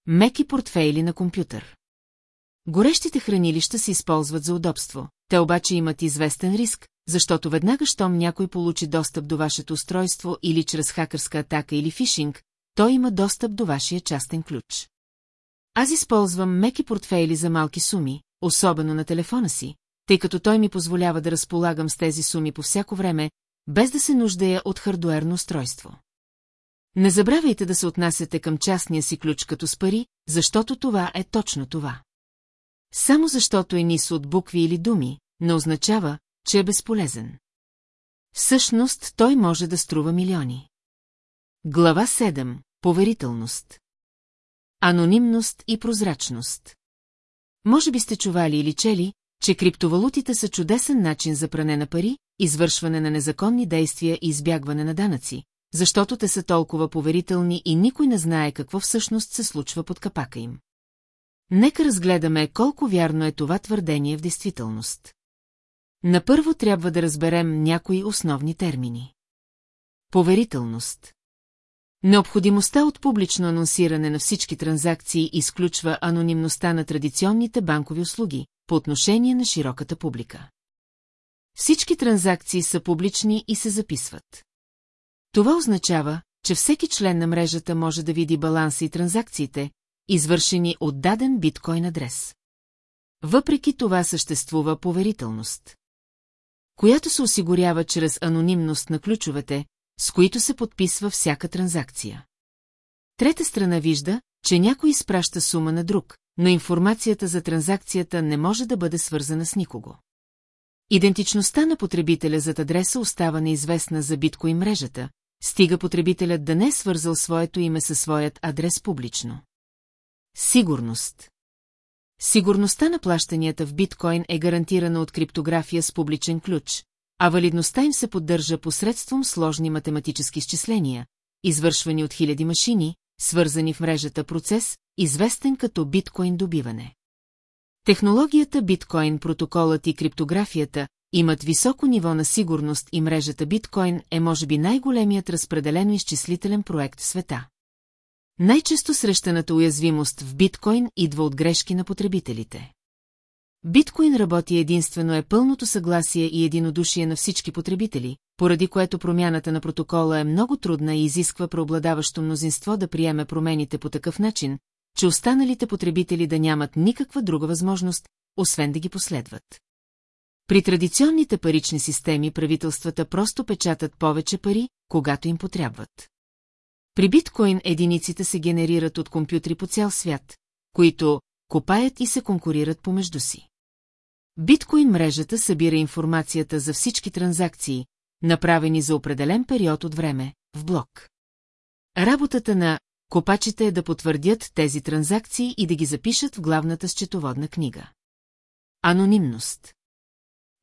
Меки портфейли на компютър. Горещите хранилища се използват за удобство, те обаче имат известен риск, защото веднага, щом някой получи достъп до вашето устройство или чрез хакърска атака или фишинг, той има достъп до вашия частен ключ. Аз използвам меки портфейли за малки суми, особено на телефона си, тъй като той ми позволява да разполагам с тези суми по всяко време, без да се нуждая от хардуерно устройство. Не забравяйте да се отнасяте към частния си ключ като с пари, защото това е точно това. Само защото е нис от букви или думи, не означава, че е безполезен. Всъщност той може да струва милиони. Глава 7. Поверителност. Анонимност и прозрачност. Може би сте чували или чели, че криптовалутите са чудесен начин за пране на пари, извършване на незаконни действия и избягване на данъци, защото те са толкова поверителни и никой не знае какво всъщност се случва под капака им. Нека разгледаме колко вярно е това твърдение в действителност. Напърво трябва да разберем някои основни термини. Поверителност. Необходимостта от публично анонсиране на всички транзакции изключва анонимността на традиционните банкови услуги по отношение на широката публика. Всички транзакции са публични и се записват. Това означава, че всеки член на мрежата може да види баланса и транзакциите, извършени от даден биткоин адрес. Въпреки това съществува поверителност, която се осигурява чрез анонимност на ключовете, с които се подписва всяка транзакция. Трета страна вижда, че някой изпраща сума на друг, но информацията за транзакцията не може да бъде свързана с никого. Идентичността на потребителя зад адреса остава неизвестна за биткоин мрежата, стига потребителят да не е свързал своето име със своят адрес публично. Сигурност Сигурността на плащанията в биткоин е гарантирана от криптография с публичен ключ, а валидността им се поддържа посредством сложни математически изчисления, извършвани от хиляди машини, свързани в мрежата процес, известен като биткоин добиване. Технологията биткоин, протоколът и криптографията имат високо ниво на сигурност и мрежата биткоин е може би най-големият разпределено изчислителен проект в света. Най-често срещаната уязвимост в биткоин идва от грешки на потребителите. Биткоин работи единствено е пълното съгласие и единодушие на всички потребители, поради което промяната на протокола е много трудна и изисква преобладаващо мнозинство да приеме промените по такъв начин, че останалите потребители да нямат никаква друга възможност, освен да ги последват. При традиционните парични системи правителствата просто печатат повече пари, когато им потребват. При биткоин единиците се генерират от компютри по цял свят, които копаят и се конкурират помежду си. Биткоин мрежата събира информацията за всички транзакции, направени за определен период от време, в блок. Работата на копачите е да потвърдят тези транзакции и да ги запишат в главната счетоводна книга. Анонимност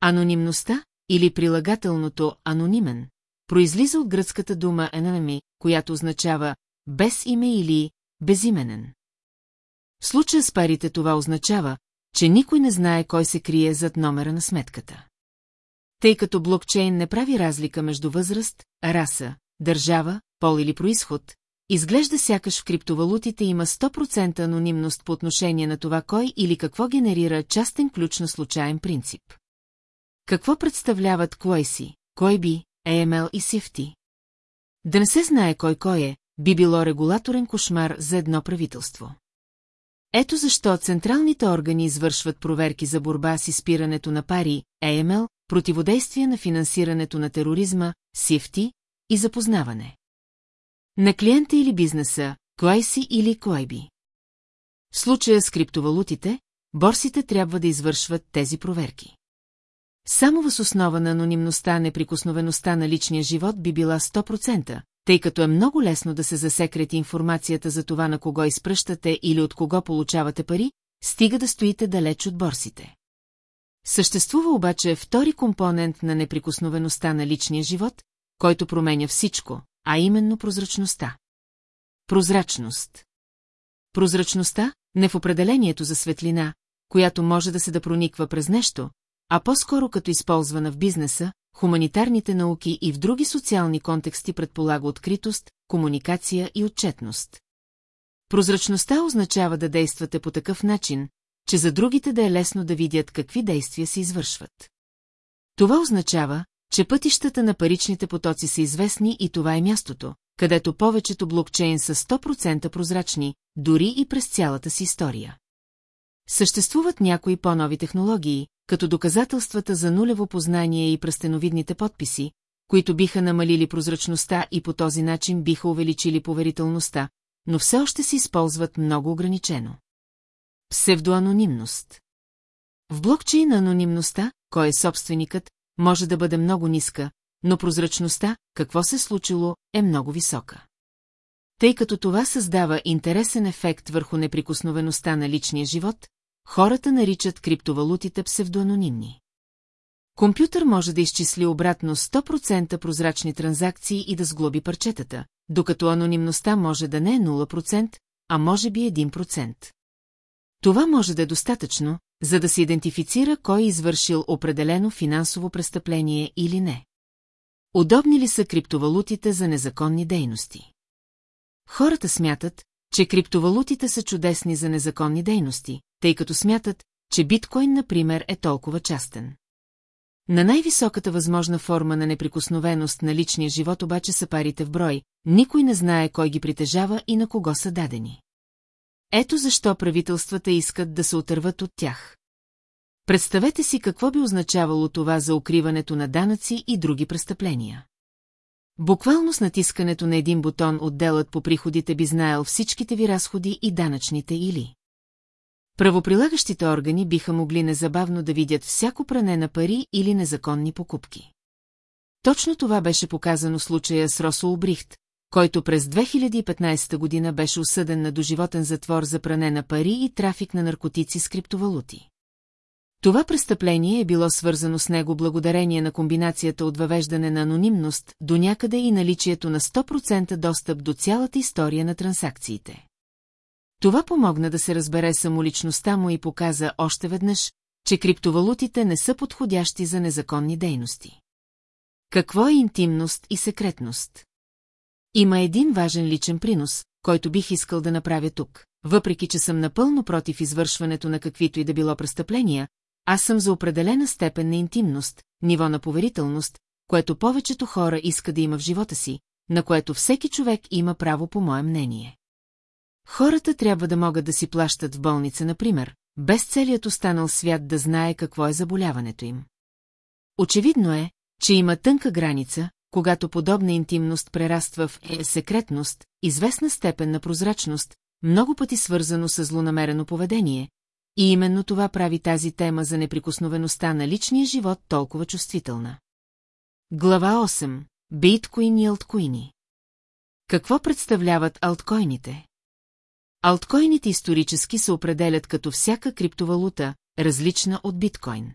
Анонимността, или прилагателното анонимен, произлиза от гръцката дума enemy, която означава без име или безименен. В случая с парите това означава, че никой не знае кой се крие зад номера на сметката. Тъй като блокчейн не прави разлика между възраст, раса, държава, пол или происход, изглежда сякаш в криптовалутите има 100% анонимност по отношение на това кой или какво генерира частен ключ на случайен принцип. Какво представляват кой си, кой би, AML и CFT? Да не се знае кой кой е, би било регулаторен кошмар за едно правителство. Ето защо централните органи извършват проверки за борба с изпирането на пари, AML, противодействие на финансирането на тероризма, CFT и запознаване. На клиента или бизнеса, кой си или кой би. В случая с криптовалутите, борсите трябва да извършват тези проверки. Само въз основа на анонимността, неприкосновеността на личния живот би била 100%, тъй като е много лесно да се засекрети информацията за това на кого изпръщате или от кого получавате пари, стига да стоите далеч от борсите. Съществува обаче втори компонент на неприкосновеността на личния живот, който променя всичко, а именно прозрачността. Прозрачност. Прозрачността не в определението за светлина, която може да се да прониква през нещо, а по-скоро като използвана в бизнеса, хуманитарните науки и в други социални контексти предполага откритост, комуникация и отчетност. Прозрачността означава да действате по такъв начин, че за другите да е лесно да видят какви действия се извършват. Това означава, че пътищата на паричните потоци са известни и това е мястото, където повечето блокчейн са 100% прозрачни, дори и през цялата си история. Съществуват някои по-нови технологии, като доказателствата за нулево познание и пръстеновидните подписи, които биха намалили прозрачността и по този начин биха увеличили поверителността, но все още се използват много ограничено. Псевдоанонимност В блокчейн анонимността, кой е собственикът, може да бъде много ниска, но прозрачността, какво се случило, е много висока. Тъй като това създава интересен ефект върху неприкосновеността на личния живот, хората наричат криптовалутите псевдоанонимни. Компютър може да изчисли обратно 100% прозрачни транзакции и да сглоби парчетата, докато анонимността може да не е 0%, а може би 1%. Това може да е достатъчно, за да се идентифицира кой е извършил определено финансово престъпление или не. Удобни ли са криптовалутите за незаконни дейности? Хората смятат, че криптовалутите са чудесни за незаконни дейности, тъй като смятат, че биткоин, например, е толкова частен. На най-високата възможна форма на неприкосновеност на личния живот обаче са парите в брой, никой не знае кой ги притежава и на кого са дадени. Ето защо правителствата искат да се отърват от тях. Представете си какво би означавало това за укриването на данъци и други престъпления. Буквално с натискането на един бутон отделът по приходите би знаел всичките ви разходи и данъчните или. Правоприлагащите органи биха могли незабавно да видят всяко пране на пари или незаконни покупки. Точно това беше показано случая с Росо Обрихт, който през 2015 година беше осъден на доживотен затвор за пране на пари и трафик на наркотици с криптовалути. Това престъпление е било свързано с него благодарение на комбинацията от въвеждане на анонимност до някъде и наличието на 100% достъп до цялата история на транзакциите. Това помогна да се разбере самоличността му и показа още веднъж, че криптовалутите не са подходящи за незаконни дейности. Какво е интимност и секретност? Има един важен личен принос, който бих искал да направя тук. Въпреки, че съм напълно против извършването на каквито и да било престъпления, аз съм за определена степен на интимност, ниво на поверителност, което повечето хора иска да има в живота си, на което всеки човек има право по мое мнение. Хората трябва да могат да си плащат в болница, например, без целият останал свят да знае какво е заболяването им. Очевидно е, че има тънка граница, когато подобна интимност прераства в е секретност, известна степен на прозрачност, много пъти свързано с злонамерено поведение, и именно това прави тази тема за неприкосновеността на личния живот толкова чувствителна. Глава 8. Биткоин и алткоини Какво представляват алткоините? Алткоините исторически се определят като всяка криптовалута, различна от биткоин.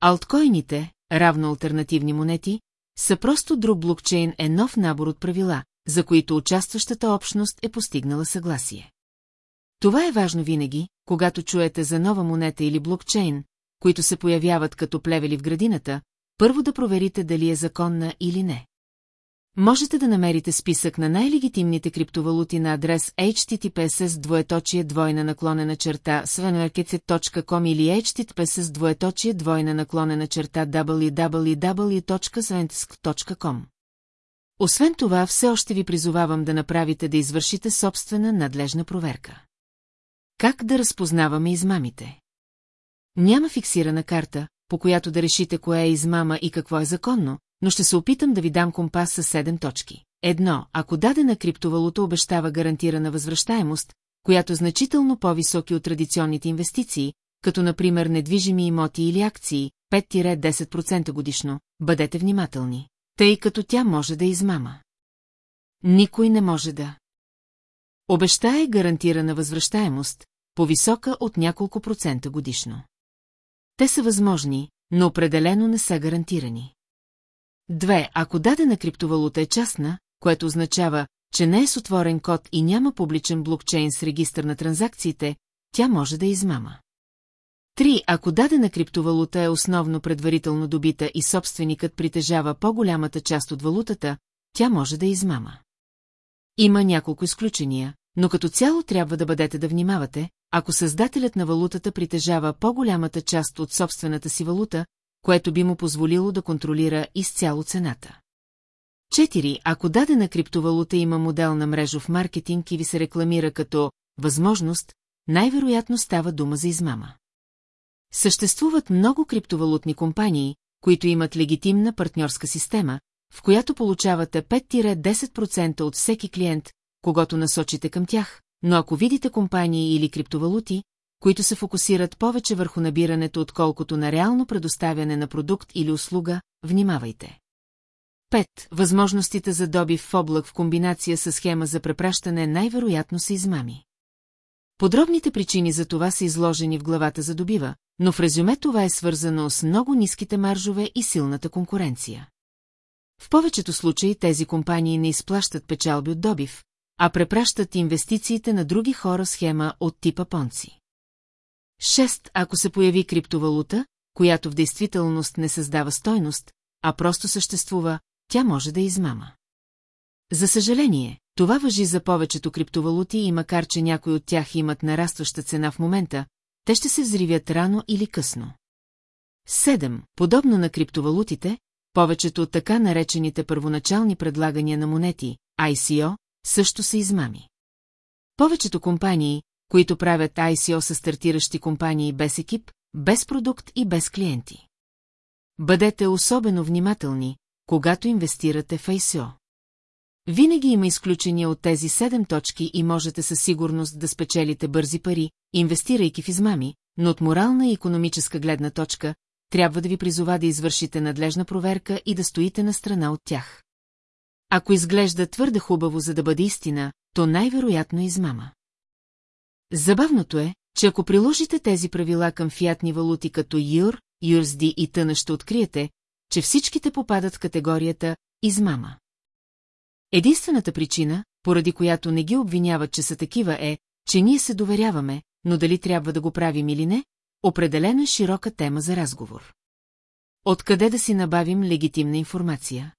Алткоините, равно альтернативни монети, са просто друг блокчейн е нов набор от правила, за които участващата общност е постигнала съгласие. Това е важно винаги, когато чуете за нова монета или блокчейн, които се появяват като плевели в градината, първо да проверите дали е законна или не. Можете да намерите списък на най-легитимните криптовалути на адрес https двоеточие двойна наклонена черта svenmarketset.com или https двоеточие двойна наклонена черта www.sventisk.com. Освен това, все още ви призовавам да направите да извършите собствена надлежна проверка. Как да разпознаваме измамите? Няма фиксирана карта, по която да решите кое е измама и какво е законно, но ще се опитам да ви дам компас с 7 точки. Едно, ако дадена криптовалута обещава гарантирана възвръщаемост, която е значително по-високи от традиционните инвестиции, като например недвижими имоти или акции, 5-10% годишно, бъдете внимателни, тъй като тя може да измама. Никой не може да. Обещае гарантирана възвръщаемост, по-висока от няколко процента годишно. Те са възможни, но определено не са гарантирани. Две, ако дадена криптовалута е частна, което означава, че не е с отворен код и няма публичен блокчейн с регистър на транзакциите, тя може да измама. Три, ако дадена криптовалута е основно предварително добита и собственикът притежава по-голямата част от валутата, тя може да измама. Има няколко изключения, но като цяло трябва да бъдете да внимавате, ако създателят на валутата притежава по-голямата част от собствената си валута, което би му позволило да контролира изцяло цената. 4. Ако дадена криптовалута има модел на мрежов маркетинг и ви се рекламира като възможност, най-вероятно става дума за измама. Съществуват много криптовалутни компании, които имат легитимна партньорска система, в която получавате 5-10% от всеки клиент, когато насочите към тях, но ако видите компании или криптовалути, които се фокусират повече върху набирането, отколкото на реално предоставяне на продукт или услуга, внимавайте. 5. Възможностите за добив в облак в комбинация с схема за препращане най-вероятно са измами. Подробните причини за това са изложени в главата за добива, но в резюме това е свързано с много ниските маржове и силната конкуренция. В повечето случаи тези компании не изплащат печалби от добив, а препращат инвестициите на други хора схема от типа Понци. 6. Ако се появи криптовалута, която в действителност не създава стойност, а просто съществува, тя може да измама. За съжаление, това въжи за повечето криптовалути и макар, че някои от тях имат нарастваща цена в момента, те ще се взривят рано или късно. 7. Подобно на криптовалутите, повечето от така наречените първоначални предлагания на монети, ICO, също са измами. Повечето компании, които правят ICO са стартиращи компании без екип, без продукт и без клиенти. Бъдете особено внимателни, когато инвестирате в ICO. Винаги има изключения от тези седем точки и можете със сигурност да спечелите бързи пари, инвестирайки в измами, но от морална и економическа гледна точка, трябва да ви призова да извършите надлежна проверка и да стоите на страна от тях. Ако изглежда твърде хубаво за да бъде истина, то най-вероятно е измама. Забавното е, че ако приложите тези правила към фиатни валути като юр, USD и тъна ще откриете, че всичките попадат в категорията измама. Единствената причина, поради която не ги обвиняват, че са такива е, че ние се доверяваме, но дали трябва да го правим или не, определено е широка тема за разговор. Откъде да си набавим легитимна информация?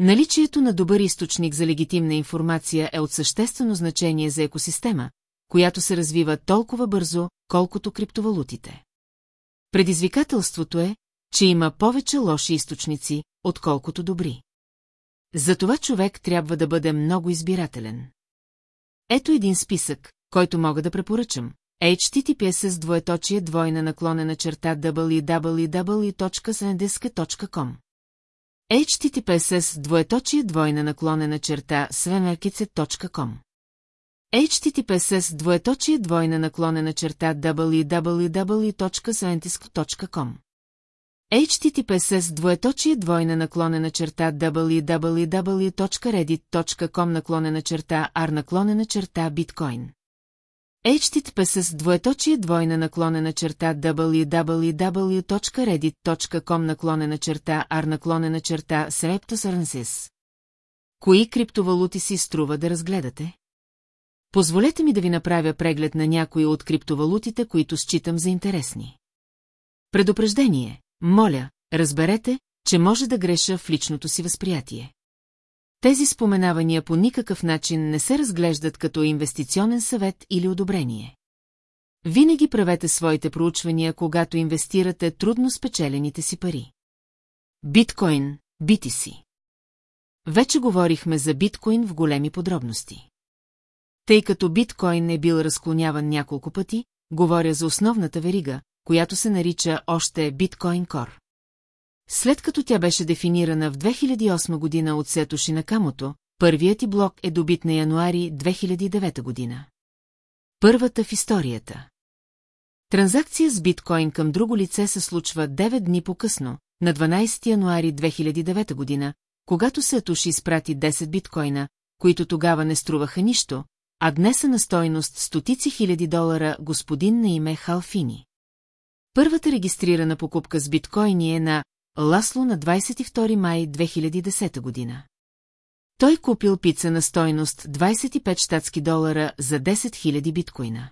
Наличието на добър източник за легитимна информация е от съществено значение за екосистема, която се развива толкова бързо, колкото криптовалутите. Предизвикателството е, че има повече лоши източници, отколкото добри. Затова човек трябва да бъде много избирателен. Ето един списък, който мога да препоръчам. https с двоеточие двойна наклонена черта www.sendisk.com https двоеточие двойна наклонена черта svemerkice.com https двоеточие двойна наклонена черта www.scientisk.com https двоеточие двойна наклонена черта www.reddit.com наклонена черта r наклонена черта биткоин https с двоеточие двойна наклонена черта www.reddit.com наклонена черта r наклонена черта Sreptos Кои криптовалути си струва да разгледате? Позволете ми да ви направя преглед на някои от криптовалутите, които считам за интересни. Предупреждение. Моля, разберете, че може да греша в личното си възприятие. Тези споменавания по никакъв начин не се разглеждат като инвестиционен съвет или одобрение. Винаги правете своите проучвания, когато инвестирате трудно спечелените си пари. Биткоин, бити си. Вече говорихме за биткоин в големи подробности. Тъй като биткоин е бил разклоняван няколко пъти, говоря за основната верига, която се нарича още биткоин кор. След като тя беше дефинирана в 2008 година от Сетоши Накамото, първият ти блок е добит на януари 2009 година. Първата в историята. Транзакция с биткоин към друго лице се случва 9 дни по-късно, на 12 януари 2009 година, когато Сатоши изпрати 10 биткоина, които тогава не струваха нищо, а днес са на стойност стотици хиляди долара господин на име Халфини. Първата регистрирана покупка с биткоини е на Ласло на 22 май 2010 година. Той купил пица на стойност 25 щатски долара за 10 000 биткоина.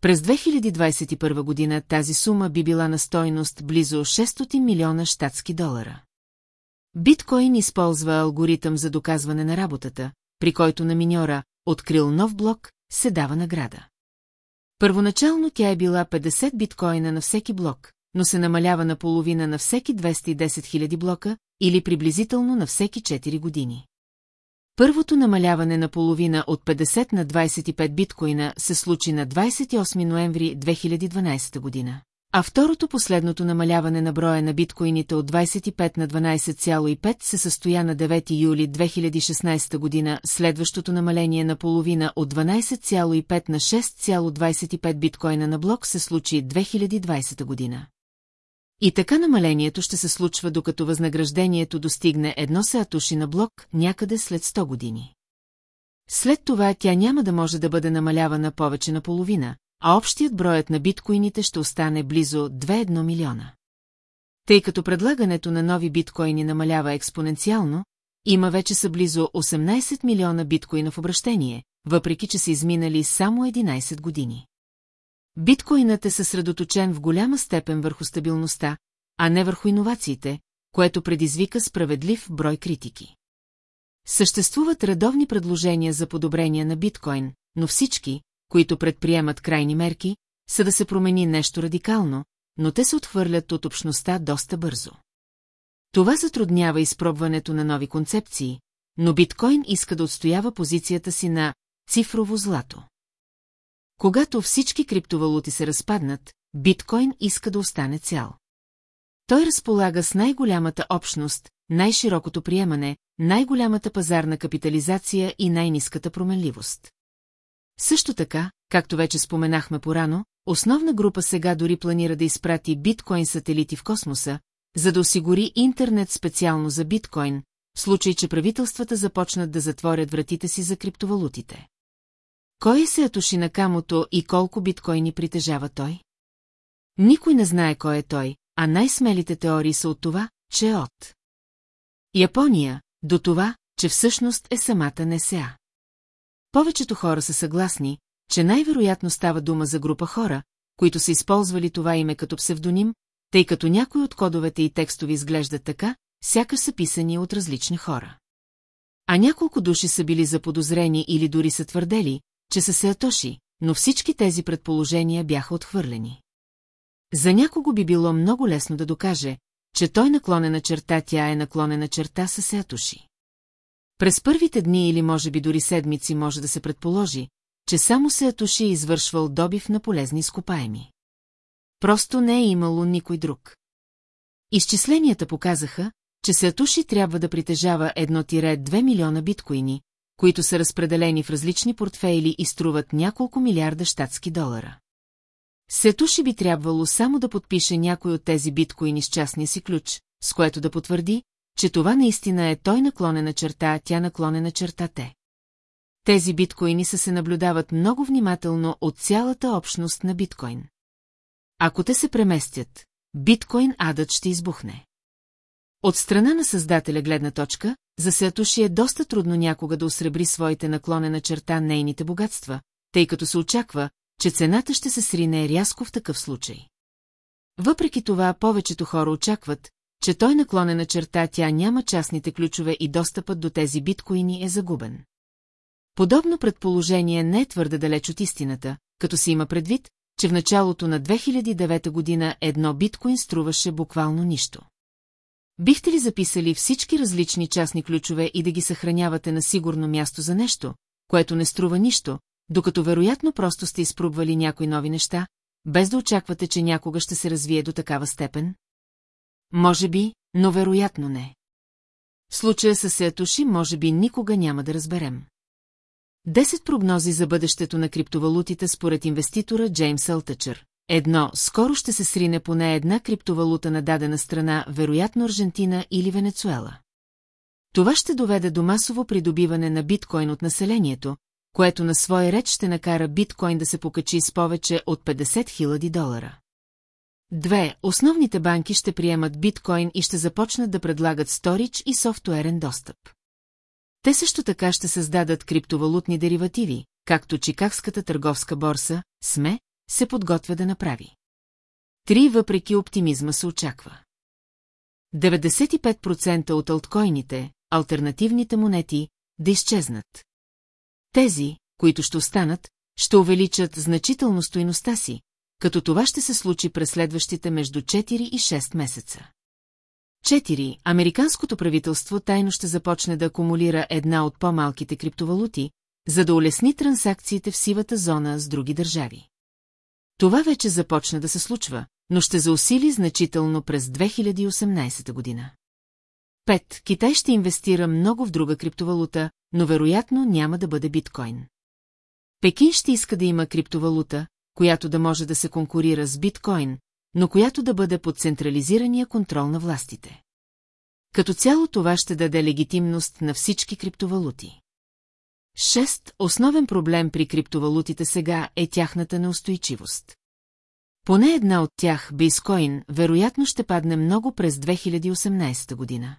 През 2021 година тази сума би била на стойност близо 600 милиона щатски долара. Биткоин използва алгоритъм за доказване на работата, при който на миньора, открил нов блок, се дава награда. Първоначално тя е била 50 биткоина на всеки блок, но се намалява на половина на всеки 210 000 блока или приблизително на всеки 4 години. Първото намаляване на половина от 50 на 25 биткоина се случи на 28 ноември 2012 година. А второто последното намаляване на броя на биткоините от 25 на 12,5 се състоя на 9 юли 2016 година, следващото намаление на половина от 12,5 на 6,25 биткоина на блок се случи 2020 година. И така намалението ще се случва докато възнаграждението достигне едно сеатуши на блок някъде след 100 години. След това тя няма да може да бъде намалявана повече на половина, а общият броят на биткоините ще остане близо 2-1 милиона. Тъй като предлагането на нови биткоини намалява експоненциално, има вече са близо 18 милиона биткоина в обращение, въпреки че са изминали само 11 години. Биткоинът е съсредоточен в голяма степен върху стабилността, а не върху иновациите, което предизвика справедлив брой критики. Съществуват редовни предложения за подобрение на биткоин, но всички, които предприемат крайни мерки, са да се промени нещо радикално, но те се отхвърлят от общността доста бързо. Това затруднява изпробването на нови концепции, но биткоин иска да отстоява позицията си на цифрово злато. Когато всички криптовалути се разпаднат, биткоин иска да остане цял. Той разполага с най-голямата общност, най-широкото приемане, най-голямата пазарна капитализация и най-низката променливост. Също така, както вече споменахме порано, основна група сега дори планира да изпрати биткоин сателити в космоса, за да осигури интернет специално за биткоин, в случай, че правителствата започнат да затворят вратите си за криптовалутите. Кой е Сеатоши Накамото и колко биткоини притежава той? Никой не знае кой е той, а най-смелите теории са от това, че е от Япония, до това, че всъщност е самата НСА. Повечето хора са съгласни, че най-вероятно става дума за група хора, които са използвали това име като псевдоним, тъй като някои от кодовете и текстови изглеждат така, сякаш са писани от различни хора. А няколко души са били заподозрени или дори са твърдели, че са Сеатоши, но всички тези предположения бяха отхвърлени. За някого би било много лесно да докаже, че той наклонена черта тя е наклонена черта с Сеатоши. През първите дни или може би дори седмици може да се предположи, че само Сеатоши е извършвал добив на полезни изкопаеми. Просто не е имало никой друг. Изчисленията показаха, че Сеатуши трябва да притежава 1-2 милиона биткоини, които са разпределени в различни портфейли и струват няколко милиарда щатски долара. Сетуши би трябвало само да подпише някой от тези биткоини с частния си ключ, с което да потвърди, че това наистина е той наклонена черта, тя наклонена черта те. Тези биткоини са се наблюдават много внимателно от цялата общност на биткоин. Ако те се преместят, биткоин адът ще избухне. От страна на създателя гледна точка, за Сеатуши е доста трудно някога да осребри своите наклонена черта нейните богатства, тъй като се очаква, че цената ще се срине рязко в такъв случай. Въпреки това, повечето хора очакват, че той наклонена черта тя няма частните ключове и достъпът до тези биткоини е загубен. Подобно предположение не е твърде далеч от истината, като се има предвид, че в началото на 2009 година едно биткоин струваше буквално нищо. Бихте ли записали всички различни частни ключове и да ги съхранявате на сигурно място за нещо, което не струва нищо, докато вероятно просто сте изпробвали някои нови неща, без да очаквате, че някога ще се развие до такава степен? Може би, но вероятно не. В случая с Сеатуши може би никога няма да разберем. Десет прогнози за бъдещето на криптовалутите според инвеститора Джеймс Алтъчър. Едно, скоро ще се срине поне една криптовалута на дадена страна, вероятно Аржентина или Венецуела. Това ще доведе до масово придобиване на биткоин от населението, което на свой реч ще накара биткоин да се покачи с повече от 50 000 долара. Две, основните банки ще приемат биткоин и ще започнат да предлагат сторич и софтуерен достъп. Те също така ще създадат криптовалутни деривативи, както Чикагската търговска борса, СМЕ, се подготвя да направи. Три въпреки оптимизма се очаква. 95% от алткоините, альтернативните монети, да изчезнат. Тези, които ще останат, ще увеличат значително стоиността си, като това ще се случи през следващите между 4 и 6 месеца. 4. Американското правителство тайно ще започне да акумулира една от по-малките криптовалути, за да улесни транзакциите в сивата зона с други държави. Това вече започна да се случва, но ще заусили значително през 2018 година. 5. Китай ще инвестира много в друга криптовалута, но вероятно няма да бъде биткоин. Пекин ще иска да има криптовалута, която да може да се конкурира с биткоин, но която да бъде под централизирания контрол на властите. Като цяло това ще даде легитимност на всички криптовалути. 6. Основен проблем при криптовалутите сега е тяхната неустойчивост. Поне една от тях, Бейскоин, вероятно ще падне много през 2018 година.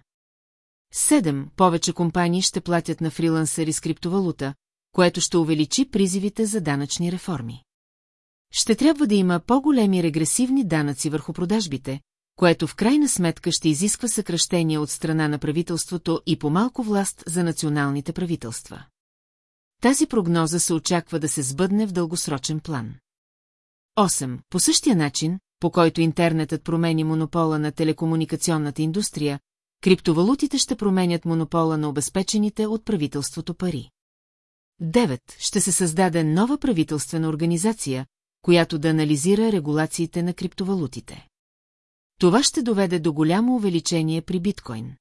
7. Повече компании ще платят на фрилансери с криптовалута, което ще увеличи призивите за данъчни реформи. Ще трябва да има по-големи регресивни данъци върху продажбите, което в крайна сметка ще изисква съкръщение от страна на правителството и по-малко власт за националните правителства. Тази прогноза се очаква да се сбъдне в дългосрочен план. 8. По същия начин, по който интернетът промени монопола на телекомуникационната индустрия, криптовалутите ще променят монопола на обезпечените от правителството пари. 9. Ще се създаде нова правителствена организация, която да анализира регулациите на криптовалутите. Това ще доведе до голямо увеличение при биткоин.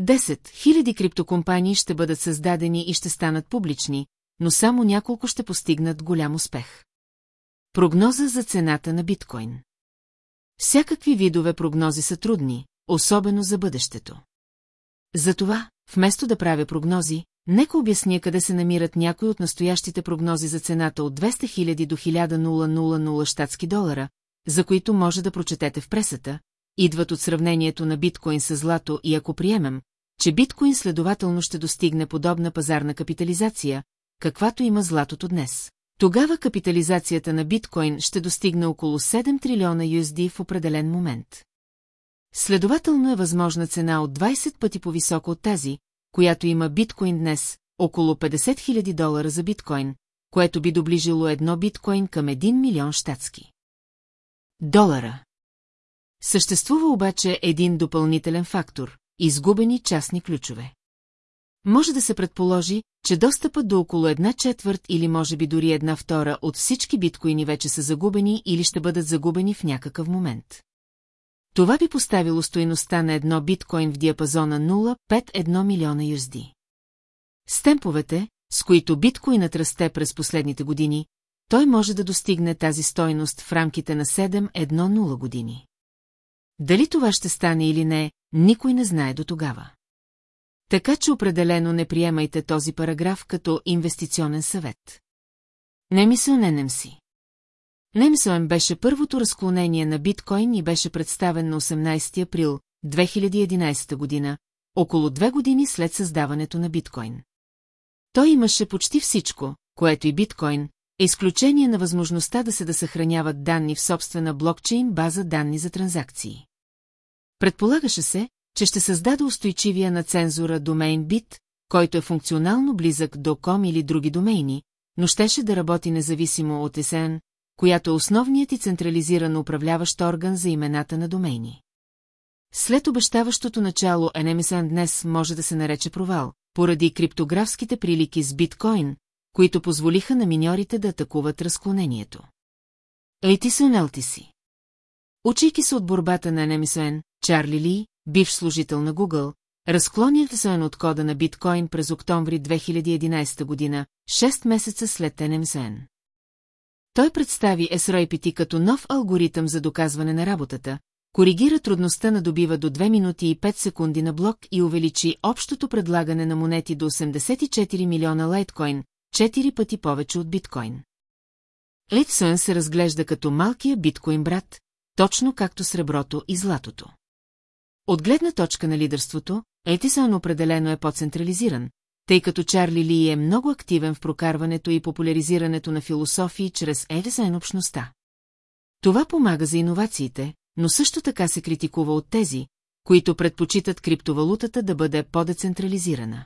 10 000 криптокомпании ще бъдат създадени и ще станат публични, но само няколко ще постигнат голям успех. Прогноза за цената на биткоин Всякакви видове прогнози са трудни, особено за бъдещето. Затова, вместо да правя прогнози, нека обясня къде се намират някои от настоящите прогнози за цената от 200 000 до 1000 щатски долара, за които може да прочетете в пресата, идват от сравнението на биткоин с злато и ако приемем, че биткоин следователно ще достигне подобна пазарна капитализация, каквато има златото днес. Тогава капитализацията на биткоин ще достигне около 7 трилиона USD в определен момент. Следователно е възможна цена от 20 пъти по-висока от тази, която има биткоин днес, около 50 000 долара за биткоин, което би доближило едно биткоин към 1 милион щатски. Долара. Съществува обаче един допълнителен фактор – изгубени частни ключове. Може да се предположи, че достъпът до около една четвърт или може би дори една втора от всички биткоини вече са загубени или ще бъдат загубени в някакъв момент. Това би поставило стоеността на едно биткоин в диапазона 0,5-1 милиона USD. С темповете, с които биткоинът расте през последните години, той може да достигне тази стойност в рамките на 7-1-0 години. Дали това ще стане или не, никой не знае до тогава. Така че определено не приемайте този параграф като инвестиционен съвет. Немисълненем си. Немисълен беше първото разклонение на биткоин и беше представен на 18 април 2011 година, около две години след създаването на биткоин. Той имаше почти всичко, което и биткоин, изключение на възможността да се да съхраняват данни в собствена блокчейн база данни за транзакции. Предполагаше се, че ще създаде устойчивия на цензура домейн бит, който е функционално близък до ком или други домейни, но щеше да работи независимо от СН, която е основният и централизиран управляващ орган за имената на домейни. След обещаващото начало NMSN днес може да се нарече провал, поради криптографските прилики с биткоин, които позволиха на миньорите да атакуват разклонението. Ейтисън Елтиси Учейки се от борбата на NMSN, Чарли Ли, бивш служител на Google, разклонят се от кода на биткоин през октомври 2011 година, 6 месеца след NMSN. Той представи SROIPT като нов алгоритъм за доказване на работата, коригира трудността на добива до 2 минути и 5 секунди на блок и увеличи общото предлагане на монети до 84 милиона лайткоин, 4 пъти повече от биткоин. Литсън се разглежда като малкия биткоин брат, точно както среброто и златото. От гледна точка на лидерството, Етисън определено е по-централизиран, тъй като Чарли Ли е много активен в прокарването и популяризирането на философии чрез Едисън общността. Това помага за иновациите, но също така се критикува от тези, които предпочитат криптовалутата да бъде по-децентрализирана.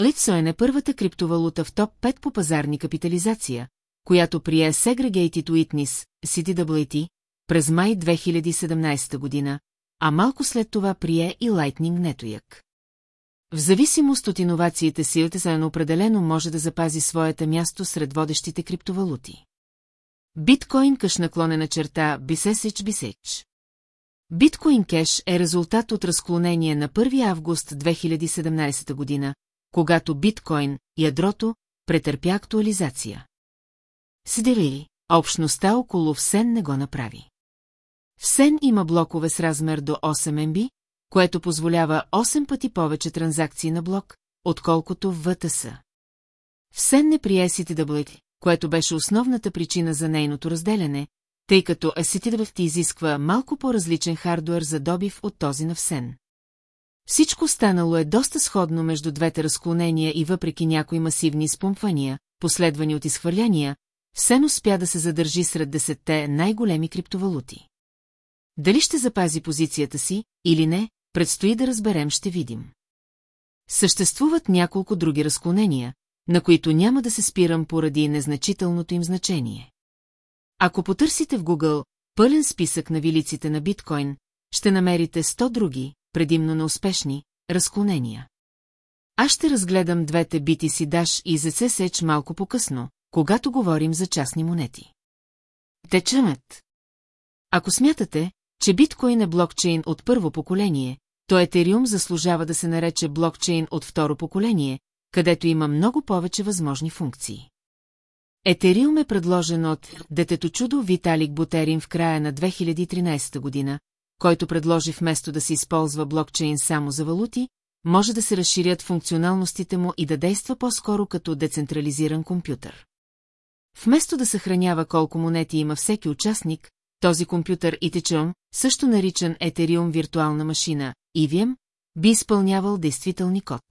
Литсоен е първата криптовалута в топ 5 по пазарни капитализация, която прие Segregated Witness, CTWT, през май 2017 година, а малко след това прие и Lightning Network. В зависимост от иновациите си, Ютесайн определено може да запази своята място сред водещите криптовалути. Биткоин къш наклонена черта Бисесич Бисеч. Биткоин кеш е резултат от разклонение на 1 август 2017 година, когато биткоин, ядрото, претърпя актуализация. Сидели, общността около Всен не го направи. Всен има блокове с размер до 8 MB, което позволява 8 пъти повече транзакции на блок, отколкото в ВТС. Всен не прие CTWT, което беше основната причина за нейното разделяне, тъй като CTWT изисква малко по-различен хардуер за добив от този на Всен. Всичко станало е доста сходно между двете разклонения и въпреки някои масивни спомпвания, последвани от изхвърляния, Всен успя да се задържи сред десетте най-големи криптовалути. Дали ще запази позицията си или не, предстои да разберем, ще видим. Съществуват няколко други разклонения, на които няма да се спирам поради незначителното им значение. Ако потърсите в Google пълен списък на вилиците на биткоин, ще намерите 100 други, предимно на успешни, разклонения. Аз ще разгледам двете BTC Dash и за CSH малко по-късно, когато говорим за частни монети. Те чъмят. Ако смятате, че биткоин е блокчейн от първо поколение, то Етериум заслужава да се нарече блокчейн от второ поколение, където има много повече възможни функции. Етериум е предложен от детето чудо Виталик Бутерин в края на 2013 година, който предложи вместо да се използва блокчейн само за валути, може да се разширят функционалностите му и да действа по-скоро като децентрализиран компютър. Вместо да съхранява колко монети има всеки участник, този компютър Ethereum, също наричан Ethereum виртуална машина, EVM, би изпълнявал действителни код.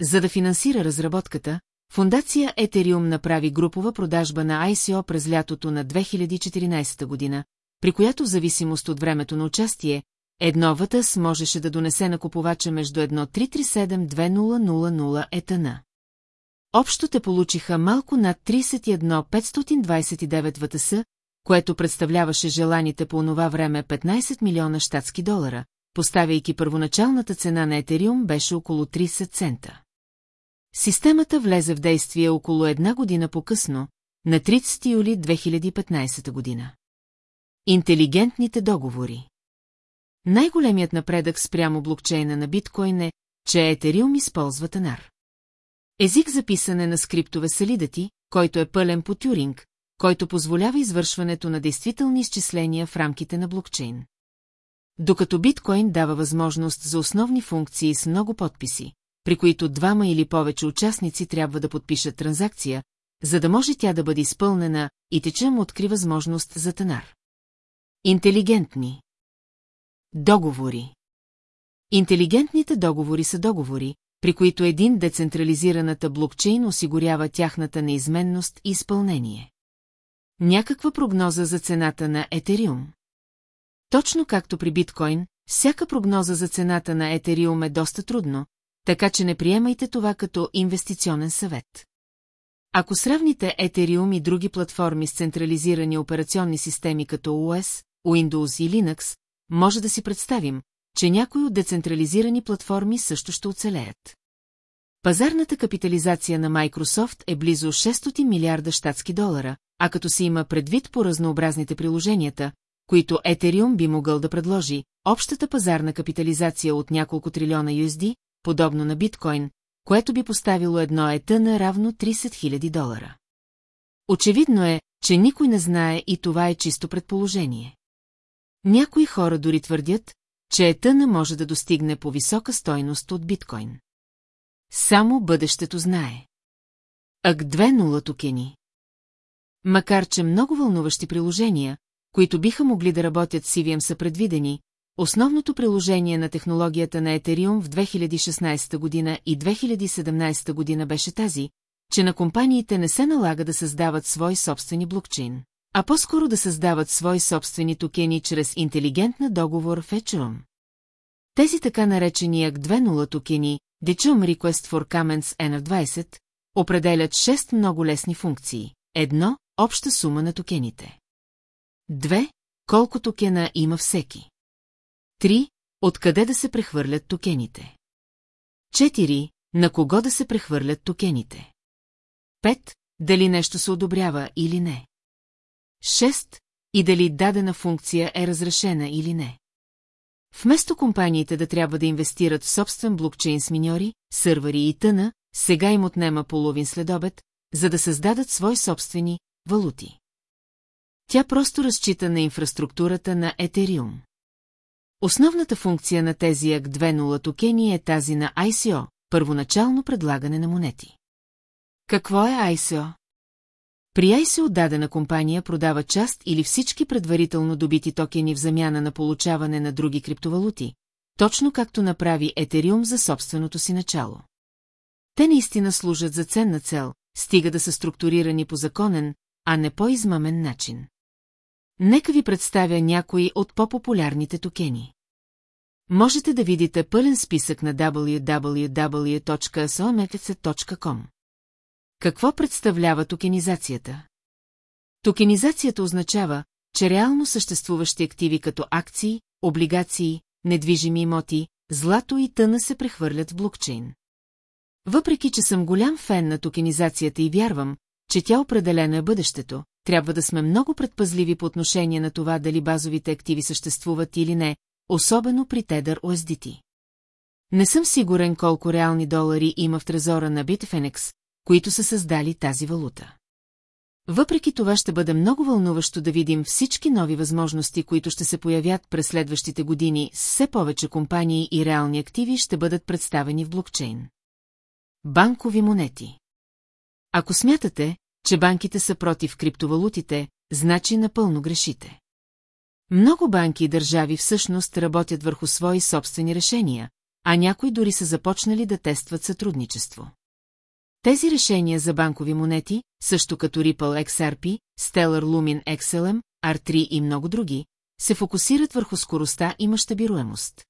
За да финансира разработката, фундация Ethereum направи групова продажба на ICO през лятото на 2014 година, при която в зависимост от времето на участие, едно ВТС можеше да донесе на купувача между 1-337-2000 етана. Общо те получиха малко над 31 529 ВТС, което представляваше желаните по онова време 15 милиона щатски долара, поставяйки първоначалната цена на Етериум беше около 30 цента. Системата влезе в действие около една година по-късно, на 30 юли 2015 година. Интелигентните договори Най-големият напредък спрямо блокчейна на биткоин е, че Етериум използва Танар. Език за писане на скриптове Салидати, който е пълен по Тюринг, който позволява извършването на действителни изчисления в рамките на блокчейн. Докато биткоин дава възможност за основни функции с много подписи, при които двама или повече участници трябва да подпишат транзакция, за да може тя да бъде изпълнена и течем откри възможност за тенар. Интелигентни Договори Интелигентните договори са договори, при които един децентрализираната блокчейн осигурява тяхната неизменност и изпълнение. Някаква прогноза за цената на Етериум. Точно както при биткоин, всяка прогноза за цената на Етериум е доста трудно, така че не приемайте това като инвестиционен съвет. Ако сравните Ethereum и други платформи с централизирани операционни системи като OS, Windows и Linux, може да си представим, че някои от децентрализирани платформи също ще оцелеят. Пазарната капитализация на Microsoft е близо 600 милиарда щатски долара, а като се има предвид по разнообразните приложенията, които Ethereum би могъл да предложи, общата пазарна капитализация от няколко трилиона USD, подобно на биткоин, което би поставило едно ета на равно 30 000 долара. Очевидно е, че никой не знае и това е чисто предположение. Някои хора дори твърдят, че етъна може да достигне по висока стойност от биткоин. Само бъдещето знае. Ак 2.0 токени. Макар че много вълнуващи приложения, които биха могли да работят с CVM са предвидени, Основното приложение на технологията на Ethereum в 2016 година и 2017 година беше тази, че на компаниите не се налага да създават свои собствени блокчейн, а по-скоро да създават свои собствени токени чрез интелигентна договор в Ethereum. Тези така наречени ACK 2.0 токени, Dichum Request for Comments NR20, определят 6 много лесни функции. Едно – обща сума на токените. Две – колко токена има всеки. 3. Откъде да се прехвърлят токените? 4. На кого да се прехвърлят токените? 5. Дали нещо се одобрява или не? 6. И дали дадена функция е разрешена или не? Вместо компаниите да трябва да инвестират в собствен блокчейн с миньори, сървъри и тъна, сега им отнема половин следобед, за да създадат свои собствени валути. Тя просто разчита на инфраструктурата на Етериум. Основната функция на тези ACK 2.0 токени е тази на ICO, първоначално предлагане на монети. Какво е ICO? При ICO дадена компания продава част или всички предварително добити токени в замяна на получаване на други криптовалути, точно както направи Етериум за собственото си начало. Те наистина служат за ценна цел, стига да са структурирани по законен, а не по измамен начин. Нека ви представя някои от по-популярните токени. Можете да видите пълен списък на www.somfc.com. Какво представлява токенизацията? Токенизацията означава, че реално съществуващи активи като акции, облигации, недвижими имоти, злато и тъна се прехвърлят в блокчейн. Въпреки, че съм голям фен на токенизацията и вярвам, че тя определено е бъдещето, трябва да сме много предпазливи по отношение на това дали базовите активи съществуват или не, особено при Тедър USDT. Не съм сигурен колко реални долари има в трезора на Bitfinex, които са създали тази валута. Въпреки това ще бъде много вълнуващо да видим всички нови възможности, които ще се появят през следващите години, все повече компании и реални активи ще бъдат представени в блокчейн. Банкови монети Ако смятате, че банките са против криптовалутите, значи напълно грешите. Много банки и държави всъщност работят върху свои собствени решения, а някои дори са започнали да тестват сътрудничество. Тези решения за банкови монети, също като Ripple XRP, Stellar Lumin XLM, R3 и много други, се фокусират върху скоростта и мащабируемост.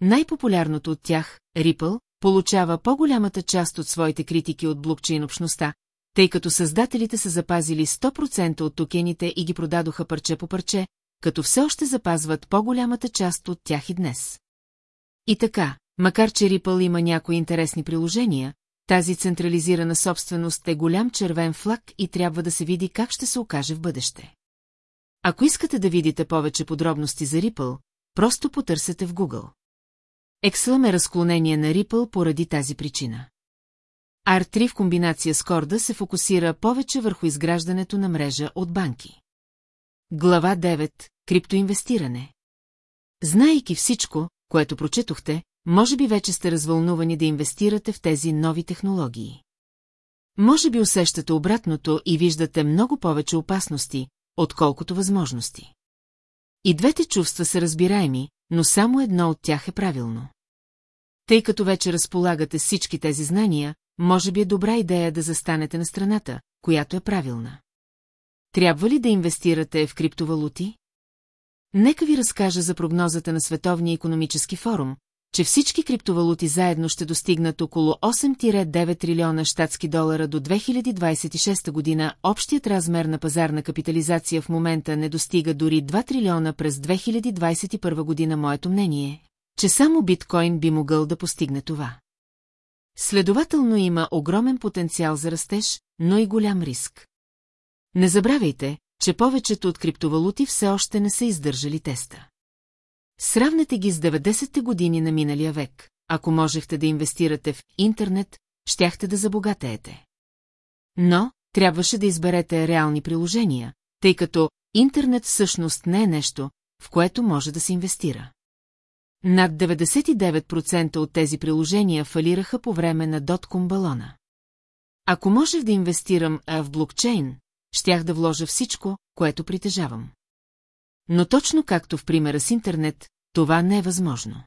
Най-популярното от тях, Ripple, получава по-голямата част от своите критики от блокчейн общността, тъй като създателите са запазили 100% от токените и ги продадоха парче по парче, като все още запазват по-голямата част от тях и днес. И така, макар че Ripple има някои интересни приложения, тази централизирана собственост е голям червен флаг и трябва да се види как ще се окаже в бъдеще. Ако искате да видите повече подробности за Ripple, просто потърсете в Google. Excel е разклонение на Ripple поради тази причина. R3 в комбинация с Корда се фокусира повече върху изграждането на мрежа от банки. Глава 9. Криптоинвестиране. Знайки всичко, което прочетохте, може би вече сте развълнувани да инвестирате в тези нови технологии. Може би усещате обратното и виждате много повече опасности, отколкото възможности. И двете чувства са разбираеми, но само едно от тях е правилно. Тъй като вече разполагате всички тези знания, може би е добра идея да застанете на страната, която е правилна. Трябва ли да инвестирате в криптовалути? Нека ви разкажа за прогнозата на Световния економически форум, че всички криптовалути заедно ще достигнат около 8-9 трилиона щатски долара до 2026 година. Общият размер на пазарна капитализация в момента не достига дори 2 трилиона през 2021 година. Моето мнение е, че само биткоин би могъл да постигне това. Следователно има огромен потенциал за растеж, но и голям риск. Не забравяйте, че повечето от криптовалути все още не са издържали теста. Сравнете ги с 90-те години на миналия век. Ако можехте да инвестирате в интернет, щяхте да забогатеете. Но, трябваше да изберете реални приложения, тъй като интернет всъщност не е нещо, в което може да се инвестира. Над 99% от тези приложения фалираха по време на дотком балона. Ако можех да инвестирам в блокчейн, щях да вложа всичко, което притежавам. Но точно както в примера с интернет, това не е възможно.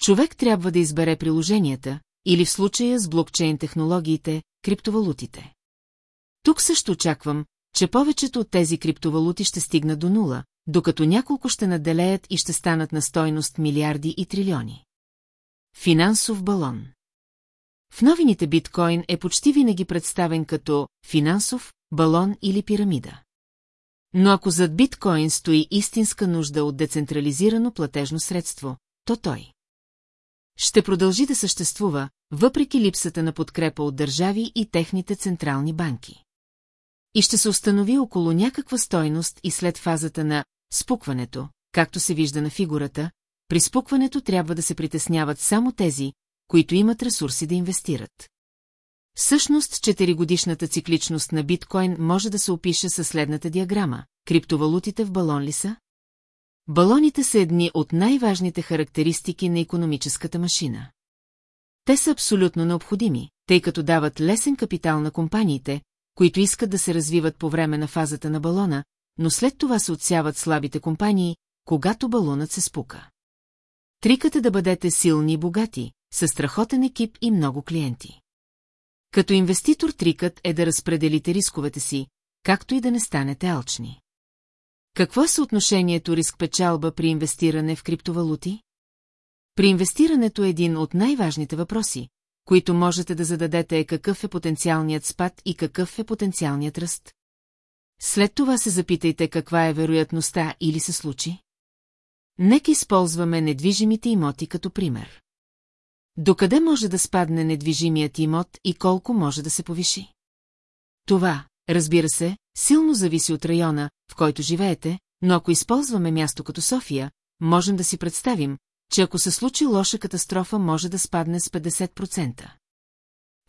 Човек трябва да избере приложенията, или в случая с блокчейн технологиите, криптовалутите. Тук също очаквам, че повечето от тези криптовалути ще стигнат до нула, докато няколко ще наделеят и ще станат на стойност милиарди и трилиони. Финансов балон В новините биткоин е почти винаги представен като финансов, балон или пирамида. Но ако зад биткоин стои истинска нужда от децентрализирано платежно средство, то той ще продължи да съществува, въпреки липсата на подкрепа от държави и техните централни банки. И ще се установи около някаква стойност и след фазата на спукването, както се вижда на фигурата, при спукването трябва да се притесняват само тези, които имат ресурси да инвестират. Всъщност, 4-годишната цикличност на биткоин може да се опише със следната диаграма. Криптовалутите в балон ли са? Балоните са едни от най-важните характеристики на економическата машина. Те са абсолютно необходими, тъй като дават лесен капитал на компаниите, които искат да се развиват по време на фазата на балона, но след това се отсяват слабите компании, когато балонът се спука. Трикът е да бъдете силни и богати, със страхотен екип и много клиенти. Като инвеститор трикът е да разпределите рисковете си, както и да не станете алчни. Какво е съотношението риск-печалба при инвестиране в криптовалути? При инвестирането е един от най-важните въпроси, които можете да зададете е какъв е потенциалният спад и какъв е потенциалният ръст. След това се запитайте каква е вероятността или се случи. Нека използваме недвижимите имоти като пример. Докъде може да спадне недвижимият имот и колко може да се повиши? Това, разбира се, силно зависи от района, в който живеете, но ако използваме място като София, можем да си представим, че ако се случи лоша катастрофа, може да спадне с 50%.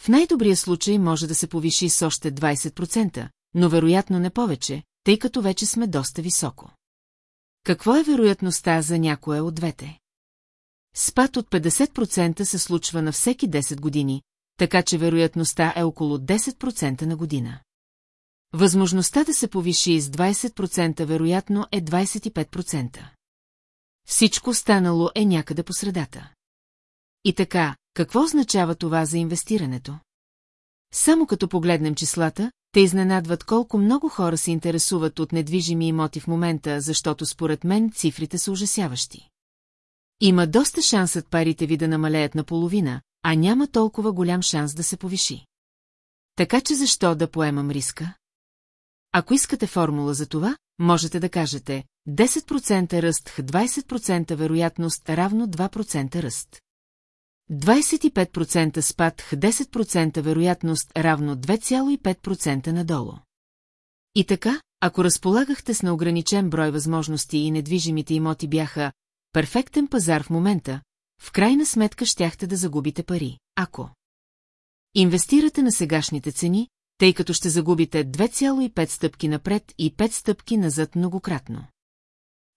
В най-добрия случай може да се повиши с още 20%, но вероятно не повече, тъй като вече сме доста високо. Какво е вероятността за някое от двете? Спад от 50% се случва на всеки 10 години, така че вероятността е около 10% на година. Възможността да се повиши с 20% вероятно е 25%. Всичко станало е някъде по средата. И така, какво означава това за инвестирането? Само като погледнем числата, те изненадват колко много хора се интересуват от недвижими имоти в момента, защото според мен цифрите са ужасяващи. Има доста шансът парите ви да намалеят наполовина, а няма толкова голям шанс да се повиши. Така че защо да поемам риска? Ако искате формула за това, можете да кажете 10% ръст, 20% вероятност равно 2% ръст. 25% спад, 10% вероятност равно 2,5% надолу. И така, ако разполагахте с неограничен брой възможности и недвижимите имоти бяха перфектен пазар в момента, в крайна сметка щяхте да загубите пари, ако инвестирате на сегашните цени, тъй като ще загубите 2,5 стъпки напред и 5 стъпки назад многократно.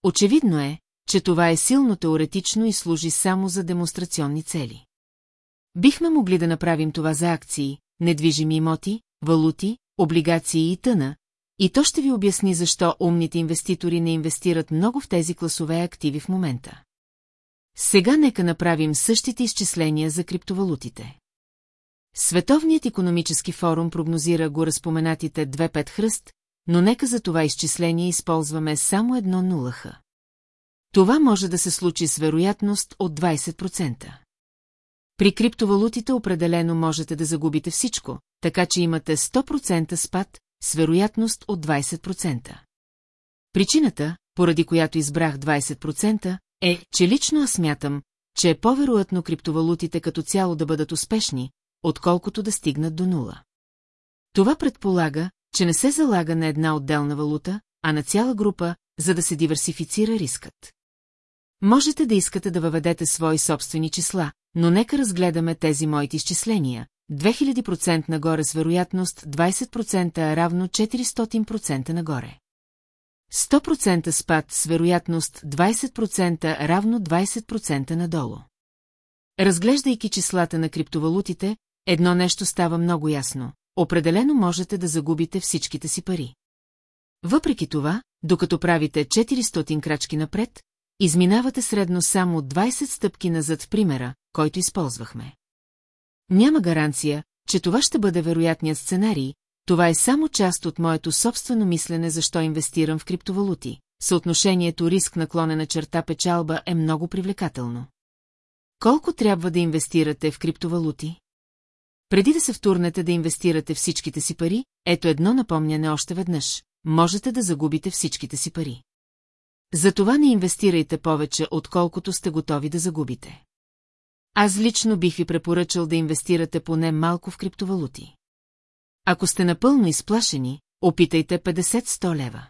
Очевидно е, че това е силно теоретично и служи само за демонстрационни цели. Бихме могли да направим това за акции, недвижими имоти, валути, облигации и тъна, и то ще ви обясни защо умните инвеститори не инвестират много в тези класове активи в момента. Сега нека направим същите изчисления за криптовалутите. Световният економически форум прогнозира го разпоменатите 2-5 хръст, но нека за това изчисление използваме само едно нулаха. Това може да се случи с вероятност от 20%. При криптовалутите определено можете да загубите всичко, така че имате 100% спад с вероятност от 20%. Причината, поради която избрах 20%, е, че лично аз смятам, че е по-вероятно криптовалутите като цяло да бъдат успешни, отколкото да стигнат до нула. Това предполага, че не се залага на една отделна валута, а на цяла група, за да се диверсифицира рискът. Можете да искате да въведете свои собствени числа, но нека разгледаме тези моите изчисления. 2000% нагоре с вероятност 20% е равно 400% нагоре. 100% спад с вероятност 20% равно 20% надолу. Разглеждайки числата на криптовалутите, едно нещо става много ясно. Определено можете да загубите всичките си пари. Въпреки това, докато правите 400 крачки напред, изминавате средно само 20 стъпки назад в примера, който използвахме. Няма гаранция, че това ще бъде вероятният сценарий, това е само част от моето собствено мислене защо инвестирам в криптовалути. Съотношението риск наклонена черта печалба е много привлекателно. Колко трябва да инвестирате в криптовалути? Преди да се втурнете да инвестирате всичките си пари, ето едно напомняне още веднъж. Можете да загубите всичките си пари. Затова не инвестирайте повече, отколкото сте готови да загубите. Аз лично бих ви препоръчал да инвестирате поне малко в криптовалути. Ако сте напълно изплашени, опитайте 50-100 лева.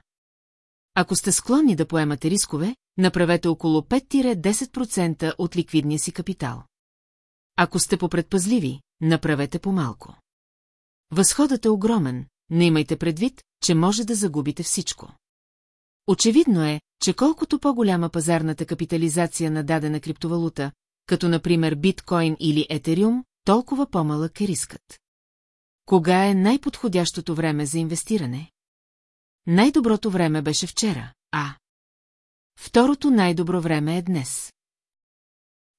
Ако сте склонни да поемате рискове, направете около 5-10% от ликвидния си капитал. Ако сте попредпазливи, направете по-малко. Възходът е огромен, но имайте предвид, че може да загубите всичко. Очевидно е, че колкото по-голяма пазарната капитализация на дадена криптовалута, като например биткоин или етериум, толкова по-малък е рискът. Кога е най-подходящото време за инвестиране? Най-доброто време беше вчера, а... Второто най-добро време е днес.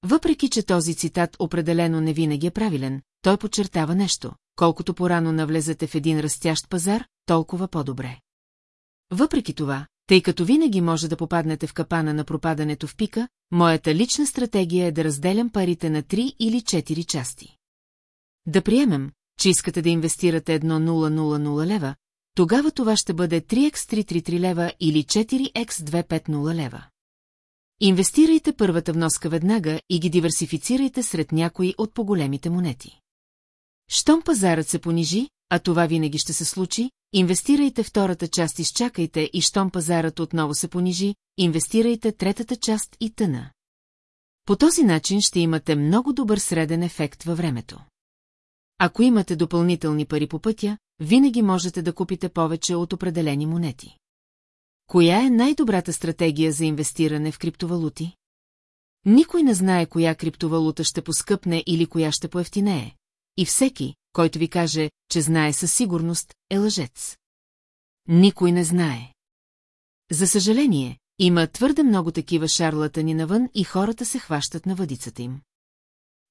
Въпреки, че този цитат определено не винаги е правилен, той подчертава нещо. Колкото порано навлезете в един растящ пазар, толкова по-добре. Въпреки това, тъй като винаги може да попаднете в капана на пропадането в пика, моята лична стратегия е да разделям парите на 3 или 4 части. Да приемем, че искате да инвестирате 1,000 лева, тогава това ще бъде 3x333 лева или 4x250 лева. Инвестирайте първата вноска веднага и ги диверсифицирайте сред някои от по-големите монети. Щом пазарът се понижи, а това винаги ще се случи, инвестирайте втората част изчакайте и щом пазарът отново се понижи, инвестирайте третата част и тъна. По този начин ще имате много добър среден ефект във времето. Ако имате допълнителни пари по пътя, винаги можете да купите повече от определени монети. Коя е най-добрата стратегия за инвестиране в криптовалути? Никой не знае коя криптовалута ще поскъпне или коя ще поевтинее. И всеки, който ви каже, че знае със сигурност, е лъжец. Никой не знае. За съжаление, има твърде много такива шарлатани навън и хората се хващат на въдицата им.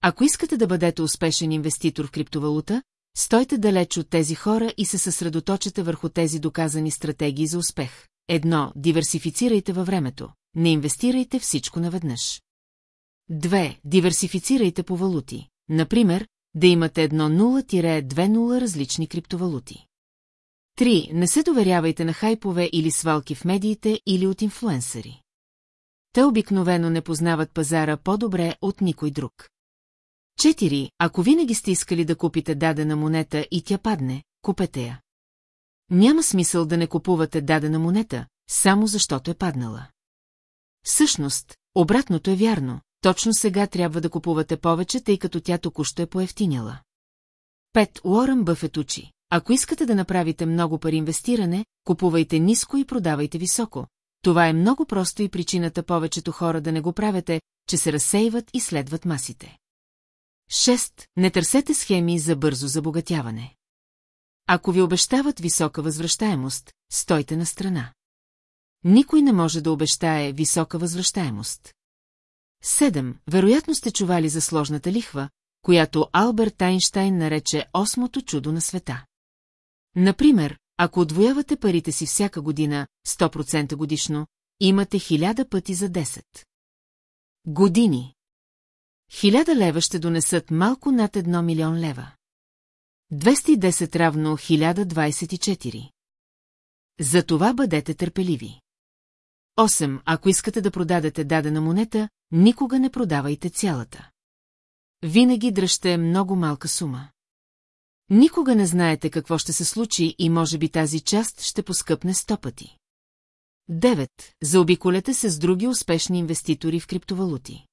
Ако искате да бъдете успешен инвеститор в криптовалута, стойте далеч от тези хора и се съсредоточете върху тези доказани стратегии за успех. Едно, диверсифицирайте във времето, не инвестирайте всичко наведнъж. Две, диверсифицирайте по валути. Например, да имате едно 0-2-0 различни криптовалути. Три, не се доверявайте на хайпове или свалки в медиите или от инфлуенсъри. Те обикновено не познават пазара по-добре от никой друг. Четири, ако винаги сте искали да купите дадена монета и тя падне, купете я. Няма смисъл да не купувате дадена монета, само защото е паднала. Всъщност, обратното е вярно, точно сега трябва да купувате повече, тъй като тя току-що е поевтиняла. Пет Уорън Бъфет учи. Ако искате да направите много пари инвестиране, купувайте ниско и продавайте високо. Това е много просто и причината повечето хора да не го правите, че се разсейват и следват масите. 6. Не търсете схеми за бързо забогатяване. Ако ви обещават висока възвръщаемост, стойте на страна. Никой не може да обещае висока възвръщаемост. 7. Вероятно сте чували за сложната лихва, която Алберт Айнштайн нарече осмото чудо на света. Например, ако отвоявате парите си всяка година, 100% годишно, имате 1000 пъти за 10. Години. 1000 лева ще донесат малко над 1 милион лева. 210 равно 1024. За това бъдете търпеливи. 8. Ако искате да продадете дадена монета, никога не продавайте цялата. Винаги дръжте много малка сума. Никога не знаете какво ще се случи и може би тази част ще поскъпне сто пъти. 9. Заобиколете се с други успешни инвеститори в криптовалути.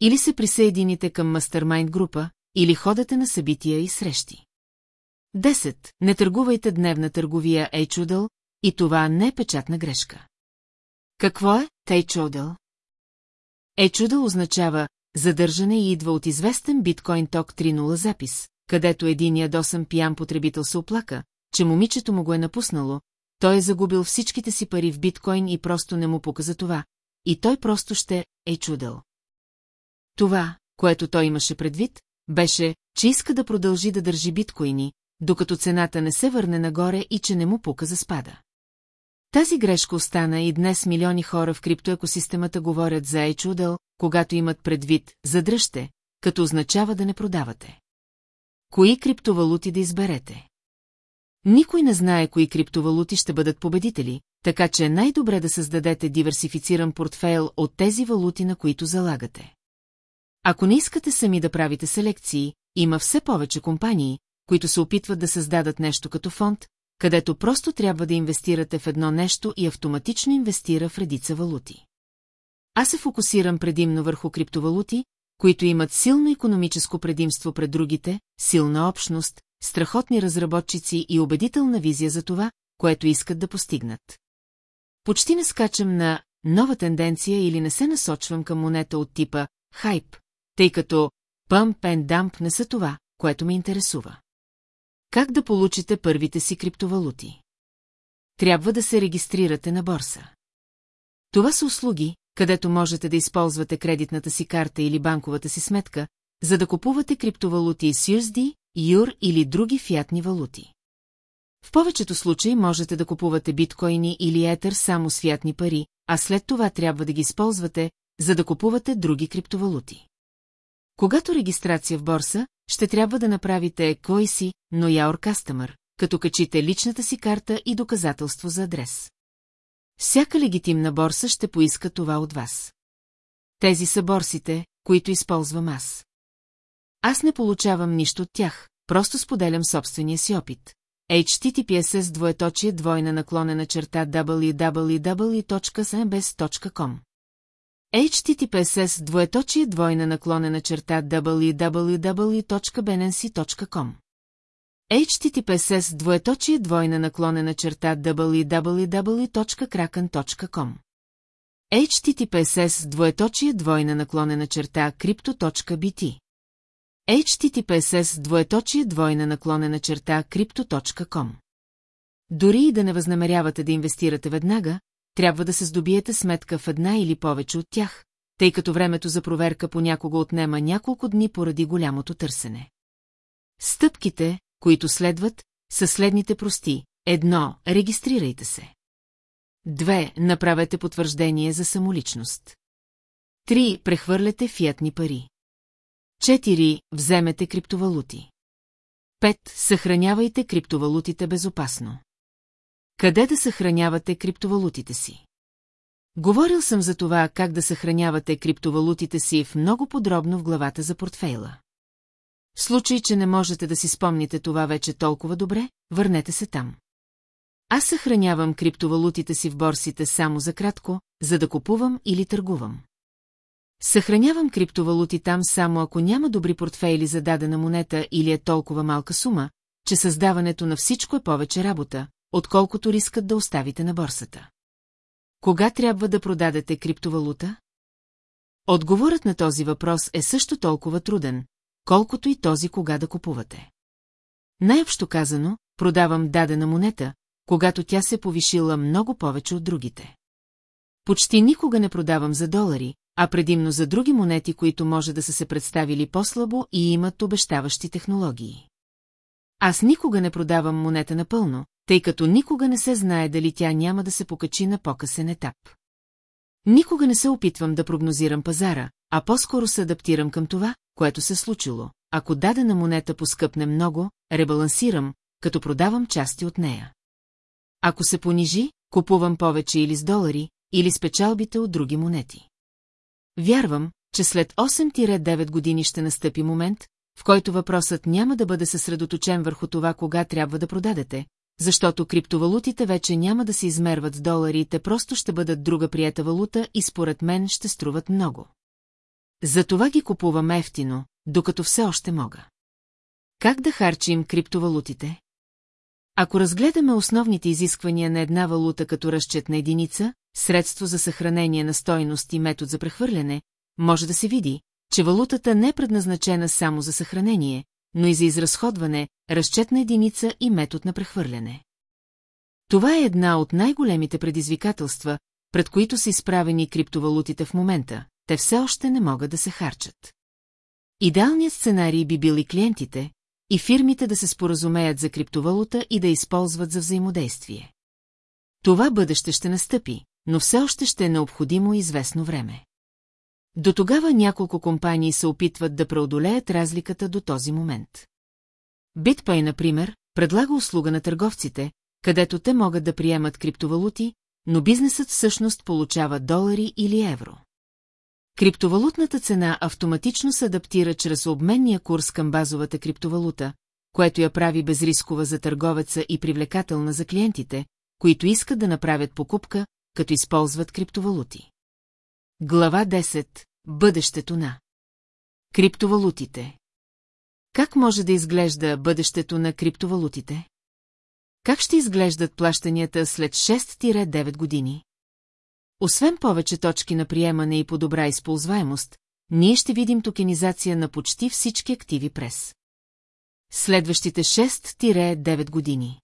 Или се присъедините към мастърмайнд група, или ходете на събития и срещи. 10. Не търгувайте дневна търговия Ейчудъл, и това не е печатна грешка. Какво е Тейчудъл? Ейчудъл означава задържане и идва от известен биткоин ток 3.0 запис, където един ядосан пиян потребител се оплака, че момичето му го е напуснало, той е загубил всичките си пари в биткоин и просто не му пука за това, и той просто ще е чудел. Това, което той имаше предвид, беше, че иска да продължи да държи биткоини, докато цената не се върне нагоре и че не му пука за спада. Тази грешка остана и днес милиони хора в криптоекосистемата говорят за ейчудел, когато имат предвид «задръжте», като означава да не продавате. Кои криптовалути да изберете? Никой не знае кои криптовалути ще бъдат победители, така че е най-добре да създадете диверсифициран портфейл от тези валути, на които залагате. Ако не искате сами да правите селекции, има все повече компании, които се опитват да създадат нещо като фонд, където просто трябва да инвестирате в едно нещо и автоматично инвестира в редица валути. Аз се фокусирам предимно върху криптовалути, които имат силно економическо предимство пред другите, силна общност, страхотни разработчици и убедителна визия за това, което искат да постигнат. Почти не скачам на нова тенденция или не се насочвам към монета от типа хайп, тъй като пъмп and дамп не са това, което ме интересува. Как да получите първите си криптовалути? Трябва да се регистрирате на борса. Това са услуги, където можете да използвате кредитната си карта или банковата си сметка, за да купувате криптовалути с USD, юр или други фиатни валути. В повечето случаи можете да купувате биткоини или етер само с фиатни пари, а след това трябва да ги използвате, за да купувате други криптовалути. Когато регистрация в борса, ще трябва да направите кой си, но Your Customer, като качите личната си карта и доказателство за адрес. Всяка легитимна борса ще поиска това от вас. Тези са борсите, които използвам аз. Аз не получавам нищо от тях, просто споделям собствения си опит. https двоеточие двойна наклонена черта www.smbs.com https двоеточие двойна наклонена черта www.benensi.com https двоеточие двойна наклонена черта www.kraken.com https двоеточие двойна наклонена черта crypto.bt https двоеточие двойна наклонена черта crypto.com Дори и да не възнамерявате да инвестирате веднага, трябва да се здобиете сметка в една или повече от тях, тъй като времето за проверка понякога отнема няколко дни поради голямото търсене. Стъпките, които следват, са следните прости. Едно, регистрирайте се. Две, направете потвърждение за самоличност. Три, прехвърляте фиатни пари. Четири, вземете криптовалути. Пет, съхранявайте криптовалутите безопасно. Къде да съхранявате криптовалутите си? Говорил съм за това как да съхранявате криптовалутите си в много подробно в главата за портфейла. В случай, че не можете да си спомните това вече толкова добре, върнете се там. Аз съхранявам криптовалутите си в борсите само за кратко, за да купувам или търгувам. Съхранявам криптовалути там само ако няма добри портфейли за дадена монета или е толкова малка сума, че създаването на всичко е повече работа, отколкото рискът да оставите на борсата. Кога трябва да продадете криптовалута? Отговорът на този въпрос е също толкова труден, колкото и този кога да купувате. Най-общо казано, продавам дадена монета, когато тя се повишила много повече от другите. Почти никога не продавам за долари, а предимно за други монети, които може да са се представили по-слабо и имат обещаващи технологии. Аз никога не продавам монета напълно, тъй като никога не се знае дали тя няма да се покачи на по-късен етап. Никога не се опитвам да прогнозирам пазара, а по-скоро се адаптирам към това, което се случило. Ако дадена монета поскъпне много, ребалансирам, като продавам части от нея. Ако се понижи, купувам повече или с долари, или с печалбите от други монети. Вярвам, че след 8-9 години ще настъпи момент, в който въпросът няма да бъде съсредоточен върху това кога трябва да продадете, защото криптовалутите вече няма да се измерват с долари, те просто ще бъдат друга прията валута и според мен ще струват много. Затова ги купувам ефтино, докато все още мога. Как да харчим криптовалутите? Ако разгледаме основните изисквания на една валута като разчет на единица, средство за съхранение на стойност и метод за прехвърляне, може да се види, че валутата не е предназначена само за съхранение, но и за изразходване, разчетна единица и метод на прехвърляне. Това е една от най-големите предизвикателства, пред които са изправени криптовалутите в момента, те все още не могат да се харчат. Идеалният сценарий би били клиентите и фирмите да се споразумеят за криптовалута и да използват за взаимодействие. Това бъдеще ще настъпи, но все още ще е необходимо известно време. До тогава няколко компании се опитват да преодолеят разликата до този момент. BitPay, например, предлага услуга на търговците, където те могат да приемат криптовалути, но бизнесът всъщност получава долари или евро. Криптовалутната цена автоматично се адаптира чрез обменния курс към базовата криптовалута, което я прави безрискова за търговеца и привлекателна за клиентите, които искат да направят покупка, като използват криптовалути. Глава 10. Бъдещето на Криптовалутите Как може да изглежда бъдещето на криптовалутите? Как ще изглеждат плащанията след 6-9 години? Освен повече точки на приемане и по-добра използваемост, ние ще видим токенизация на почти всички активи през следващите 6-9 години.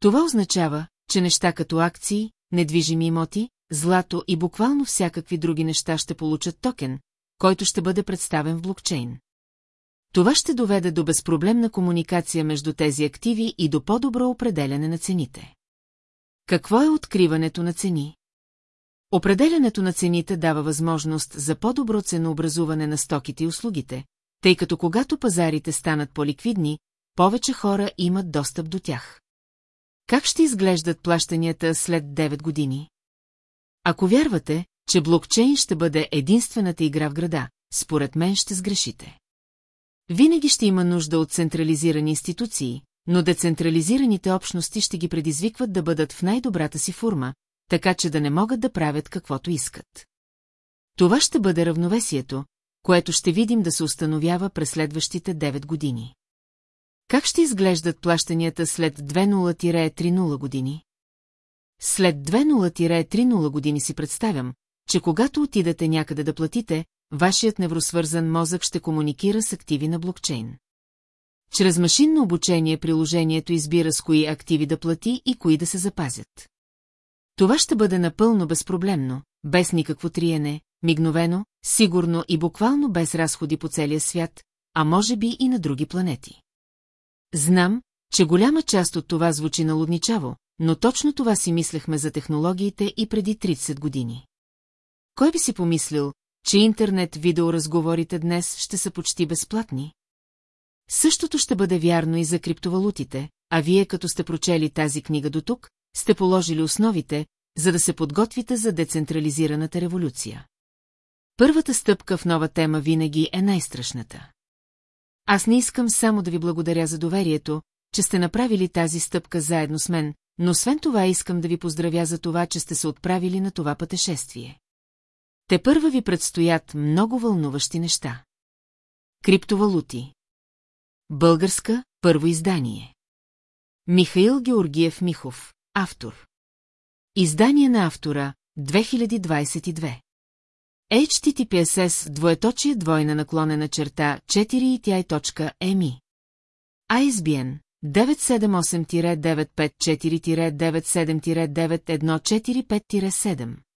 Това означава, че неща като акции, недвижими имоти, злато и буквално всякакви други неща ще получат токен, който ще бъде представен в блокчейн. Това ще доведе до безпроблемна комуникация между тези активи и до по-добро определяне на цените. Какво е откриването на цени? Определянето на цените дава възможност за по-добро ценообразуване на стоките и услугите, тъй като когато пазарите станат по-ликвидни, повече хора имат достъп до тях. Как ще изглеждат плащанията след 9 години? Ако вярвате, че блокчейн ще бъде единствената игра в града, според мен ще сгрешите. Винаги ще има нужда от централизирани институции, но децентрализираните общности ще ги предизвикват да бъдат в най-добрата си форма, така че да не могат да правят каквото искат. Това ще бъде равновесието, което ще видим да се установява през следващите 9 години. Как ще изглеждат плащанията след 20-30 години? След 20-30 години си представям, че когато отидете някъде да платите, вашият невросвързан мозък ще комуникира с активи на блокчейн. Чрез машинно обучение приложението избира с кои активи да плати и кои да се запазят. Това ще бъде напълно безпроблемно, без никакво триене, мигновено, сигурно и буквално без разходи по целия свят, а може би и на други планети. Знам, че голяма част от това звучи налудничаво, но точно това си мислехме за технологиите и преди 30 години. Кой би си помислил, че интернет видеоразговорите днес ще са почти безплатни? Същото ще бъде вярно и за криптовалутите, а вие като сте прочели тази книга до тук, сте положили основите, за да се подготвите за децентрализираната революция. Първата стъпка в нова тема винаги е най-страшната. Аз не искам само да ви благодаря за доверието, че сте направили тази стъпка заедно с мен, но освен това искам да ви поздравя за това, че сте се отправили на това пътешествие. Те първа ви предстоят много вълнуващи неща. Криптовалути. Българска, първо издание. Михаил Георгиев Михов, автор. Издание на автора, 2022 HTTPSS двоеточие двойна наклонена черта 4 и ISBN 978-954-97-914-5-7